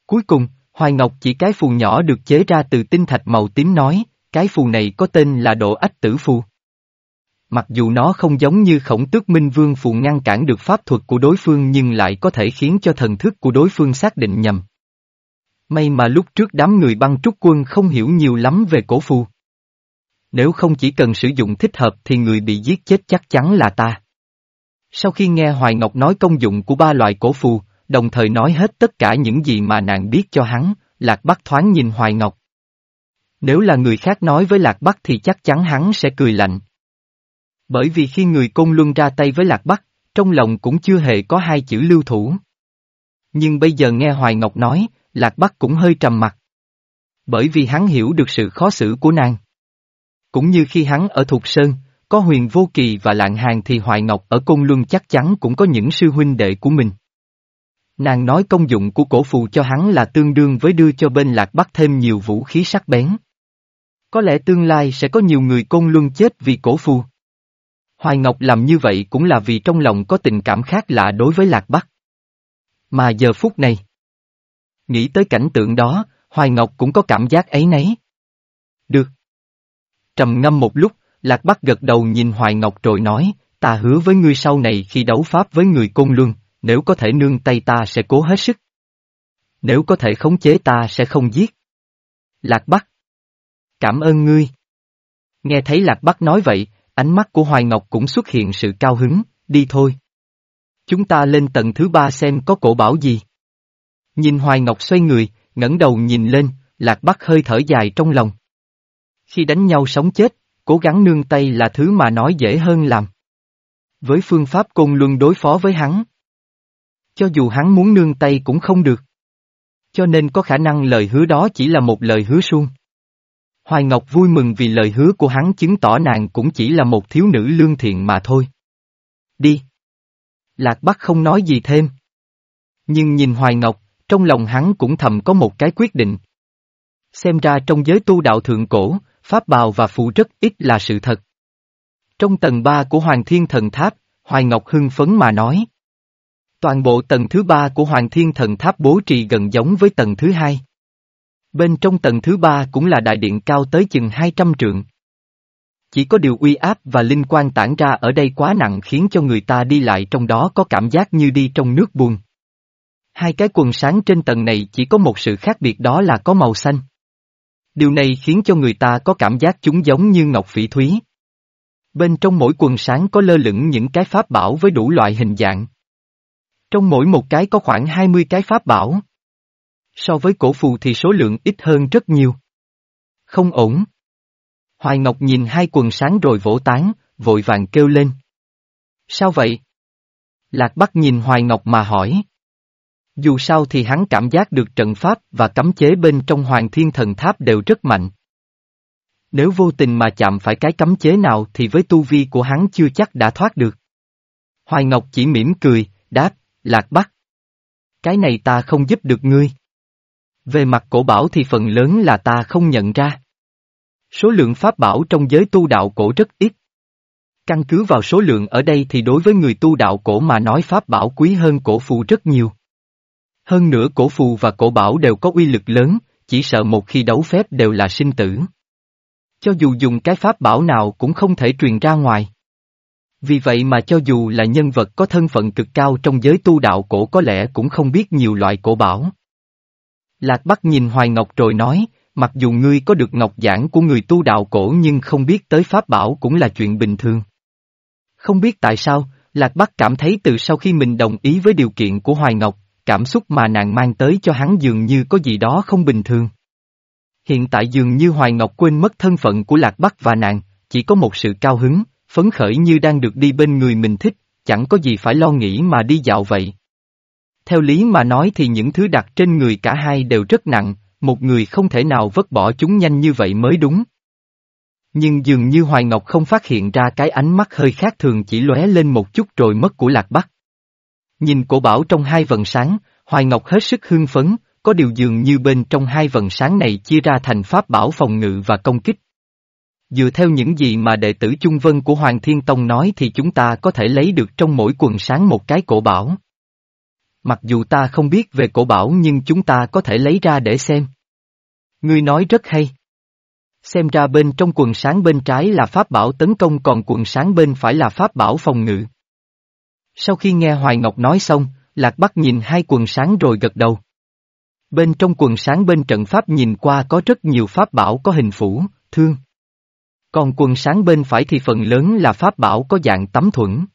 Cuối cùng, Hoài Ngọc chỉ cái phù nhỏ được chế ra từ tinh thạch màu tím nói, cái phù này có tên là độ ách tử phù. Mặc dù nó không giống như khổng tước minh vương phù ngăn cản được pháp thuật của đối phương nhưng lại có thể khiến cho thần thức của đối phương xác định nhầm. May mà lúc trước đám người băng trúc quân không hiểu nhiều lắm về cổ phù. Nếu không chỉ cần sử dụng thích hợp thì người bị giết chết chắc chắn là ta. Sau khi nghe Hoài Ngọc nói công dụng của ba loại cổ phù, đồng thời nói hết tất cả những gì mà nàng biết cho hắn, Lạc Bắc thoáng nhìn Hoài Ngọc. Nếu là người khác nói với Lạc Bắc thì chắc chắn hắn sẽ cười lạnh. Bởi vì khi người Côn Luân ra tay với Lạc Bắc, trong lòng cũng chưa hề có hai chữ lưu thủ. Nhưng bây giờ nghe Hoài Ngọc nói, Lạc Bắc cũng hơi trầm mặt. Bởi vì hắn hiểu được sự khó xử của nàng. Cũng như khi hắn ở Thục Sơn, có huyền vô kỳ và lạng hàng thì Hoài Ngọc ở Côn Luân chắc chắn cũng có những sư huynh đệ của mình. Nàng nói công dụng của cổ phù cho hắn là tương đương với đưa cho bên lạc bắc thêm nhiều vũ khí sắc bén. Có lẽ tương lai sẽ có nhiều người Côn Luân chết vì cổ phù. Hoài Ngọc làm như vậy cũng là vì trong lòng có tình cảm khác lạ đối với lạc bắc. Mà giờ phút này, nghĩ tới cảnh tượng đó, Hoài Ngọc cũng có cảm giác ấy nấy. Được. Trầm ngâm một lúc, Lạc Bắc gật đầu nhìn Hoài Ngọc rồi nói, ta hứa với ngươi sau này khi đấu pháp với người côn luân, nếu có thể nương tay ta sẽ cố hết sức. Nếu có thể khống chế ta sẽ không giết. Lạc Bắc. Cảm ơn ngươi. Nghe thấy Lạc Bắc nói vậy, ánh mắt của Hoài Ngọc cũng xuất hiện sự cao hứng, đi thôi. Chúng ta lên tầng thứ ba xem có cổ bảo gì. Nhìn Hoài Ngọc xoay người, ngẩng đầu nhìn lên, Lạc Bắc hơi thở dài trong lòng. Khi đánh nhau sống chết, cố gắng nương tay là thứ mà nói dễ hơn làm. Với phương pháp côn luân đối phó với hắn. Cho dù hắn muốn nương tay cũng không được. Cho nên có khả năng lời hứa đó chỉ là một lời hứa suông. Hoài Ngọc vui mừng vì lời hứa của hắn chứng tỏ nàng cũng chỉ là một thiếu nữ lương thiện mà thôi. Đi. Lạc Bắc không nói gì thêm. Nhưng nhìn Hoài Ngọc, trong lòng hắn cũng thầm có một cái quyết định. Xem ra trong giới tu đạo thượng cổ, pháp bào và phụ rất ít là sự thật. Trong tầng 3 của Hoàng Thiên Thần Tháp, Hoài Ngọc hưng phấn mà nói. Toàn bộ tầng thứ ba của Hoàng Thiên Thần Tháp bố trì gần giống với tầng thứ hai. Bên trong tầng thứ ba cũng là đại điện cao tới chừng 200 trượng. Chỉ có điều uy áp và linh quan tản ra ở đây quá nặng khiến cho người ta đi lại trong đó có cảm giác như đi trong nước buồn. Hai cái quần sáng trên tầng này chỉ có một sự khác biệt đó là có màu xanh. Điều này khiến cho người ta có cảm giác chúng giống như ngọc phỉ thúy. Bên trong mỗi quần sáng có lơ lửng những cái pháp bảo với đủ loại hình dạng. Trong mỗi một cái có khoảng 20 cái pháp bảo. So với cổ phù thì số lượng ít hơn rất nhiều. Không ổn. Hoài Ngọc nhìn hai quần sáng rồi vỗ tán, vội vàng kêu lên. Sao vậy? Lạc Bắc nhìn Hoài Ngọc mà hỏi. Dù sao thì hắn cảm giác được trận pháp và cấm chế bên trong Hoàng Thiên Thần Tháp đều rất mạnh. Nếu vô tình mà chạm phải cái cấm chế nào thì với tu vi của hắn chưa chắc đã thoát được. Hoài Ngọc chỉ mỉm cười, đáp, Lạc Bắc. Cái này ta không giúp được ngươi. Về mặt cổ bảo thì phần lớn là ta không nhận ra. Số lượng pháp bảo trong giới tu đạo cổ rất ít. Căn cứ vào số lượng ở đây thì đối với người tu đạo cổ mà nói pháp bảo quý hơn cổ phù rất nhiều. Hơn nữa cổ phù và cổ bảo đều có uy lực lớn, chỉ sợ một khi đấu phép đều là sinh tử. Cho dù dùng cái pháp bảo nào cũng không thể truyền ra ngoài. Vì vậy mà cho dù là nhân vật có thân phận cực cao trong giới tu đạo cổ có lẽ cũng không biết nhiều loại cổ bảo. Lạc Bắc nhìn Hoài Ngọc rồi nói, mặc dù ngươi có được ngọc giảng của người tu đạo cổ nhưng không biết tới pháp bảo cũng là chuyện bình thường. Không biết tại sao, Lạc Bắc cảm thấy từ sau khi mình đồng ý với điều kiện của Hoài Ngọc, cảm xúc mà nàng mang tới cho hắn dường như có gì đó không bình thường. Hiện tại dường như Hoài Ngọc quên mất thân phận của Lạc Bắc và nàng, chỉ có một sự cao hứng, phấn khởi như đang được đi bên người mình thích, chẳng có gì phải lo nghĩ mà đi dạo vậy. Theo lý mà nói thì những thứ đặt trên người cả hai đều rất nặng, một người không thể nào vứt bỏ chúng nhanh như vậy mới đúng. Nhưng dường như Hoài Ngọc không phát hiện ra cái ánh mắt hơi khác thường chỉ lóe lên một chút rồi mất của Lạc Bắc. Nhìn cổ bảo trong hai vần sáng, Hoài Ngọc hết sức hưng phấn, có điều dường như bên trong hai vần sáng này chia ra thành pháp bảo phòng ngự và công kích. Dựa theo những gì mà đệ tử Trung Vân của Hoàng Thiên Tông nói thì chúng ta có thể lấy được trong mỗi quần sáng một cái cổ bảo. Mặc dù ta không biết về cổ bảo nhưng chúng ta có thể lấy ra để xem. Ngươi nói rất hay. Xem ra bên trong quần sáng bên trái là pháp bảo tấn công còn quần sáng bên phải là pháp bảo phòng ngự. Sau khi nghe Hoài Ngọc nói xong, Lạc Bắc nhìn hai quần sáng rồi gật đầu. Bên trong quần sáng bên trận pháp nhìn qua có rất nhiều pháp bảo có hình phủ, thương. Còn quần sáng bên phải thì phần lớn là pháp bảo có dạng tấm thuẫn.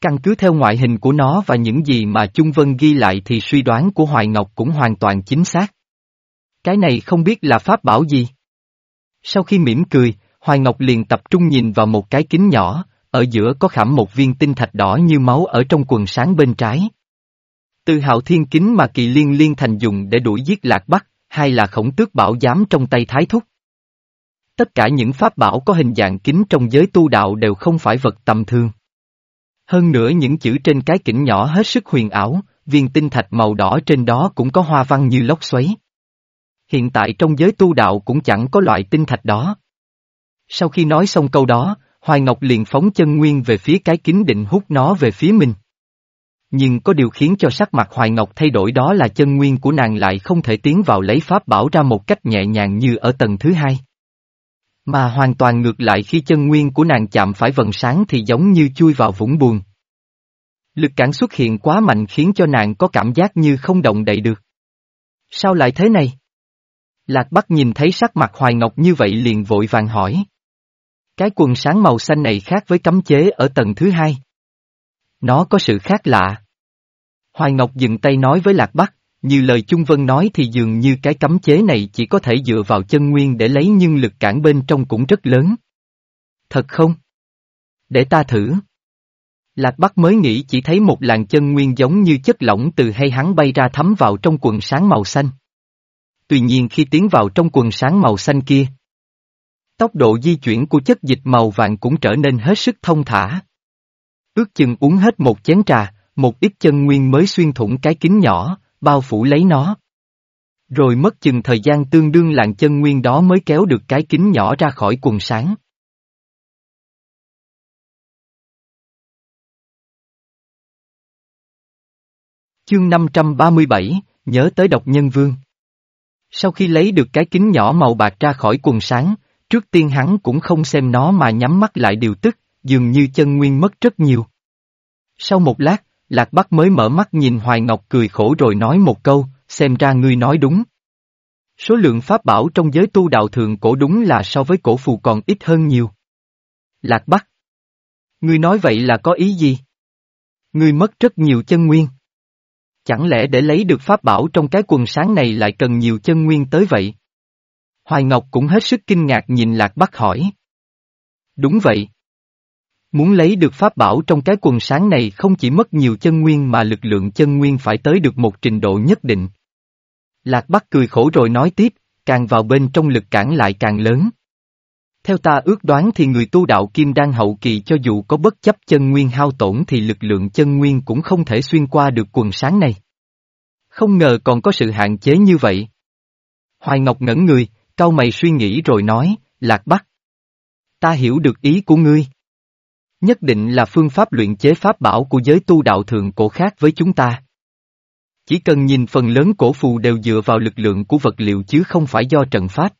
Căn cứ theo ngoại hình của nó và những gì mà Trung Vân ghi lại thì suy đoán của Hoài Ngọc cũng hoàn toàn chính xác. Cái này không biết là pháp bảo gì. Sau khi mỉm cười, Hoài Ngọc liền tập trung nhìn vào một cái kính nhỏ, ở giữa có khảm một viên tinh thạch đỏ như máu ở trong quần sáng bên trái. Từ hạo thiên kính mà kỳ liên liên thành dùng để đuổi giết lạc bắc, hay là khổng tước bảo giám trong tay thái thúc. Tất cả những pháp bảo có hình dạng kính trong giới tu đạo đều không phải vật tầm thường. Hơn nữa những chữ trên cái kỉnh nhỏ hết sức huyền ảo, viên tinh thạch màu đỏ trên đó cũng có hoa văn như lốc xoáy. Hiện tại trong giới tu đạo cũng chẳng có loại tinh thạch đó. Sau khi nói xong câu đó, Hoài Ngọc liền phóng chân nguyên về phía cái kính định hút nó về phía mình. Nhưng có điều khiến cho sắc mặt Hoài Ngọc thay đổi đó là chân nguyên của nàng lại không thể tiến vào lấy pháp bảo ra một cách nhẹ nhàng như ở tầng thứ hai. Mà hoàn toàn ngược lại khi chân nguyên của nàng chạm phải vần sáng thì giống như chui vào vũng buồn. Lực cản xuất hiện quá mạnh khiến cho nàng có cảm giác như không động đậy được. Sao lại thế này? Lạc Bắc nhìn thấy sắc mặt Hoài Ngọc như vậy liền vội vàng hỏi. Cái quần sáng màu xanh này khác với cấm chế ở tầng thứ hai. Nó có sự khác lạ. Hoài Ngọc dừng tay nói với Lạc Bắc, như lời Trung Vân nói thì dường như cái cấm chế này chỉ có thể dựa vào chân nguyên để lấy nhưng lực cản bên trong cũng rất lớn. Thật không? Để ta thử. Lạc Bắc mới nghĩ chỉ thấy một làn chân nguyên giống như chất lỏng từ hay hắn bay ra thấm vào trong quần sáng màu xanh. Tuy nhiên khi tiến vào trong quần sáng màu xanh kia, tốc độ di chuyển của chất dịch màu vàng cũng trở nên hết sức thông thả. Ước chừng uống hết một chén trà, một ít chân nguyên mới xuyên thủng cái kính nhỏ, bao phủ lấy nó. Rồi mất chừng thời gian tương đương lạng chân nguyên đó mới kéo được cái kính nhỏ ra khỏi quần sáng. Chương 537, nhớ tới độc nhân vương. Sau khi lấy được cái kính nhỏ màu bạc ra khỏi quần sáng, trước tiên hắn cũng không xem nó mà nhắm mắt lại điều tức, dường như chân nguyên mất rất nhiều. Sau một lát, Lạc Bắc mới mở mắt nhìn Hoài Ngọc cười khổ rồi nói một câu, xem ra ngươi nói đúng. Số lượng pháp bảo trong giới tu đạo thường cổ đúng là so với cổ phù còn ít hơn nhiều. Lạc Bắc. Ngươi nói vậy là có ý gì? Ngươi mất rất nhiều chân nguyên. Chẳng lẽ để lấy được pháp bảo trong cái quần sáng này lại cần nhiều chân nguyên tới vậy? Hoài Ngọc cũng hết sức kinh ngạc nhìn Lạc Bắc hỏi. Đúng vậy. Muốn lấy được pháp bảo trong cái quần sáng này không chỉ mất nhiều chân nguyên mà lực lượng chân nguyên phải tới được một trình độ nhất định. Lạc Bắc cười khổ rồi nói tiếp, càng vào bên trong lực cản lại càng lớn. Theo ta ước đoán thì người tu đạo kim đan hậu kỳ cho dù có bất chấp chân nguyên hao tổn thì lực lượng chân nguyên cũng không thể xuyên qua được quần sáng này. Không ngờ còn có sự hạn chế như vậy. Hoài Ngọc ngẩn người, cau mày suy nghĩ rồi nói, Lạc Bắc. Ta hiểu được ý của ngươi. Nhất định là phương pháp luyện chế pháp bảo của giới tu đạo thường cổ khác với chúng ta. Chỉ cần nhìn phần lớn cổ phù đều dựa vào lực lượng của vật liệu chứ không phải do trận pháp.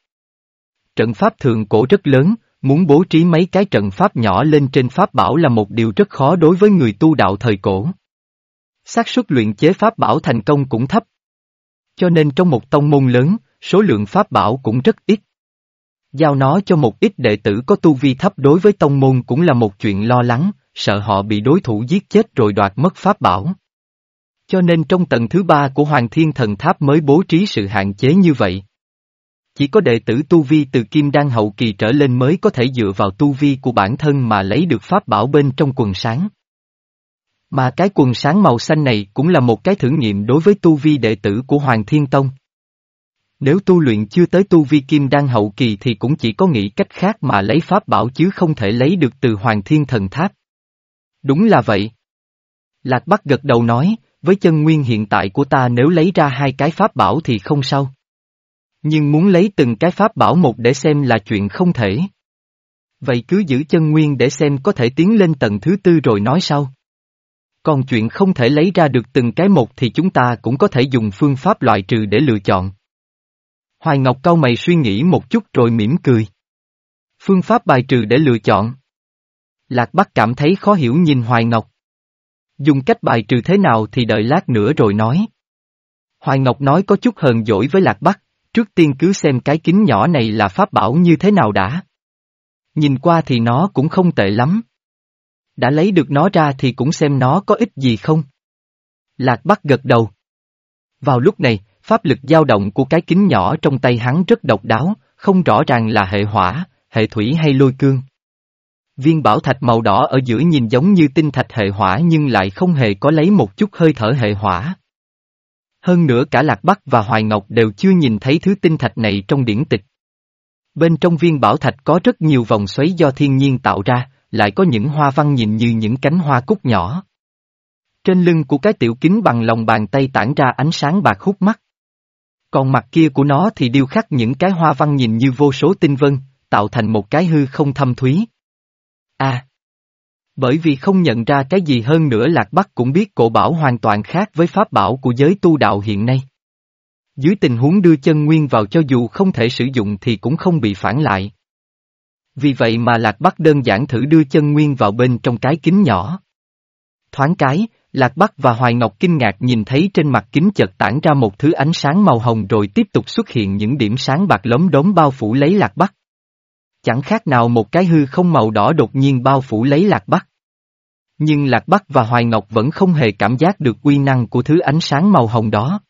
Trận pháp thường cổ rất lớn, muốn bố trí mấy cái trận pháp nhỏ lên trên pháp bảo là một điều rất khó đối với người tu đạo thời cổ. xác suất luyện chế pháp bảo thành công cũng thấp. Cho nên trong một tông môn lớn, số lượng pháp bảo cũng rất ít. Giao nó cho một ít đệ tử có tu vi thấp đối với tông môn cũng là một chuyện lo lắng, sợ họ bị đối thủ giết chết rồi đoạt mất pháp bảo. Cho nên trong tầng thứ ba của Hoàng Thiên Thần Tháp mới bố trí sự hạn chế như vậy. Chỉ có đệ tử tu vi từ kim đan hậu kỳ trở lên mới có thể dựa vào tu vi của bản thân mà lấy được pháp bảo bên trong quần sáng. Mà cái quần sáng màu xanh này cũng là một cái thử nghiệm đối với tu vi đệ tử của Hoàng Thiên Tông. Nếu tu luyện chưa tới tu vi kim đan hậu kỳ thì cũng chỉ có nghĩ cách khác mà lấy pháp bảo chứ không thể lấy được từ Hoàng Thiên Thần Tháp. Đúng là vậy. Lạc Bắc gật đầu nói, với chân nguyên hiện tại của ta nếu lấy ra hai cái pháp bảo thì không sao. Nhưng muốn lấy từng cái pháp bảo một để xem là chuyện không thể. Vậy cứ giữ chân nguyên để xem có thể tiến lên tầng thứ tư rồi nói sau. Còn chuyện không thể lấy ra được từng cái một thì chúng ta cũng có thể dùng phương pháp loại trừ để lựa chọn. Hoài Ngọc cau mày suy nghĩ một chút rồi mỉm cười. Phương pháp bài trừ để lựa chọn. Lạc Bắc cảm thấy khó hiểu nhìn Hoài Ngọc. Dùng cách bài trừ thế nào thì đợi lát nữa rồi nói. Hoài Ngọc nói có chút hờn dỗi với Lạc Bắc, trước tiên cứ xem cái kính nhỏ này là pháp bảo như thế nào đã. Nhìn qua thì nó cũng không tệ lắm. Đã lấy được nó ra thì cũng xem nó có ích gì không. Lạc Bắc gật đầu. Vào lúc này, pháp lực dao động của cái kính nhỏ trong tay hắn rất độc đáo, không rõ ràng là hệ hỏa, hệ thủy hay lôi cương. Viên bảo thạch màu đỏ ở giữa nhìn giống như tinh thạch hệ hỏa nhưng lại không hề có lấy một chút hơi thở hệ hỏa. Hơn nữa cả Lạc Bắc và Hoài Ngọc đều chưa nhìn thấy thứ tinh thạch này trong điển tịch. Bên trong viên bảo thạch có rất nhiều vòng xoáy do thiên nhiên tạo ra, lại có những hoa văn nhìn như những cánh hoa cúc nhỏ. Trên lưng của cái tiểu kính bằng lòng bàn tay tản ra ánh sáng bạc hút mắt. Còn mặt kia của nó thì điêu khắc những cái hoa văn nhìn như vô số tinh vân, tạo thành một cái hư không thâm thúy. À! Bởi vì không nhận ra cái gì hơn nữa Lạc Bắc cũng biết cổ bảo hoàn toàn khác với pháp bảo của giới tu đạo hiện nay. Dưới tình huống đưa chân nguyên vào cho dù không thể sử dụng thì cũng không bị phản lại. Vì vậy mà Lạc Bắc đơn giản thử đưa chân nguyên vào bên trong cái kính nhỏ. Thoáng cái, Lạc Bắc và Hoài Ngọc kinh ngạc nhìn thấy trên mặt kính chợt tản ra một thứ ánh sáng màu hồng rồi tiếp tục xuất hiện những điểm sáng bạc lốm đốm bao phủ lấy Lạc Bắc. Chẳng khác nào một cái hư không màu đỏ đột nhiên bao phủ lấy Lạc Bắc. Nhưng Lạc Bắc và Hoài Ngọc vẫn không hề cảm giác được quy năng của thứ ánh sáng màu hồng đó.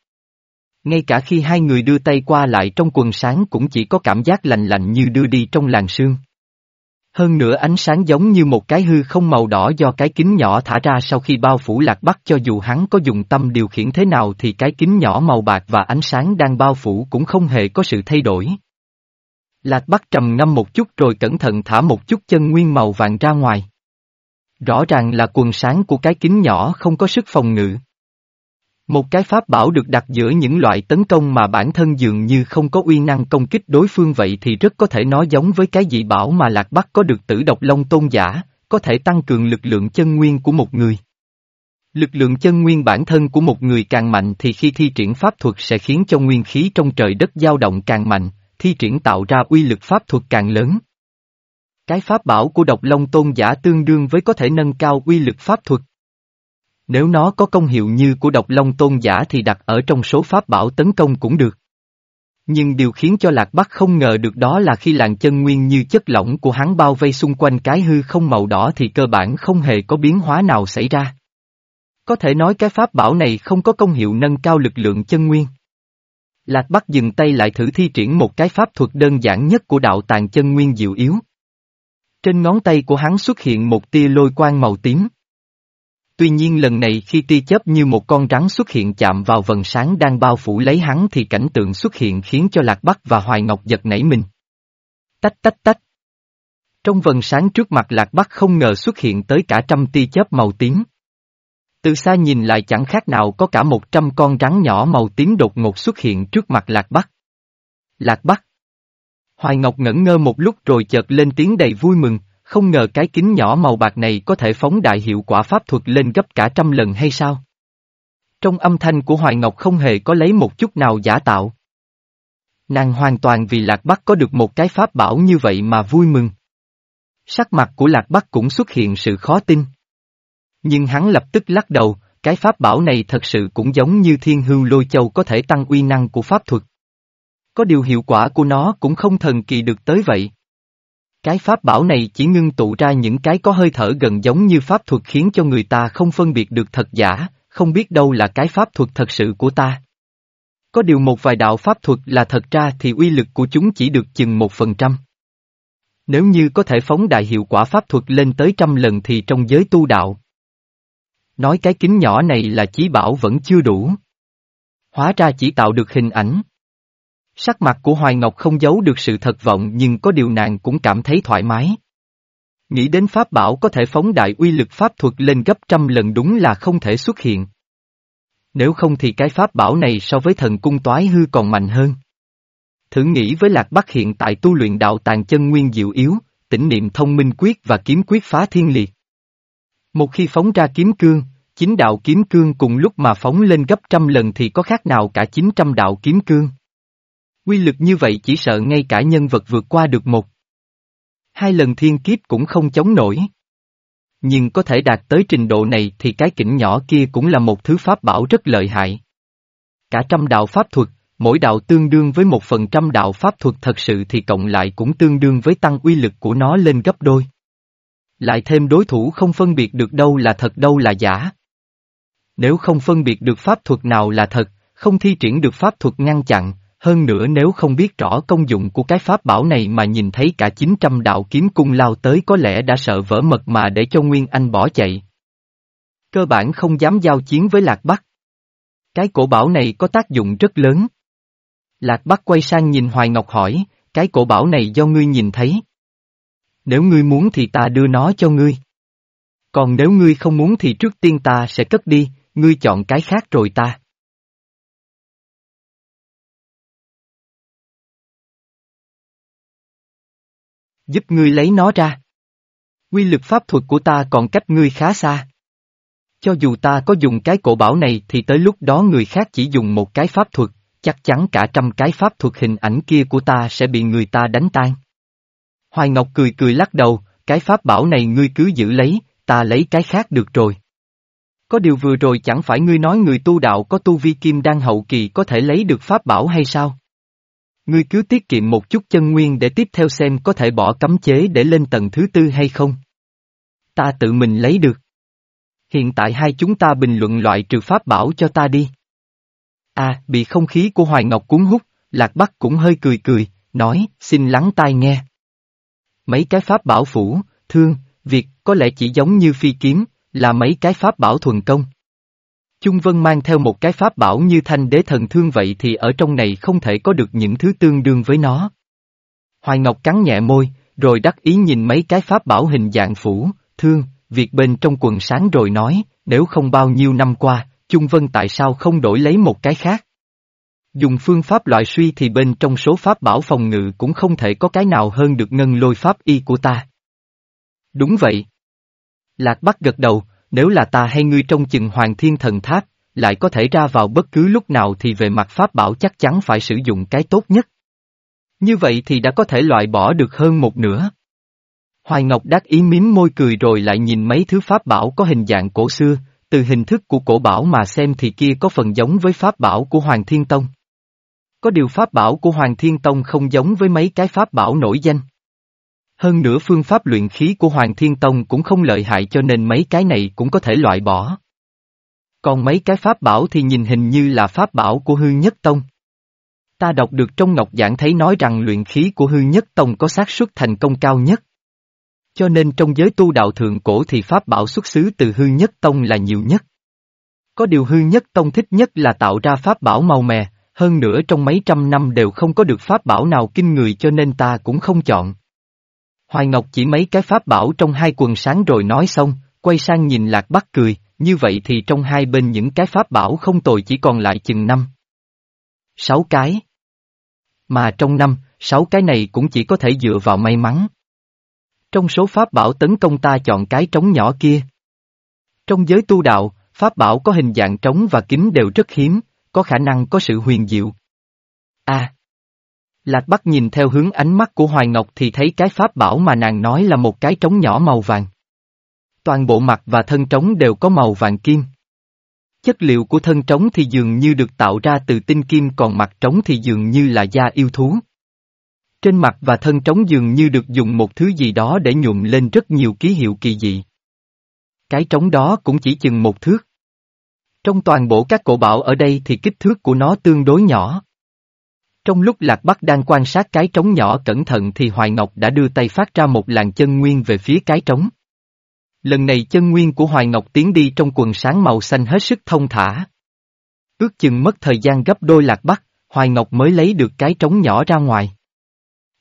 Ngay cả khi hai người đưa tay qua lại trong quần sáng cũng chỉ có cảm giác lạnh lạnh như đưa đi trong làn sương. Hơn nữa ánh sáng giống như một cái hư không màu đỏ do cái kính nhỏ thả ra sau khi bao phủ lạc bắc cho dù hắn có dùng tâm điều khiển thế nào thì cái kính nhỏ màu bạc và ánh sáng đang bao phủ cũng không hề có sự thay đổi. Lạc bắc trầm ngâm một chút rồi cẩn thận thả một chút chân nguyên màu vàng ra ngoài. Rõ ràng là quần sáng của cái kính nhỏ không có sức phòng ngự. Một cái pháp bảo được đặt giữa những loại tấn công mà bản thân dường như không có uy năng công kích đối phương vậy thì rất có thể nói giống với cái dị bảo mà Lạc Bắc có được tử độc long tôn giả, có thể tăng cường lực lượng chân nguyên của một người. Lực lượng chân nguyên bản thân của một người càng mạnh thì khi thi triển pháp thuật sẽ khiến cho nguyên khí trong trời đất dao động càng mạnh, thi triển tạo ra uy lực pháp thuật càng lớn. Cái pháp bảo của độc long tôn giả tương đương với có thể nâng cao uy lực pháp thuật. Nếu nó có công hiệu như của độc long tôn giả thì đặt ở trong số pháp bảo tấn công cũng được. Nhưng điều khiến cho Lạc Bắc không ngờ được đó là khi làn chân nguyên như chất lỏng của hắn bao vây xung quanh cái hư không màu đỏ thì cơ bản không hề có biến hóa nào xảy ra. Có thể nói cái pháp bảo này không có công hiệu nâng cao lực lượng chân nguyên. Lạc Bắc dừng tay lại thử thi triển một cái pháp thuật đơn giản nhất của đạo tàng chân nguyên diệu yếu. Trên ngón tay của hắn xuất hiện một tia lôi quang màu tím. Tuy nhiên lần này khi tia chớp như một con rắn xuất hiện chạm vào vần sáng đang bao phủ lấy hắn thì cảnh tượng xuất hiện khiến cho Lạc Bắc và Hoài Ngọc giật nảy mình. Tách tách tách. Trong vần sáng trước mặt Lạc Bắc không ngờ xuất hiện tới cả trăm tia chớp màu tím. Từ xa nhìn lại chẳng khác nào có cả một trăm con rắn nhỏ màu tím đột ngột xuất hiện trước mặt Lạc Bắc. Lạc Bắc. Hoài Ngọc ngẩn ngơ một lúc rồi chợt lên tiếng đầy vui mừng, không ngờ cái kính nhỏ màu bạc này có thể phóng đại hiệu quả pháp thuật lên gấp cả trăm lần hay sao? Trong âm thanh của Hoài Ngọc không hề có lấy một chút nào giả tạo. Nàng hoàn toàn vì Lạc Bắc có được một cái pháp bảo như vậy mà vui mừng. Sắc mặt của Lạc Bắc cũng xuất hiện sự khó tin. Nhưng hắn lập tức lắc đầu, cái pháp bảo này thật sự cũng giống như thiên hưu lôi châu có thể tăng uy năng của pháp thuật. Có điều hiệu quả của nó cũng không thần kỳ được tới vậy. Cái pháp bảo này chỉ ngưng tụ ra những cái có hơi thở gần giống như pháp thuật khiến cho người ta không phân biệt được thật giả, không biết đâu là cái pháp thuật thật sự của ta. Có điều một vài đạo pháp thuật là thật ra thì uy lực của chúng chỉ được chừng một phần trăm. Nếu như có thể phóng đại hiệu quả pháp thuật lên tới trăm lần thì trong giới tu đạo. Nói cái kính nhỏ này là chí bảo vẫn chưa đủ. Hóa ra chỉ tạo được hình ảnh. Sắc mặt của Hoài Ngọc không giấu được sự thật vọng nhưng có điều nàng cũng cảm thấy thoải mái. Nghĩ đến pháp bảo có thể phóng đại uy lực pháp thuật lên gấp trăm lần đúng là không thể xuất hiện. Nếu không thì cái pháp bảo này so với thần cung toái hư còn mạnh hơn. Thử nghĩ với Lạc Bắc hiện tại tu luyện đạo tàng chân nguyên diệu yếu, tỉnh niệm thông minh quyết và kiếm quyết phá thiên liệt. Một khi phóng ra kiếm cương, chính đạo kiếm cương cùng lúc mà phóng lên gấp trăm lần thì có khác nào cả chín trăm đạo kiếm cương. Quy lực như vậy chỉ sợ ngay cả nhân vật vượt qua được một. Hai lần thiên kiếp cũng không chống nổi. Nhưng có thể đạt tới trình độ này thì cái kỉnh nhỏ kia cũng là một thứ pháp bảo rất lợi hại. Cả trăm đạo pháp thuật, mỗi đạo tương đương với một phần trăm đạo pháp thuật thật sự thì cộng lại cũng tương đương với tăng uy lực của nó lên gấp đôi. Lại thêm đối thủ không phân biệt được đâu là thật đâu là giả. Nếu không phân biệt được pháp thuật nào là thật, không thi triển được pháp thuật ngăn chặn, hơn nữa nếu không biết rõ công dụng của cái pháp bảo này mà nhìn thấy cả 900 đạo kiếm cung lao tới có lẽ đã sợ vỡ mật mà để cho Nguyên Anh bỏ chạy. Cơ bản không dám giao chiến với Lạc Bắc. Cái cổ bảo này có tác dụng rất lớn. Lạc Bắc quay sang nhìn Hoài Ngọc hỏi, cái cổ bảo này do ngươi nhìn thấy. Nếu ngươi muốn thì ta đưa nó cho ngươi. Còn nếu ngươi không muốn thì trước tiên ta sẽ cất đi, ngươi chọn cái khác rồi ta. Giúp ngươi lấy nó ra. Quy lực pháp thuật của ta còn cách ngươi khá xa. Cho dù ta có dùng cái cổ bảo này thì tới lúc đó người khác chỉ dùng một cái pháp thuật, chắc chắn cả trăm cái pháp thuật hình ảnh kia của ta sẽ bị người ta đánh tan. Hoài Ngọc cười cười lắc đầu, cái pháp bảo này ngươi cứ giữ lấy, ta lấy cái khác được rồi. Có điều vừa rồi chẳng phải ngươi nói người tu đạo có tu vi kim đan hậu kỳ có thể lấy được pháp bảo hay sao? Ngươi cứ tiết kiệm một chút chân nguyên để tiếp theo xem có thể bỏ cấm chế để lên tầng thứ tư hay không. Ta tự mình lấy được. Hiện tại hai chúng ta bình luận loại trừ pháp bảo cho ta đi. À, bị không khí của Hoài Ngọc cuốn hút, Lạc Bắc cũng hơi cười cười, nói, xin lắng tai nghe. Mấy cái pháp bảo phủ, thương, việc, có lẽ chỉ giống như phi kiếm, là mấy cái pháp bảo thuần công. Trung Vân mang theo một cái pháp bảo như thanh đế thần thương vậy thì ở trong này không thể có được những thứ tương đương với nó. Hoài Ngọc cắn nhẹ môi, rồi đắc ý nhìn mấy cái pháp bảo hình dạng phủ, thương, việc bên trong quần sáng rồi nói, nếu không bao nhiêu năm qua, Trung Vân tại sao không đổi lấy một cái khác? Dùng phương pháp loại suy thì bên trong số pháp bảo phòng ngự cũng không thể có cái nào hơn được ngân lôi pháp y của ta. Đúng vậy. Lạc Bắc gật đầu, nếu là ta hay ngươi trong chừng hoàng thiên thần tháp, lại có thể ra vào bất cứ lúc nào thì về mặt pháp bảo chắc chắn phải sử dụng cái tốt nhất. Như vậy thì đã có thể loại bỏ được hơn một nửa. Hoài Ngọc đắc ý mím môi cười rồi lại nhìn mấy thứ pháp bảo có hình dạng cổ xưa, từ hình thức của cổ bảo mà xem thì kia có phần giống với pháp bảo của Hoàng Thiên Tông. Có điều pháp bảo của Hoàng Thiên Tông không giống với mấy cái pháp bảo nổi danh. Hơn nữa phương pháp luyện khí của Hoàng Thiên Tông cũng không lợi hại cho nên mấy cái này cũng có thể loại bỏ. Còn mấy cái pháp bảo thì nhìn hình như là pháp bảo của hư nhất tông. Ta đọc được trong Ngọc Giảng thấy nói rằng luyện khí của hư nhất tông có xác suất thành công cao nhất. Cho nên trong giới tu đạo thượng cổ thì pháp bảo xuất xứ từ hư nhất tông là nhiều nhất. Có điều hư nhất tông thích nhất là tạo ra pháp bảo màu mè, hơn nữa trong mấy trăm năm đều không có được pháp bảo nào kinh người cho nên ta cũng không chọn. Hoài Ngọc chỉ mấy cái pháp bảo trong hai quần sáng rồi nói xong, quay sang nhìn Lạc Bắc cười, như vậy thì trong hai bên những cái pháp bảo không tồi chỉ còn lại chừng năm. Sáu cái. Mà trong năm, sáu cái này cũng chỉ có thể dựa vào may mắn. Trong số pháp bảo tấn công ta chọn cái trống nhỏ kia. Trong giới tu đạo, pháp bảo có hình dạng trống và kính đều rất hiếm, có khả năng có sự huyền diệu. A. Lạc Bắc nhìn theo hướng ánh mắt của Hoài Ngọc thì thấy cái pháp bảo mà nàng nói là một cái trống nhỏ màu vàng. Toàn bộ mặt và thân trống đều có màu vàng kim. Chất liệu của thân trống thì dường như được tạo ra từ tinh kim, còn mặt trống thì dường như là da yêu thú. Trên mặt và thân trống dường như được dùng một thứ gì đó để nhuộm lên rất nhiều ký hiệu kỳ dị. Cái trống đó cũng chỉ chừng một thước. Trong toàn bộ các cổ bảo ở đây thì kích thước của nó tương đối nhỏ. Trong lúc Lạc Bắc đang quan sát cái trống nhỏ cẩn thận thì Hoài Ngọc đã đưa tay phát ra một làn chân nguyên về phía cái trống. Lần này chân nguyên của Hoài Ngọc tiến đi trong quần sáng màu xanh hết sức thông thả. Ước chừng mất thời gian gấp đôi Lạc Bắc, Hoài Ngọc mới lấy được cái trống nhỏ ra ngoài.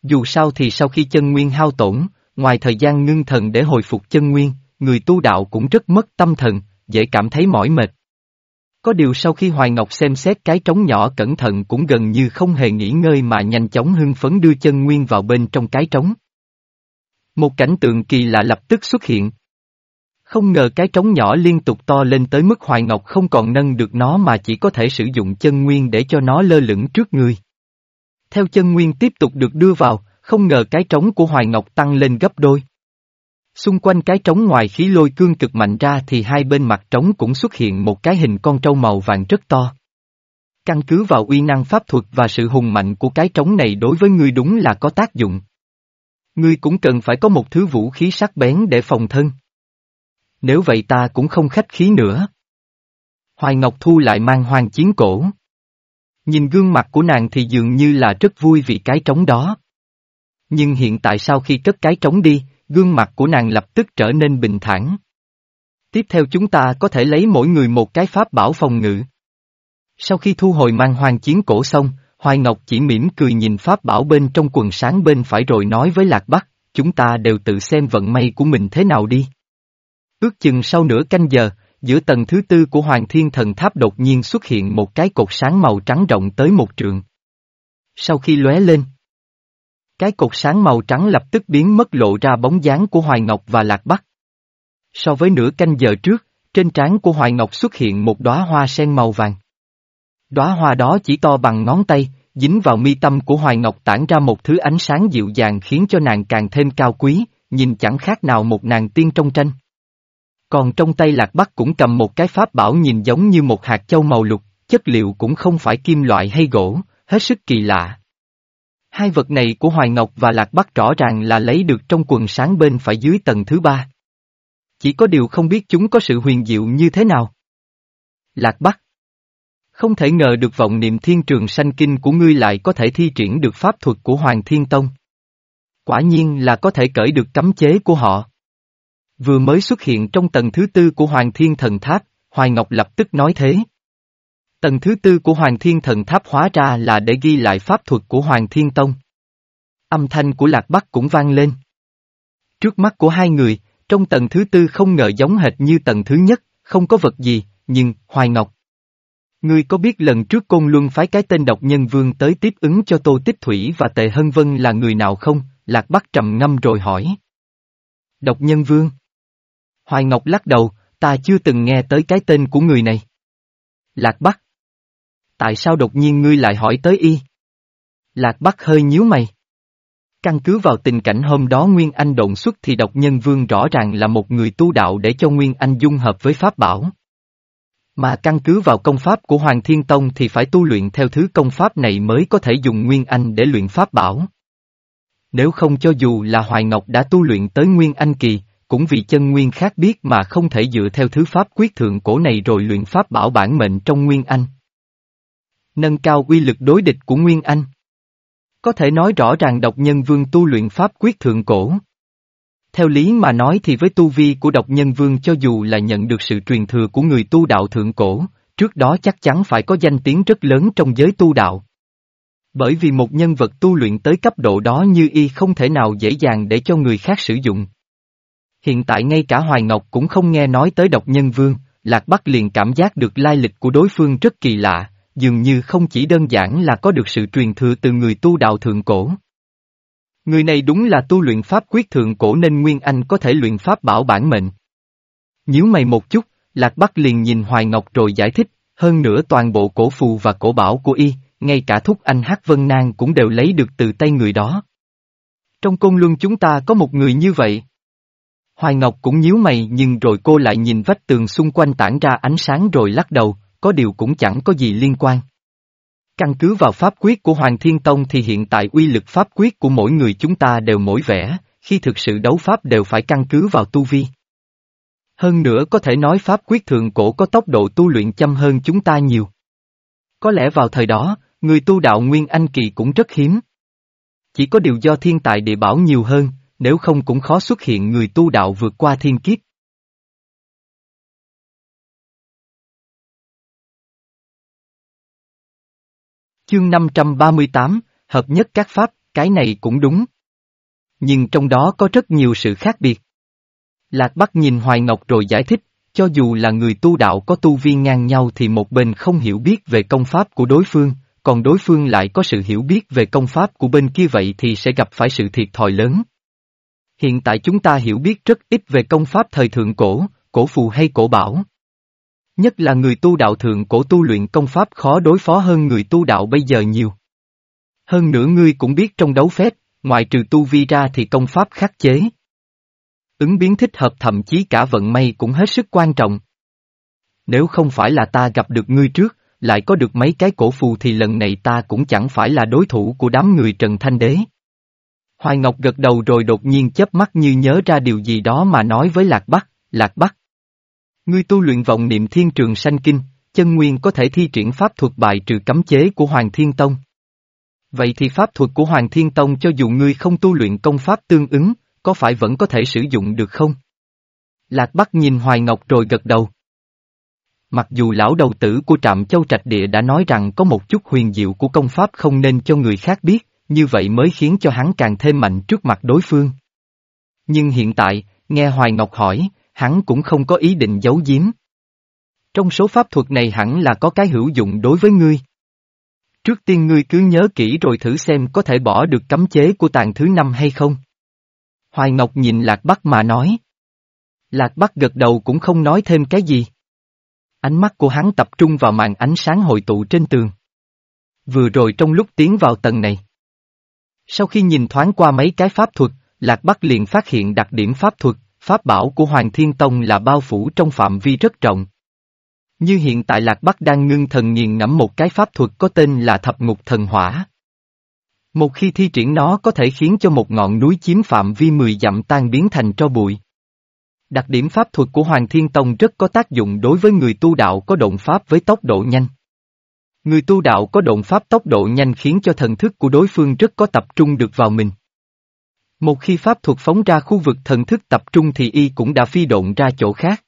Dù sao thì sau khi chân nguyên hao tổn, ngoài thời gian ngưng thần để hồi phục chân nguyên, người tu đạo cũng rất mất tâm thần, dễ cảm thấy mỏi mệt. Có điều sau khi Hoài Ngọc xem xét cái trống nhỏ cẩn thận cũng gần như không hề nghỉ ngơi mà nhanh chóng hưng phấn đưa chân nguyên vào bên trong cái trống. Một cảnh tượng kỳ lạ lập tức xuất hiện. Không ngờ cái trống nhỏ liên tục to lên tới mức Hoài Ngọc không còn nâng được nó mà chỉ có thể sử dụng chân nguyên để cho nó lơ lửng trước người. Theo chân nguyên tiếp tục được đưa vào, không ngờ cái trống của Hoài Ngọc tăng lên gấp đôi. Xung quanh cái trống ngoài khí lôi cương cực mạnh ra thì hai bên mặt trống cũng xuất hiện một cái hình con trâu màu vàng rất to. Căn cứ vào uy năng pháp thuật và sự hùng mạnh của cái trống này đối với ngươi đúng là có tác dụng. Ngươi cũng cần phải có một thứ vũ khí sắc bén để phòng thân. Nếu vậy ta cũng không khách khí nữa. Hoài Ngọc Thu lại mang hoàng chiến cổ. Nhìn gương mặt của nàng thì dường như là rất vui vì cái trống đó. Nhưng hiện tại sau khi cất cái trống đi, gương mặt của nàng lập tức trở nên bình thản. Tiếp theo chúng ta có thể lấy mỗi người một cái pháp bảo phòng ngự. Sau khi thu hồi mang hoàng chiến cổ xong, Hoài Ngọc chỉ mỉm cười nhìn pháp bảo bên trong quần sáng bên phải rồi nói với Lạc Bắc, chúng ta đều tự xem vận may của mình thế nào đi. Ước chừng sau nửa canh giờ, giữa tầng thứ tư của Hoàng Thiên Thần Tháp đột nhiên xuất hiện một cái cột sáng màu trắng rộng tới một trượng. Sau khi lóe lên, cái cột sáng màu trắng lập tức biến mất lộ ra bóng dáng của Hoài Ngọc và Lạc Bắc. So với nửa canh giờ trước, trên trán của Hoài Ngọc xuất hiện một đóa hoa sen màu vàng. Đóa hoa đó chỉ to bằng ngón tay, dính vào mi tâm của Hoài Ngọc tản ra một thứ ánh sáng dịu dàng khiến cho nàng càng thêm cao quý, nhìn chẳng khác nào một nàng tiên trong tranh. Còn trong tay Lạc Bắc cũng cầm một cái pháp bảo nhìn giống như một hạt châu màu lục, chất liệu cũng không phải kim loại hay gỗ, hết sức kỳ lạ. Hai vật này của Hoài Ngọc và Lạc Bắc rõ ràng là lấy được trong quần sáng bên phải dưới tầng thứ ba. Chỉ có điều không biết chúng có sự huyền diệu như thế nào. Lạc Bắc Không thể ngờ được vọng niệm thiên trường sanh kinh của ngươi lại có thể thi triển được pháp thuật của Hoàng Thiên Tông. Quả nhiên là có thể cởi được cấm chế của họ. Vừa mới xuất hiện trong tầng thứ tư của Hoàng Thiên Thần Tháp, Hoài Ngọc lập tức nói thế. Tầng thứ tư của Hoàng Thiên Thần Tháp hóa ra là để ghi lại pháp thuật của Hoàng Thiên Tông. Âm thanh của Lạc Bắc cũng vang lên. Trước mắt của hai người, trong tầng thứ tư không ngờ giống hệt như tầng thứ nhất, không có vật gì, nhưng, Hoài Ngọc. Ngươi có biết lần trước Côn Luân phái cái tên độc nhân vương tới tiếp ứng cho Tô Tích Thủy và Tề Hân Vân là người nào không? Lạc Bắc trầm ngâm rồi hỏi. Độc nhân vương. Hoài Ngọc lắc đầu, ta chưa từng nghe tới cái tên của người này. Lạc Bắc. Tại sao đột nhiên ngươi lại hỏi tới y? Lạc Bắc hơi nhíu mày. Căn cứ vào tình cảnh hôm đó Nguyên Anh độn xuất thì độc nhân vương rõ ràng là một người tu đạo để cho Nguyên Anh dung hợp với Pháp bảo. Mà căn cứ vào công pháp của Hoàng Thiên Tông thì phải tu luyện theo thứ công pháp này mới có thể dùng Nguyên Anh để luyện Pháp bảo. Nếu không cho dù là Hoài Ngọc đã tu luyện tới Nguyên Anh kỳ, cũng vì chân nguyên khác biết mà không thể dựa theo thứ pháp quyết thượng cổ này rồi luyện pháp bảo bản mệnh trong Nguyên Anh. Nâng cao uy lực đối địch của Nguyên Anh. Có thể nói rõ ràng độc nhân vương tu luyện pháp quyết thượng cổ. Theo lý mà nói thì với tu vi của độc nhân vương cho dù là nhận được sự truyền thừa của người tu đạo thượng cổ, trước đó chắc chắn phải có danh tiếng rất lớn trong giới tu đạo. Bởi vì một nhân vật tu luyện tới cấp độ đó như y không thể nào dễ dàng để cho người khác sử dụng. Hiện tại ngay cả Hoài Ngọc cũng không nghe nói tới độc nhân vương, Lạc Bắc liền cảm giác được lai lịch của đối phương rất kỳ lạ, dường như không chỉ đơn giản là có được sự truyền thừa từ người tu đạo thượng cổ. Người này đúng là tu luyện pháp quyết thượng cổ nên Nguyên Anh có thể luyện pháp bảo bản mệnh. Nhíu mày một chút, Lạc Bắc liền nhìn Hoài Ngọc rồi giải thích, hơn nữa toàn bộ cổ phù và cổ bảo của y, ngay cả thúc anh Hát Vân Nang cũng đều lấy được từ tay người đó. Trong côn luân chúng ta có một người như vậy. Hoài Ngọc cũng nhíu mày nhưng rồi cô lại nhìn vách tường xung quanh tản ra ánh sáng rồi lắc đầu, có điều cũng chẳng có gì liên quan. Căn cứ vào pháp quyết của Hoàng Thiên Tông thì hiện tại uy lực pháp quyết của mỗi người chúng ta đều mỗi vẻ, khi thực sự đấu pháp đều phải căn cứ vào tu vi. Hơn nữa có thể nói pháp quyết thượng cổ có tốc độ tu luyện chăm hơn chúng ta nhiều. Có lẽ vào thời đó, người tu đạo Nguyên Anh Kỳ cũng rất hiếm. Chỉ có điều do thiên tài địa bảo nhiều hơn, nếu không cũng khó xuất hiện người tu đạo vượt qua thiên kiếp. Chương 538, Hợp nhất các pháp, cái này cũng đúng. Nhưng trong đó có rất nhiều sự khác biệt. Lạc Bắc nhìn Hoài Ngọc rồi giải thích, cho dù là người tu đạo có tu vi ngang nhau thì một bên không hiểu biết về công pháp của đối phương, còn đối phương lại có sự hiểu biết về công pháp của bên kia vậy thì sẽ gặp phải sự thiệt thòi lớn. Hiện tại chúng ta hiểu biết rất ít về công pháp thời thượng cổ, cổ phù hay cổ bảo. Nhất là người tu đạo thượng cổ tu luyện công pháp khó đối phó hơn người tu đạo bây giờ nhiều. Hơn nữa ngươi cũng biết trong đấu phép, ngoài trừ tu vi ra thì công pháp khắc chế. Ứng biến thích hợp thậm chí cả vận may cũng hết sức quan trọng. Nếu không phải là ta gặp được ngươi trước, lại có được mấy cái cổ phù thì lần này ta cũng chẳng phải là đối thủ của đám người Trần Thanh Đế. Hoài Ngọc gật đầu rồi đột nhiên chớp mắt như nhớ ra điều gì đó mà nói với Lạc Bắc, Lạc Bắc. Ngươi tu luyện vọng niệm thiên trường sanh kinh, chân nguyên có thể thi triển pháp thuật bài trừ cấm chế của Hoàng Thiên Tông. Vậy thì pháp thuật của Hoàng Thiên Tông cho dù ngươi không tu luyện công pháp tương ứng, có phải vẫn có thể sử dụng được không? Lạc Bắc nhìn Hoài Ngọc rồi gật đầu. Mặc dù lão đầu tử của trạm châu trạch địa đã nói rằng có một chút huyền diệu của công pháp không nên cho người khác biết, như vậy mới khiến cho hắn càng thêm mạnh trước mặt đối phương. Nhưng hiện tại, nghe Hoài Ngọc hỏi, hắn cũng không có ý định giấu giếm. Trong số pháp thuật này hẳn là có cái hữu dụng đối với ngươi. Trước tiên ngươi cứ nhớ kỹ rồi thử xem có thể bỏ được cấm chế của tàn thứ năm hay không. Hoài Ngọc nhìn Lạc Bắc mà nói. Lạc Bắc gật đầu cũng không nói thêm cái gì. Ánh mắt của hắn tập trung vào màn ánh sáng hội tụ trên tường. Vừa rồi trong lúc tiến vào tầng này. Sau khi nhìn thoáng qua mấy cái pháp thuật, Lạc Bắc liền phát hiện đặc điểm pháp thuật, pháp bảo của Hoàng Thiên Tông là bao phủ trong phạm vi rất rộng. Như hiện tại Lạc Bắc đang ngưng thần nghiền ngẫm một cái pháp thuật có tên là Thập Ngục Thần Hỏa. Một khi thi triển nó có thể khiến cho một ngọn núi chiếm phạm vi 10 dặm tan biến thành tro bụi. Đặc điểm pháp thuật của Hoàng Thiên Tông rất có tác dụng đối với người tu đạo có động pháp với tốc độ nhanh. Người tu đạo có động pháp tốc độ nhanh khiến cho thần thức của đối phương rất có tập trung được vào mình. Một khi pháp thuật phóng ra khu vực thần thức tập trung thì y cũng đã phi độn ra chỗ khác.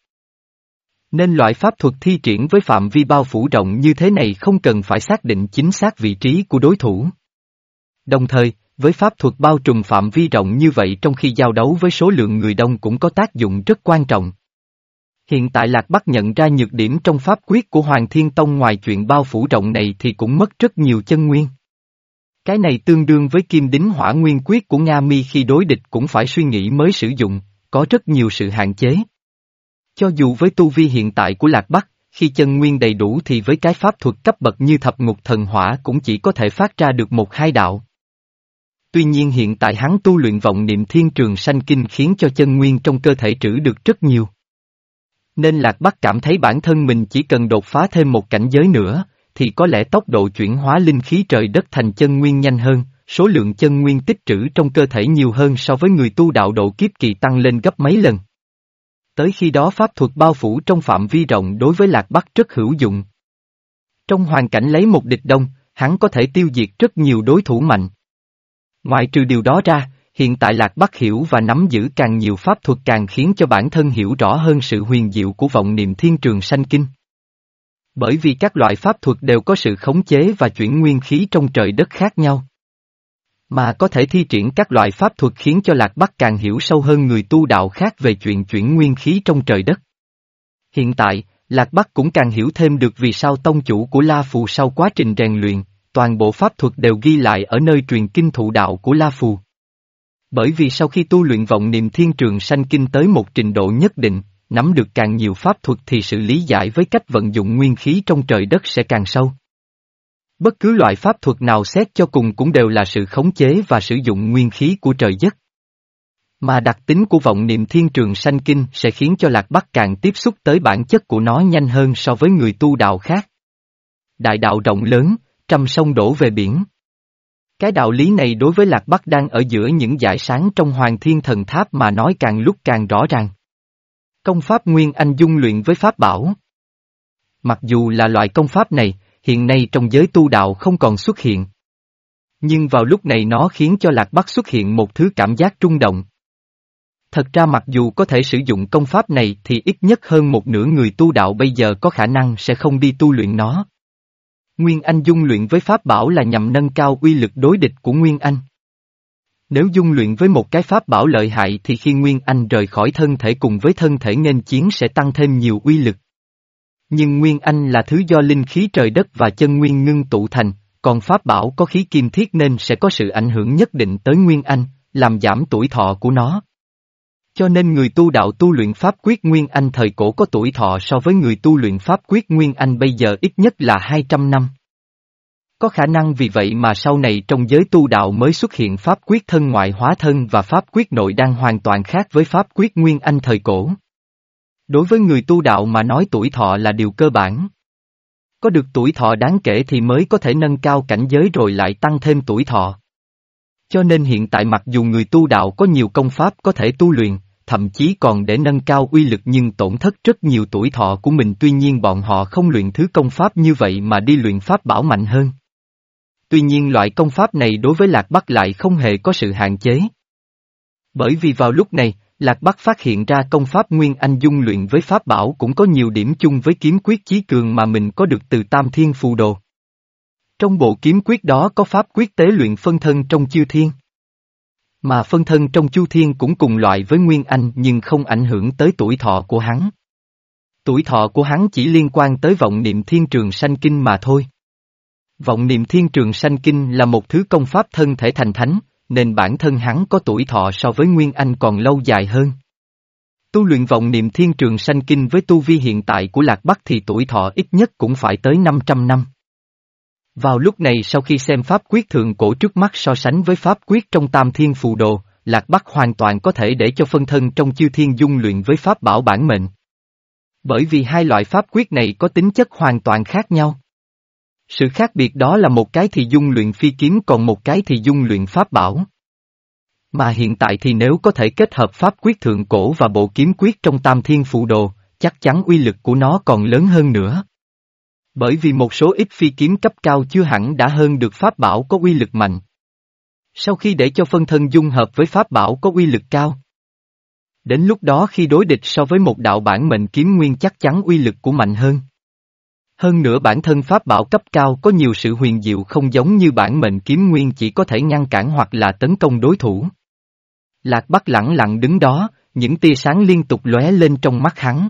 Nên loại pháp thuật thi triển với phạm vi bao phủ rộng như thế này không cần phải xác định chính xác vị trí của đối thủ. Đồng thời, với pháp thuật bao trùm phạm vi rộng như vậy trong khi giao đấu với số lượng người đông cũng có tác dụng rất quan trọng. Hiện tại Lạc Bắc nhận ra nhược điểm trong pháp quyết của Hoàng Thiên Tông ngoài chuyện bao phủ rộng này thì cũng mất rất nhiều chân nguyên. Cái này tương đương với kim đính hỏa nguyên quyết của Nga Mi khi đối địch cũng phải suy nghĩ mới sử dụng, có rất nhiều sự hạn chế. Cho dù với tu vi hiện tại của Lạc Bắc, khi chân nguyên đầy đủ thì với cái pháp thuật cấp bậc như thập ngục thần hỏa cũng chỉ có thể phát ra được một hai đạo. Tuy nhiên hiện tại hắn tu luyện vọng niệm thiên trường sanh kinh khiến cho chân nguyên trong cơ thể trữ được rất nhiều. Nên Lạc Bắc cảm thấy bản thân mình chỉ cần đột phá thêm một cảnh giới nữa, thì có lẽ tốc độ chuyển hóa linh khí trời đất thành chân nguyên nhanh hơn, số lượng chân nguyên tích trữ trong cơ thể nhiều hơn so với người tu đạo độ kiếp kỳ tăng lên gấp mấy lần. Tới khi đó pháp thuật bao phủ trong phạm vi rộng đối với Lạc Bắc rất hữu dụng. Trong hoàn cảnh lấy một địch đông, hắn có thể tiêu diệt rất nhiều đối thủ mạnh. Ngoại trừ điều đó ra, hiện tại Lạc Bắc hiểu và nắm giữ càng nhiều pháp thuật càng khiến cho bản thân hiểu rõ hơn sự huyền diệu của vọng niệm thiên trường sanh kinh. Bởi vì các loại pháp thuật đều có sự khống chế và chuyển nguyên khí trong trời đất khác nhau. Mà có thể thi triển các loại pháp thuật khiến cho Lạc Bắc càng hiểu sâu hơn người tu đạo khác về chuyện chuyển nguyên khí trong trời đất. Hiện tại, Lạc Bắc cũng càng hiểu thêm được vì sao tông chủ của La Phù sau quá trình rèn luyện, toàn bộ pháp thuật đều ghi lại ở nơi truyền kinh thụ đạo của La Phù. Bởi vì sau khi tu luyện vọng niệm thiên trường sanh kinh tới một trình độ nhất định, nắm được càng nhiều pháp thuật thì sự lý giải với cách vận dụng nguyên khí trong trời đất sẽ càng sâu. Bất cứ loại pháp thuật nào xét cho cùng cũng đều là sự khống chế và sử dụng nguyên khí của trời đất. Mà đặc tính của vọng niệm thiên trường sanh kinh sẽ khiến cho Lạc Bắc càng tiếp xúc tới bản chất của nó nhanh hơn so với người tu đạo khác. Đại đạo rộng lớn, trăm sông đổ về biển. Cái đạo lý này đối với Lạc Bắc đang ở giữa những giải sáng trong Hoàng Thiên Thần Tháp mà nói càng lúc càng rõ ràng. Công pháp Nguyên Anh dung luyện với pháp bảo. Mặc dù là loại công pháp này, hiện nay trong giới tu đạo không còn xuất hiện. Nhưng vào lúc này nó khiến cho Lạc Bắc xuất hiện một thứ cảm giác trung động. Thật ra mặc dù có thể sử dụng công pháp này thì ít nhất hơn một nửa người tu đạo bây giờ có khả năng sẽ không đi tu luyện nó. Nguyên Anh dung luyện với pháp bảo là nhằm nâng cao uy lực đối địch của Nguyên Anh. Nếu dung luyện với một cái pháp bảo lợi hại thì khi Nguyên Anh rời khỏi thân thể cùng với thân thể nghênh chiến sẽ tăng thêm nhiều uy lực. Nhưng Nguyên Anh là thứ do linh khí trời đất và chân nguyên ngưng tụ thành, còn pháp bảo có khí kim thiết nên sẽ có sự ảnh hưởng nhất định tới Nguyên Anh, làm giảm tuổi thọ của nó. Cho nên người tu đạo tu luyện pháp quyết Nguyên Anh thời cổ có tuổi thọ so với người tu luyện pháp quyết Nguyên Anh bây giờ ít nhất là 200 năm. Có khả năng vì vậy mà sau này trong giới tu đạo mới xuất hiện pháp quyết thân ngoại hóa thân và pháp quyết nội đang hoàn toàn khác với pháp quyết Nguyên Anh thời cổ. Đối với người tu đạo mà nói tuổi thọ là điều cơ bản. Có được tuổi thọ đáng kể thì mới có thể nâng cao cảnh giới rồi lại tăng thêm tuổi thọ. Cho nên hiện tại mặc dù người tu đạo có nhiều công pháp có thể tu luyện, thậm chí còn để nâng cao uy lực nhưng tổn thất rất nhiều tuổi thọ của mình tuy nhiên bọn họ không luyện thứ công pháp như vậy mà đi luyện pháp bảo mạnh hơn. Tuy nhiên loại công pháp này đối với Lạc Bắc lại không hề có sự hạn chế. Bởi vì vào lúc này, Lạc Bắc phát hiện ra công pháp Nguyên Anh dung luyện với pháp bảo cũng có nhiều điểm chung với kiếm quyết chí cường mà mình có được từ Tam Thiên Phù Đồ. Trong bộ kiếm quyết đó có pháp quyết tế luyện phân thân trong chư thiên. Mà phân thân trong chu thiên cũng cùng loại với Nguyên Anh nhưng không ảnh hưởng tới tuổi thọ của hắn. Tuổi thọ của hắn chỉ liên quan tới vọng niệm thiên trường sanh kinh mà thôi. Vọng niệm thiên trường sanh kinh là một thứ công pháp thân thể thành thánh, nên bản thân hắn có tuổi thọ so với Nguyên Anh còn lâu dài hơn. Tu luyện vọng niệm thiên trường sanh kinh với tu vi hiện tại của Lạc Bắc thì tuổi thọ ít nhất cũng phải tới 500 năm. Vào lúc này sau khi xem pháp quyết thượng cổ trước mắt so sánh với pháp quyết trong tam thiên phù đồ, Lạc Bắc hoàn toàn có thể để cho phân thân trong chư thiên dung luyện với pháp bảo bản mệnh. Bởi vì hai loại pháp quyết này có tính chất hoàn toàn khác nhau. Sự khác biệt đó là một cái thì dung luyện phi kiếm còn một cái thì dung luyện pháp bảo. Mà hiện tại thì nếu có thể kết hợp pháp quyết thượng cổ và bộ kiếm quyết trong tam thiên phụ đồ, chắc chắn uy lực của nó còn lớn hơn nữa. Bởi vì một số ít phi kiếm cấp cao chưa hẳn đã hơn được pháp bảo có uy lực mạnh. Sau khi để cho phân thân dung hợp với pháp bảo có uy lực cao. Đến lúc đó khi đối địch so với một đạo bản mệnh kiếm nguyên chắc chắn uy lực của mạnh hơn. Hơn nữa bản thân pháp bảo cấp cao có nhiều sự huyền diệu không giống như bản mệnh kiếm nguyên chỉ có thể ngăn cản hoặc là tấn công đối thủ. Lạc Bắc lặng lặng đứng đó, những tia sáng liên tục lóe lên trong mắt hắn.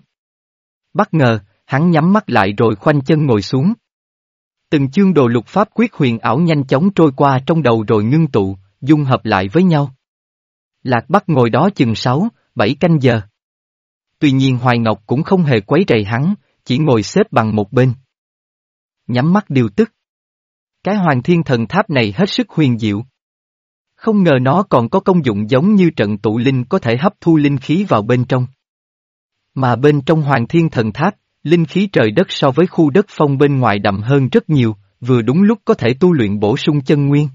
Bất ngờ, hắn nhắm mắt lại rồi khoanh chân ngồi xuống. Từng chương đồ lục pháp quyết huyền ảo nhanh chóng trôi qua trong đầu rồi ngưng tụ, dung hợp lại với nhau. Lạc Bắc ngồi đó chừng sáu, bảy canh giờ. Tuy nhiên Hoài Ngọc cũng không hề quấy rầy hắn, chỉ ngồi xếp bằng một bên. Nhắm mắt điều tức. Cái hoàng thiên thần tháp này hết sức huyền diệu. Không ngờ nó còn có công dụng giống như trận tụ linh có thể hấp thu linh khí vào bên trong. Mà bên trong hoàng thiên thần tháp, linh khí trời đất so với khu đất phong bên ngoài đậm hơn rất nhiều, vừa đúng lúc có thể tu luyện bổ sung chân nguyên.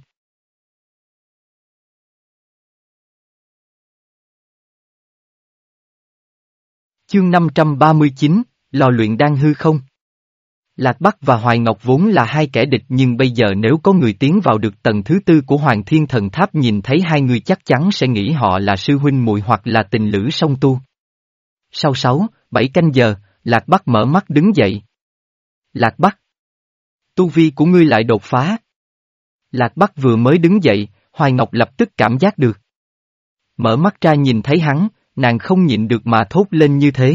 Chương 539, lò luyện đang hư không? Lạc Bắc và Hoài Ngọc vốn là hai kẻ địch nhưng bây giờ nếu có người tiến vào được tầng thứ tư của Hoàng Thiên Thần Tháp nhìn thấy hai người chắc chắn sẽ nghĩ họ là sư huynh muội hoặc là tình lữ song tu. Sau sáu, bảy canh giờ, Lạc Bắc mở mắt đứng dậy. Lạc Bắc! Tu vi của ngươi lại đột phá. Lạc Bắc vừa mới đứng dậy, Hoài Ngọc lập tức cảm giác được. Mở mắt ra nhìn thấy hắn, nàng không nhịn được mà thốt lên như thế.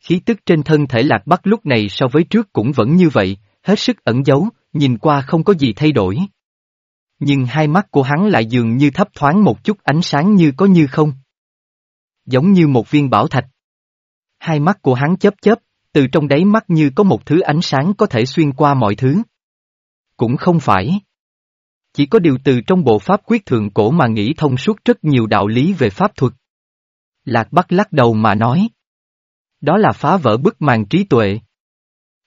Khí tức trên thân thể Lạc Bắc lúc này so với trước cũng vẫn như vậy, hết sức ẩn giấu, nhìn qua không có gì thay đổi. Nhưng hai mắt của hắn lại dường như thấp thoáng một chút ánh sáng như có như không. Giống như một viên bảo thạch. Hai mắt của hắn chớp chớp, từ trong đáy mắt như có một thứ ánh sáng có thể xuyên qua mọi thứ. Cũng không phải. Chỉ có điều từ trong bộ pháp quyết thượng cổ mà nghĩ thông suốt rất nhiều đạo lý về pháp thuật. Lạc Bắc lắc đầu mà nói. Đó là phá vỡ bức màn trí tuệ.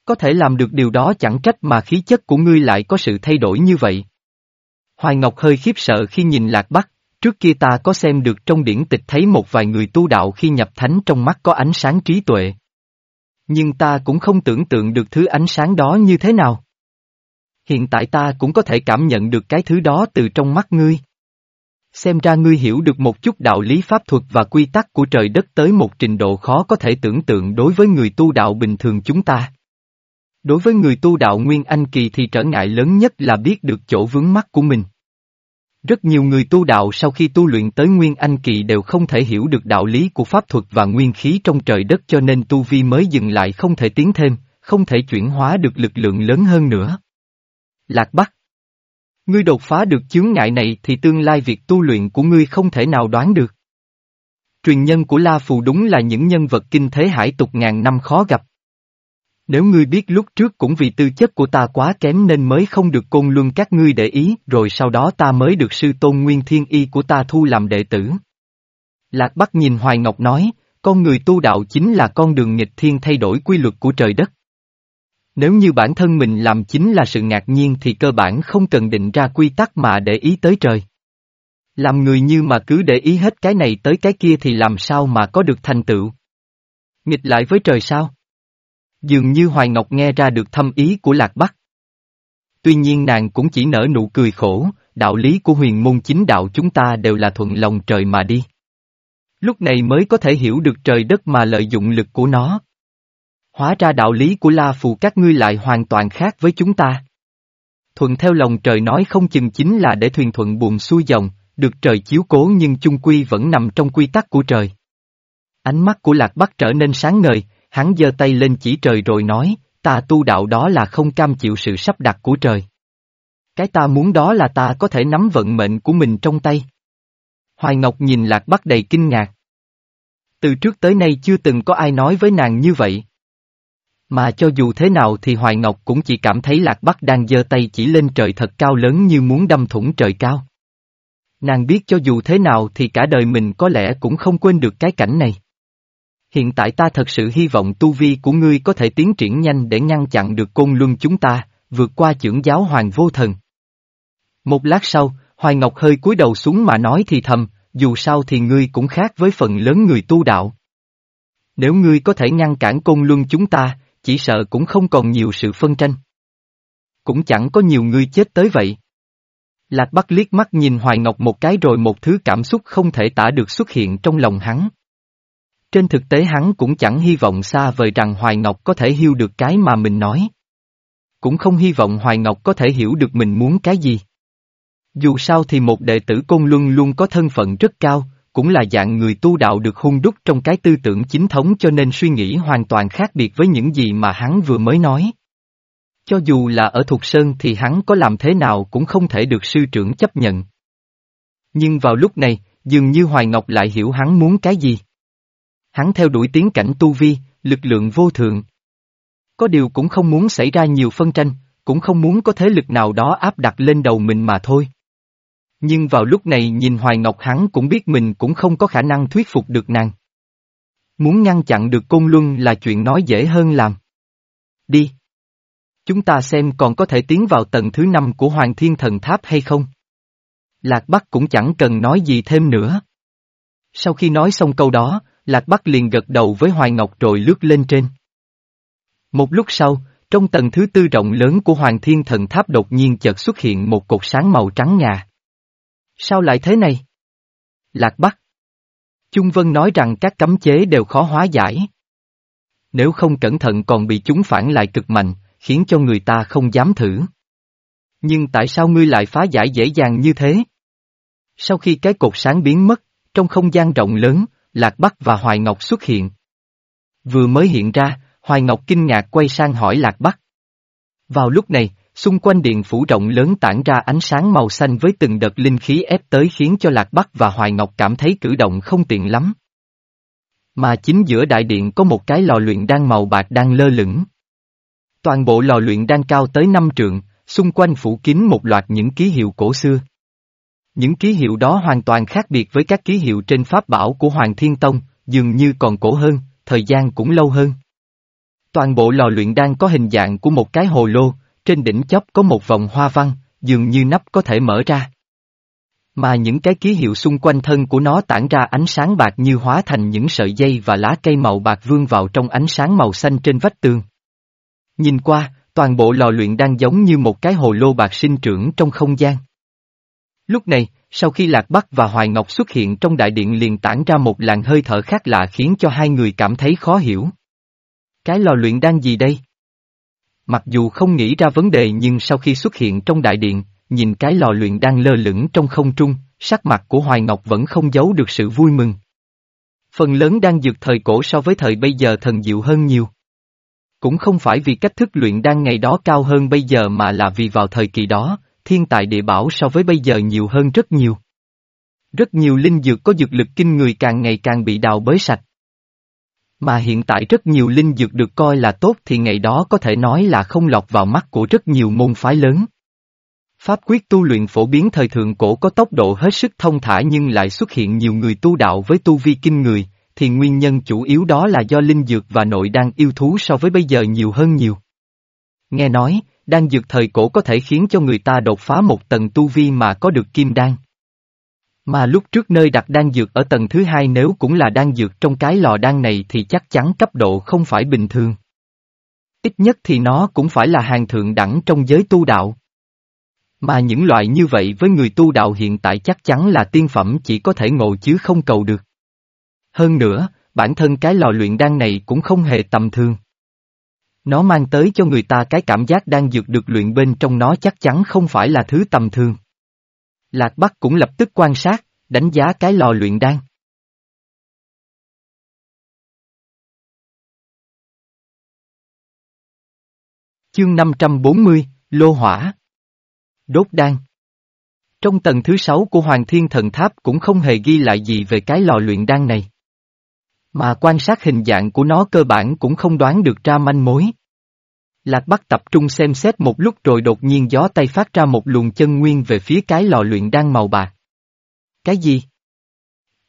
Có thể làm được điều đó chẳng trách mà khí chất của ngươi lại có sự thay đổi như vậy. Hoài Ngọc hơi khiếp sợ khi nhìn Lạc Bắc, trước kia ta có xem được trong điển tịch thấy một vài người tu đạo khi nhập thánh trong mắt có ánh sáng trí tuệ. Nhưng ta cũng không tưởng tượng được thứ ánh sáng đó như thế nào. Hiện tại ta cũng có thể cảm nhận được cái thứ đó từ trong mắt ngươi. Xem ra ngươi hiểu được một chút đạo lý pháp thuật và quy tắc của trời đất tới một trình độ khó có thể tưởng tượng đối với người tu đạo bình thường chúng ta. Đối với người tu đạo Nguyên Anh Kỳ thì trở ngại lớn nhất là biết được chỗ vướng mắt của mình. Rất nhiều người tu đạo sau khi tu luyện tới Nguyên Anh Kỳ đều không thể hiểu được đạo lý của pháp thuật và nguyên khí trong trời đất cho nên tu vi mới dừng lại không thể tiến thêm, không thể chuyển hóa được lực lượng lớn hơn nữa. Lạc Bắc Ngươi đột phá được chướng ngại này thì tương lai việc tu luyện của ngươi không thể nào đoán được. Truyền nhân của La Phù đúng là những nhân vật kinh thế hải tục ngàn năm khó gặp. Nếu ngươi biết lúc trước cũng vì tư chất của ta quá kém nên mới không được côn luân các ngươi để ý, rồi sau đó ta mới được sư tôn nguyên thiên y của ta thu làm đệ tử. Lạc Bắc nhìn Hoài Ngọc nói, con người tu đạo chính là con đường nghịch thiên thay đổi quy luật của trời đất. Nếu như bản thân mình làm chính là sự ngạc nhiên thì cơ bản không cần định ra quy tắc mà để ý tới trời. Làm người như mà cứ để ý hết cái này tới cái kia thì làm sao mà có được thành tựu. Nghịch lại với trời sao? Dường như Hoài Ngọc nghe ra được thâm ý của Lạc Bắc. Tuy nhiên nàng cũng chỉ nở nụ cười khổ, đạo lý của huyền môn chính đạo chúng ta đều là thuận lòng trời mà đi. Lúc này mới có thể hiểu được trời đất mà lợi dụng lực của nó. Hóa ra đạo lý của La Phù các ngươi lại hoàn toàn khác với chúng ta. Thuận theo lòng trời nói không chừng chính là để thuyền thuận buồm xuôi dòng, được trời chiếu cố nhưng chung quy vẫn nằm trong quy tắc của trời. Ánh mắt của Lạc Bắc trở nên sáng ngời, hắn giơ tay lên chỉ trời rồi nói, ta tu đạo đó là không cam chịu sự sắp đặt của trời. Cái ta muốn đó là ta có thể nắm vận mệnh của mình trong tay. Hoài Ngọc nhìn Lạc Bắc đầy kinh ngạc. Từ trước tới nay chưa từng có ai nói với nàng như vậy. Mà cho dù thế nào thì Hoài Ngọc cũng chỉ cảm thấy Lạc Bắc đang giơ tay chỉ lên trời thật cao lớn như muốn đâm thủng trời cao. Nàng biết cho dù thế nào thì cả đời mình có lẽ cũng không quên được cái cảnh này. Hiện tại ta thật sự hy vọng tu vi của ngươi có thể tiến triển nhanh để ngăn chặn được côn luân chúng ta, vượt qua trưởng giáo hoàng vô thần. Một lát sau, Hoài Ngọc hơi cúi đầu xuống mà nói thì thầm, dù sao thì ngươi cũng khác với phần lớn người tu đạo. Nếu ngươi có thể ngăn cản côn luân chúng ta, chỉ sợ cũng không còn nhiều sự phân tranh. Cũng chẳng có nhiều người chết tới vậy. Lạc Bắc liếc mắt nhìn Hoài Ngọc một cái rồi một thứ cảm xúc không thể tả được xuất hiện trong lòng hắn. Trên thực tế hắn cũng chẳng hy vọng xa vời rằng Hoài Ngọc có thể hiểu được cái mà mình nói. Cũng không hy vọng Hoài Ngọc có thể hiểu được mình muốn cái gì. Dù sao thì một đệ tử Côn Luân luôn có thân phận rất cao, cũng là dạng người tu đạo được hung đúc trong cái tư tưởng chính thống cho nên suy nghĩ hoàn toàn khác biệt với những gì mà hắn vừa mới nói. Cho dù là ở Thục Sơn thì hắn có làm thế nào cũng không thể được sư trưởng chấp nhận. Nhưng vào lúc này, dường như Hoài Ngọc lại hiểu hắn muốn cái gì. Hắn theo đuổi tiến cảnh tu vi, lực lượng vô thượng. Có điều cũng không muốn xảy ra nhiều phân tranh, cũng không muốn có thế lực nào đó áp đặt lên đầu mình mà thôi. Nhưng vào lúc này nhìn Hoài Ngọc hắn cũng biết mình cũng không có khả năng thuyết phục được nàng. Muốn ngăn chặn được Côn Luân là chuyện nói dễ hơn làm. Đi. Chúng ta xem còn có thể tiến vào tầng thứ năm của Hoàng Thiên Thần Tháp hay không. Lạc Bắc cũng chẳng cần nói gì thêm nữa. Sau khi nói xong câu đó, Lạc Bắc liền gật đầu với Hoài Ngọc rồi lướt lên trên. Một lúc sau, trong tầng thứ tư rộng lớn của Hoàng Thiên Thần Tháp đột nhiên chợt xuất hiện một cột sáng màu trắng ngà. Sao lại thế này? Lạc Bắc. Trung Vân nói rằng các cấm chế đều khó hóa giải. Nếu không cẩn thận còn bị chúng phản lại cực mạnh, khiến cho người ta không dám thử. Nhưng tại sao ngươi lại phá giải dễ dàng như thế? Sau khi cái cột sáng biến mất, trong không gian rộng lớn, Lạc Bắc và Hoài Ngọc xuất hiện. Vừa mới hiện ra, Hoài Ngọc kinh ngạc quay sang hỏi Lạc Bắc. Vào lúc này, xung quanh điện phủ rộng lớn tản ra ánh sáng màu xanh với từng đợt linh khí ép tới khiến cho Lạc Bắc và Hoài Ngọc cảm thấy cử động không tiện lắm. Mà chính giữa đại điện có một cái lò luyện đan màu bạc đang lơ lửng. Toàn bộ lò luyện đan cao tới năm trượng, xung quanh phủ kín một loạt những ký hiệu cổ xưa. Những ký hiệu đó hoàn toàn khác biệt với các ký hiệu trên pháp bảo của Hoàng Thiên Tông, dường như còn cổ hơn, thời gian cũng lâu hơn. Toàn bộ lò luyện đan có hình dạng của một cái hồ lô, trên đỉnh chóp có một vòng hoa văn, dường như nắp có thể mở ra. Mà những cái ký hiệu xung quanh thân của nó tản ra ánh sáng bạc như hóa thành những sợi dây và lá cây màu bạc vương vào trong ánh sáng màu xanh trên vách tường. Nhìn qua, toàn bộ lò luyện đang giống như một cái hồ lô bạc sinh trưởng trong không gian. Lúc này, sau khi Lạc Bắc và Hoài Ngọc xuất hiện trong đại điện liền tản ra một làn hơi thở khác lạ khiến cho hai người cảm thấy khó hiểu. Cái lò luyện đang gì đây? Mặc dù không nghĩ ra vấn đề nhưng sau khi xuất hiện trong đại điện, nhìn cái lò luyện đang lơ lửng trong không trung, sắc mặt của Hoài Ngọc vẫn không giấu được sự vui mừng. Phần lớn đang dược thời cổ so với thời bây giờ thần diệu hơn nhiều. Cũng không phải vì cách thức luyện đan ngày đó cao hơn bây giờ mà là vì vào thời kỳ đó, thiên tài địa bảo so với bây giờ nhiều hơn rất nhiều. Rất nhiều linh dược có dược lực kinh người càng ngày càng bị đào bới sạch. Mà hiện tại rất nhiều linh dược được coi là tốt thì ngày đó có thể nói là không lọt vào mắt của rất nhiều môn phái lớn. Pháp quyết tu luyện phổ biến thời thượng cổ có tốc độ hết sức thông thả nhưng lại xuất hiện nhiều người tu đạo với tu vi kinh người, thì nguyên nhân chủ yếu đó là do linh dược và nội đan yêu thú so với bây giờ nhiều hơn nhiều. Nghe nói, đan dược thời cổ có thể khiến cho người ta đột phá một tầng tu vi mà có được kim đan. Mà lúc trước nơi đặt đan dược ở tầng thứ hai nếu cũng là đan dược trong cái lò đan này thì chắc chắn cấp độ không phải bình thường. Ít nhất thì nó cũng phải là hàng thượng đẳng trong giới tu đạo. Mà những loại như vậy với người tu đạo hiện tại chắc chắn là tiên phẩm chỉ có thể ngộ chứ không cầu được. Hơn nữa, bản thân cái lò luyện đan này cũng không hề tầm thường. Nó mang tới cho người ta cái cảm giác đang dược được luyện bên trong nó chắc chắn không phải là thứ tầm thường. Lạc Bắc cũng lập tức quan sát, đánh giá cái lò luyện đan. Chương 540, Lô Hỏa Đốt đan Trong tầng thứ sáu của Hoàng Thiên Thần Tháp cũng không hề ghi lại gì về cái lò luyện đan này. Mà quan sát hình dạng của nó cơ bản cũng không đoán được ra manh mối. Lạc Bắc tập trung xem xét một lúc rồi đột nhiên gió tay phát ra một luồng chân nguyên về phía cái lò luyện đang màu bạc. Cái gì?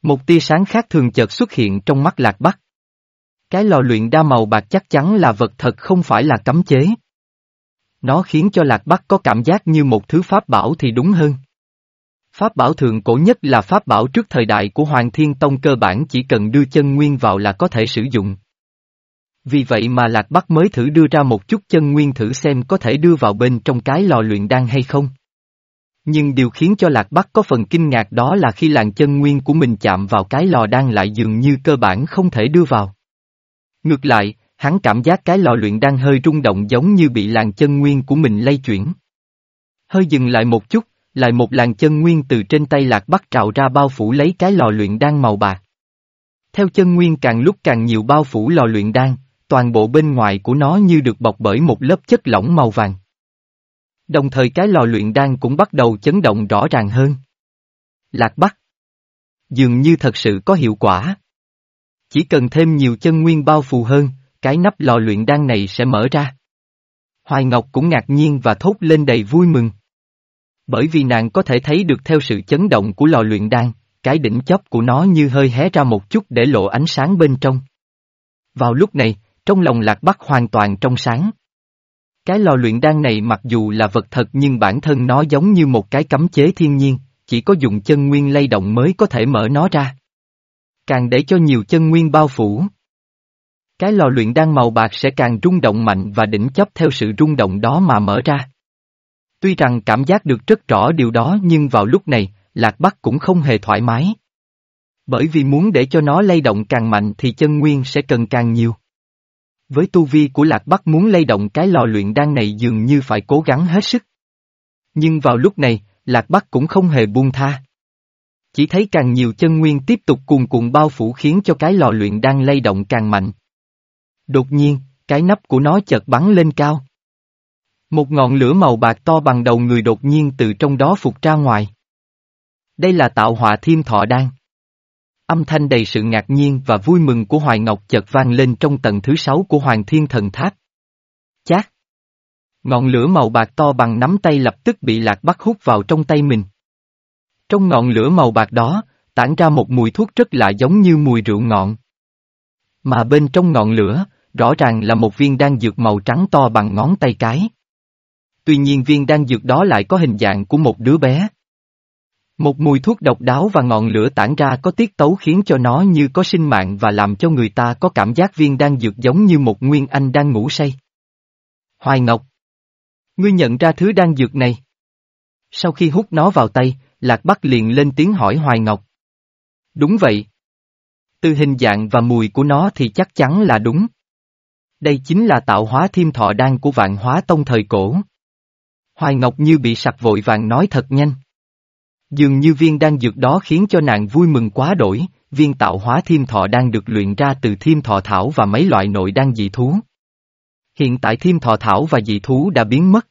Một tia sáng khác thường chợt xuất hiện trong mắt Lạc Bắc. Cái lò luyện đa màu bạc chắc chắn là vật thật không phải là cấm chế. Nó khiến cho Lạc Bắc có cảm giác như một thứ pháp bảo thì đúng hơn. Pháp bảo thượng cổ nhất là pháp bảo trước thời đại của Hoàng Thiên Tông cơ bản chỉ cần đưa chân nguyên vào là có thể sử dụng. Vì vậy mà Lạc Bắc mới thử đưa ra một chút chân nguyên thử xem có thể đưa vào bên trong cái lò luyện đan hay không. Nhưng điều khiến cho Lạc Bắc có phần kinh ngạc đó là khi làn chân nguyên của mình chạm vào cái lò đan lại dường như cơ bản không thể đưa vào. Ngược lại, hắn cảm giác cái lò luyện đan hơi rung động giống như bị làn chân nguyên của mình lay chuyển. Hơi dừng lại một chút, lại một làn chân nguyên từ trên tay Lạc Bắc trào ra bao phủ lấy cái lò luyện đan màu bạc. Theo chân nguyên càng lúc càng nhiều bao phủ lò luyện đan, toàn bộ bên ngoài của nó như được bọc bởi một lớp chất lỏng màu vàng. Đồng thời cái lò luyện đan cũng bắt đầu chấn động rõ ràng hơn. Lạc Bắc Dường như thật sự có hiệu quả. Chỉ cần thêm nhiều chân nguyên bao phù hơn, cái nắp lò luyện đan này sẽ mở ra. Hoài Ngọc cũng ngạc nhiên và thốt lên đầy vui mừng. Bởi vì nàng có thể thấy được theo sự chấn động của lò luyện đan, cái đỉnh chóp của nó như hơi hé ra một chút để lộ ánh sáng bên trong. Vào lúc này, trong lòng lạc bắc hoàn toàn trong sáng. Cái lò luyện đan này mặc dù là vật thật nhưng bản thân nó giống như một cái cấm chế thiên nhiên, chỉ có dùng chân nguyên lay động mới có thể mở nó ra. Càng để cho nhiều chân nguyên bao phủ. Cái lò luyện đan màu bạc sẽ càng rung động mạnh và đỉnh chấp theo sự rung động đó mà mở ra. Tuy rằng cảm giác được rất rõ điều đó nhưng vào lúc này, Lạc Bắc cũng không hề thoải mái. Bởi vì muốn để cho nó lay động càng mạnh thì chân nguyên sẽ cần càng nhiều. Với tu vi của Lạc Bắc muốn lay động cái lò luyện đan này dường như phải cố gắng hết sức. Nhưng vào lúc này, Lạc Bắc cũng không hề buông tha. Chỉ thấy càng nhiều chân nguyên tiếp tục cuồn cuộn bao phủ khiến cho cái lò luyện đan lay động càng mạnh. Đột nhiên, cái nắp của nó chợt bắn lên cao. Một ngọn lửa màu bạc to bằng đầu người đột nhiên từ trong đó phục ra ngoài. Đây là tạo họa thiên thọ đan. Âm thanh đầy sự ngạc nhiên và vui mừng của Hoài Ngọc chợt vang lên trong tầng thứ sáu của Hoàng Thiên Thần Tháp. Chát! Ngọn lửa màu bạc to bằng nắm tay lập tức bị lạc bắt hút vào trong tay mình. Trong ngọn lửa màu bạc đó, tản ra một mùi thuốc rất lạ giống như mùi rượu ngọn. Mà bên trong ngọn lửa, rõ ràng là một viên đan dược màu trắng to bằng ngón tay cái. Tuy nhiên viên đan dược đó lại có hình dạng của một đứa bé. Một mùi thuốc độc đáo và ngọn lửa tản ra có tiết tấu khiến cho nó như có sinh mạng và làm cho người ta có cảm giác viên đang dược giống như một nguyên anh đang ngủ say. Hoài Ngọc Ngươi nhận ra thứ đang dược này. Sau khi hút nó vào tay, Lạc Bắc liền lên tiếng hỏi Hoài Ngọc. Đúng vậy. Từ hình dạng và mùi của nó thì chắc chắn là đúng. Đây chính là tạo hóa thiêm thọ đan của vạn hóa tông thời cổ. Hoài Ngọc như bị sặc vội vàng nói thật nhanh. Dường như viên đan dược đó khiến cho nàng vui mừng quá đổi, viên tạo hóa thiêm thọ đang được luyện ra từ thiêm thọ thảo và mấy loại nội đan dị thú. Hiện tại thiêm thọ thảo và dị thú đã biến mất.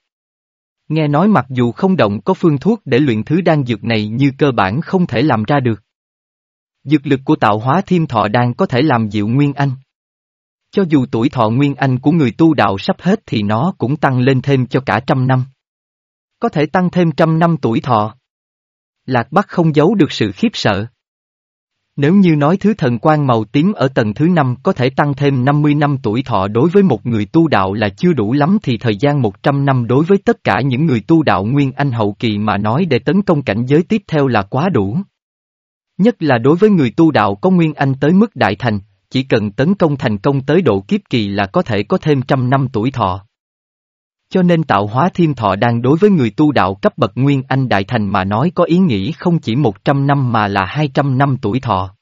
Nghe nói mặc dù không động có phương thuốc để luyện thứ đan dược này như cơ bản không thể làm ra được. Dược lực của tạo hóa thiêm thọ đan có thể làm dịu Nguyên Anh. Cho dù tuổi thọ Nguyên Anh của người tu đạo sắp hết thì nó cũng tăng lên thêm cho cả trăm năm. Có thể tăng thêm trăm năm tuổi thọ. Lạc Bắc không giấu được sự khiếp sợ. Nếu như nói thứ thần quan màu tím ở tầng thứ năm có thể tăng thêm 50 năm tuổi thọ đối với một người tu đạo là chưa đủ lắm thì thời gian 100 năm đối với tất cả những người tu đạo Nguyên Anh hậu kỳ mà nói để tấn công cảnh giới tiếp theo là quá đủ. Nhất là đối với người tu đạo có Nguyên Anh tới mức đại thành, chỉ cần tấn công thành công tới độ kiếp kỳ là có thể có thêm trăm năm tuổi thọ. Cho nên tạo hóa thiên thọ đang đối với người tu đạo cấp bậc Nguyên Anh Đại Thành mà nói có ý nghĩa không chỉ 100 năm mà là 200 năm tuổi thọ.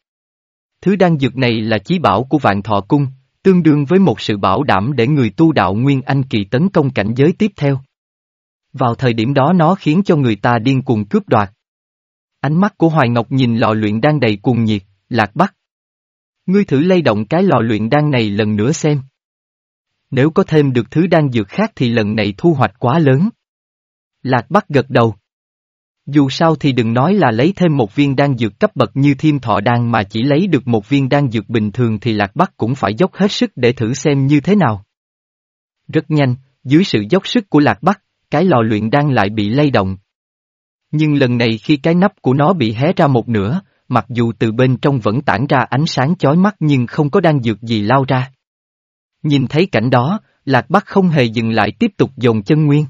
Thứ đan dược này là chí bảo của vạn thọ cung, tương đương với một sự bảo đảm để người tu đạo Nguyên Anh kỳ tấn công cảnh giới tiếp theo. Vào thời điểm đó nó khiến cho người ta điên cuồng cướp đoạt. Ánh mắt của Hoài Ngọc nhìn lò luyện đan đầy cuồng nhiệt, lạc bắc. Ngươi thử lay động cái lò luyện đan này lần nữa xem. Nếu có thêm được thứ đan dược khác thì lần này thu hoạch quá lớn. Lạc Bắc gật đầu. Dù sao thì đừng nói là lấy thêm một viên đan dược cấp bậc như thiêm thọ đan mà chỉ lấy được một viên đan dược bình thường thì Lạc Bắc cũng phải dốc hết sức để thử xem như thế nào. Rất nhanh, dưới sự dốc sức của Lạc Bắc, cái lò luyện đan lại bị lay động. Nhưng lần này khi cái nắp của nó bị hé ra một nửa, mặc dù từ bên trong vẫn tản ra ánh sáng chói mắt nhưng không có đan dược gì lao ra. Nhìn thấy cảnh đó, Lạc Bắc không hề dừng lại tiếp tục dồn chân nguyên.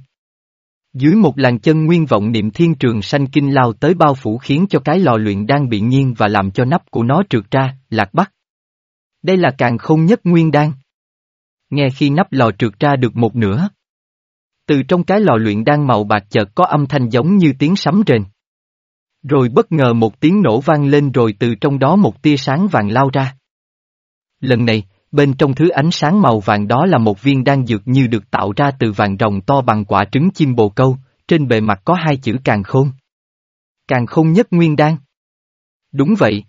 Dưới một làn chân nguyên vọng niệm thiên trường sanh kinh lao tới bao phủ khiến cho cái lò luyện đang bị nghiêng và làm cho nắp của nó trượt ra, Lạc Bắc. Đây là càng không nhất nguyên đan. Nghe khi nắp lò trượt ra được một nửa. Từ trong cái lò luyện đan màu bạc chợt có âm thanh giống như tiếng sấm rền. Rồi bất ngờ một tiếng nổ vang lên rồi từ trong đó một tia sáng vàng lao ra. Lần này, bên trong thứ ánh sáng màu vàng đó là một viên đan dược như được tạo ra từ vàng rồng to bằng quả trứng chim bồ câu, trên bề mặt có hai chữ càng khôn. Càng khôn nhất nguyên đan. Đúng vậy.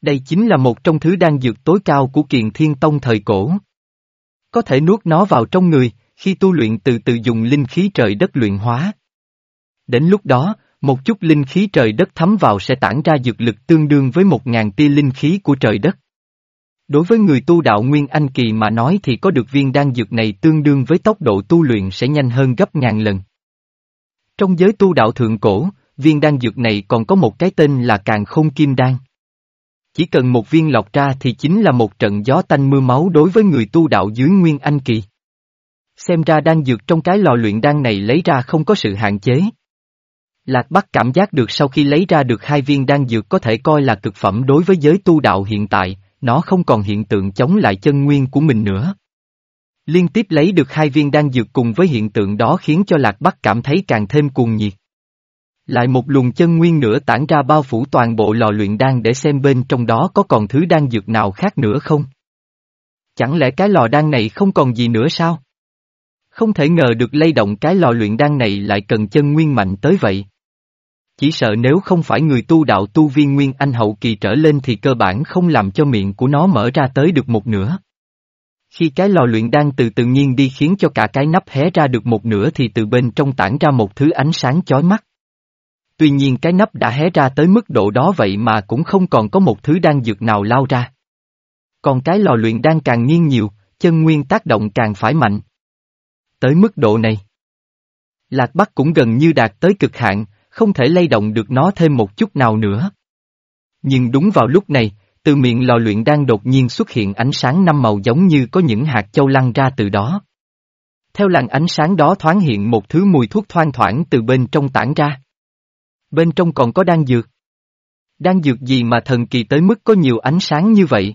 Đây chính là một trong thứ đan dược tối cao của kiền thiên tông thời cổ. Có thể nuốt nó vào trong người, khi tu luyện từ từ dùng linh khí trời đất luyện hóa. Đến lúc đó, một chút linh khí trời đất thấm vào sẽ tản ra dược lực tương đương với một ngàn tia linh khí của trời đất. Đối với người tu đạo Nguyên Anh Kỳ mà nói thì có được viên đan dược này tương đương với tốc độ tu luyện sẽ nhanh hơn gấp ngàn lần. Trong giới tu đạo thượng cổ, viên đan dược này còn có một cái tên là càng không kim đan. Chỉ cần một viên lọc ra thì chính là một trận gió tanh mưa máu đối với người tu đạo dưới Nguyên Anh Kỳ. Xem ra đan dược trong cái lò luyện đan này lấy ra không có sự hạn chế. Lạc Bắc cảm giác được sau khi lấy ra được hai viên đan dược có thể coi là cực phẩm đối với giới tu đạo hiện tại, nó không còn hiện tượng chống lại chân nguyên của mình nữa. Liên tiếp lấy được hai viên đan dược cùng với hiện tượng đó khiến cho Lạc Bắc cảm thấy càng thêm cuồng nhiệt. Lại một luồng chân nguyên nữa tản ra bao phủ toàn bộ lò luyện đan để xem bên trong đó có còn thứ đan dược nào khác nữa không? Chẳng lẽ cái lò đan này không còn gì nữa sao? Không thể ngờ được lay động cái lò luyện đan này lại cần chân nguyên mạnh tới vậy. Chỉ sợ nếu không phải người tu đạo tu viên Nguyên Anh hậu kỳ trở lên thì cơ bản không làm cho miệng của nó mở ra tới được một nửa. Khi cái lò luyện đang từ tự nhiên đi khiến cho cả cái nắp hé ra được một nửa thì từ bên trong tản ra một thứ ánh sáng chói mắt. Tuy nhiên cái nắp đã hé ra tới mức độ đó vậy mà cũng không còn có một thứ đang dược nào lao ra. Còn cái lò luyện đang càng nghiêng nhiều, chân nguyên tác động càng phải mạnh. Tới mức độ này, Lạc Bắc cũng gần như đạt tới cực hạn, không thể lay động được nó thêm một chút nào nữa. Nhưng đúng vào lúc này, từ miệng lò luyện đang đột nhiên xuất hiện ánh sáng năm màu giống như có những hạt châu lăn ra từ đó. Theo làn ánh sáng đó thoáng hiện một thứ mùi thuốc thoang thoảng từ bên trong tản ra. Bên trong còn có đan dược. Đan dược gì mà thần kỳ tới mức có nhiều ánh sáng như vậy?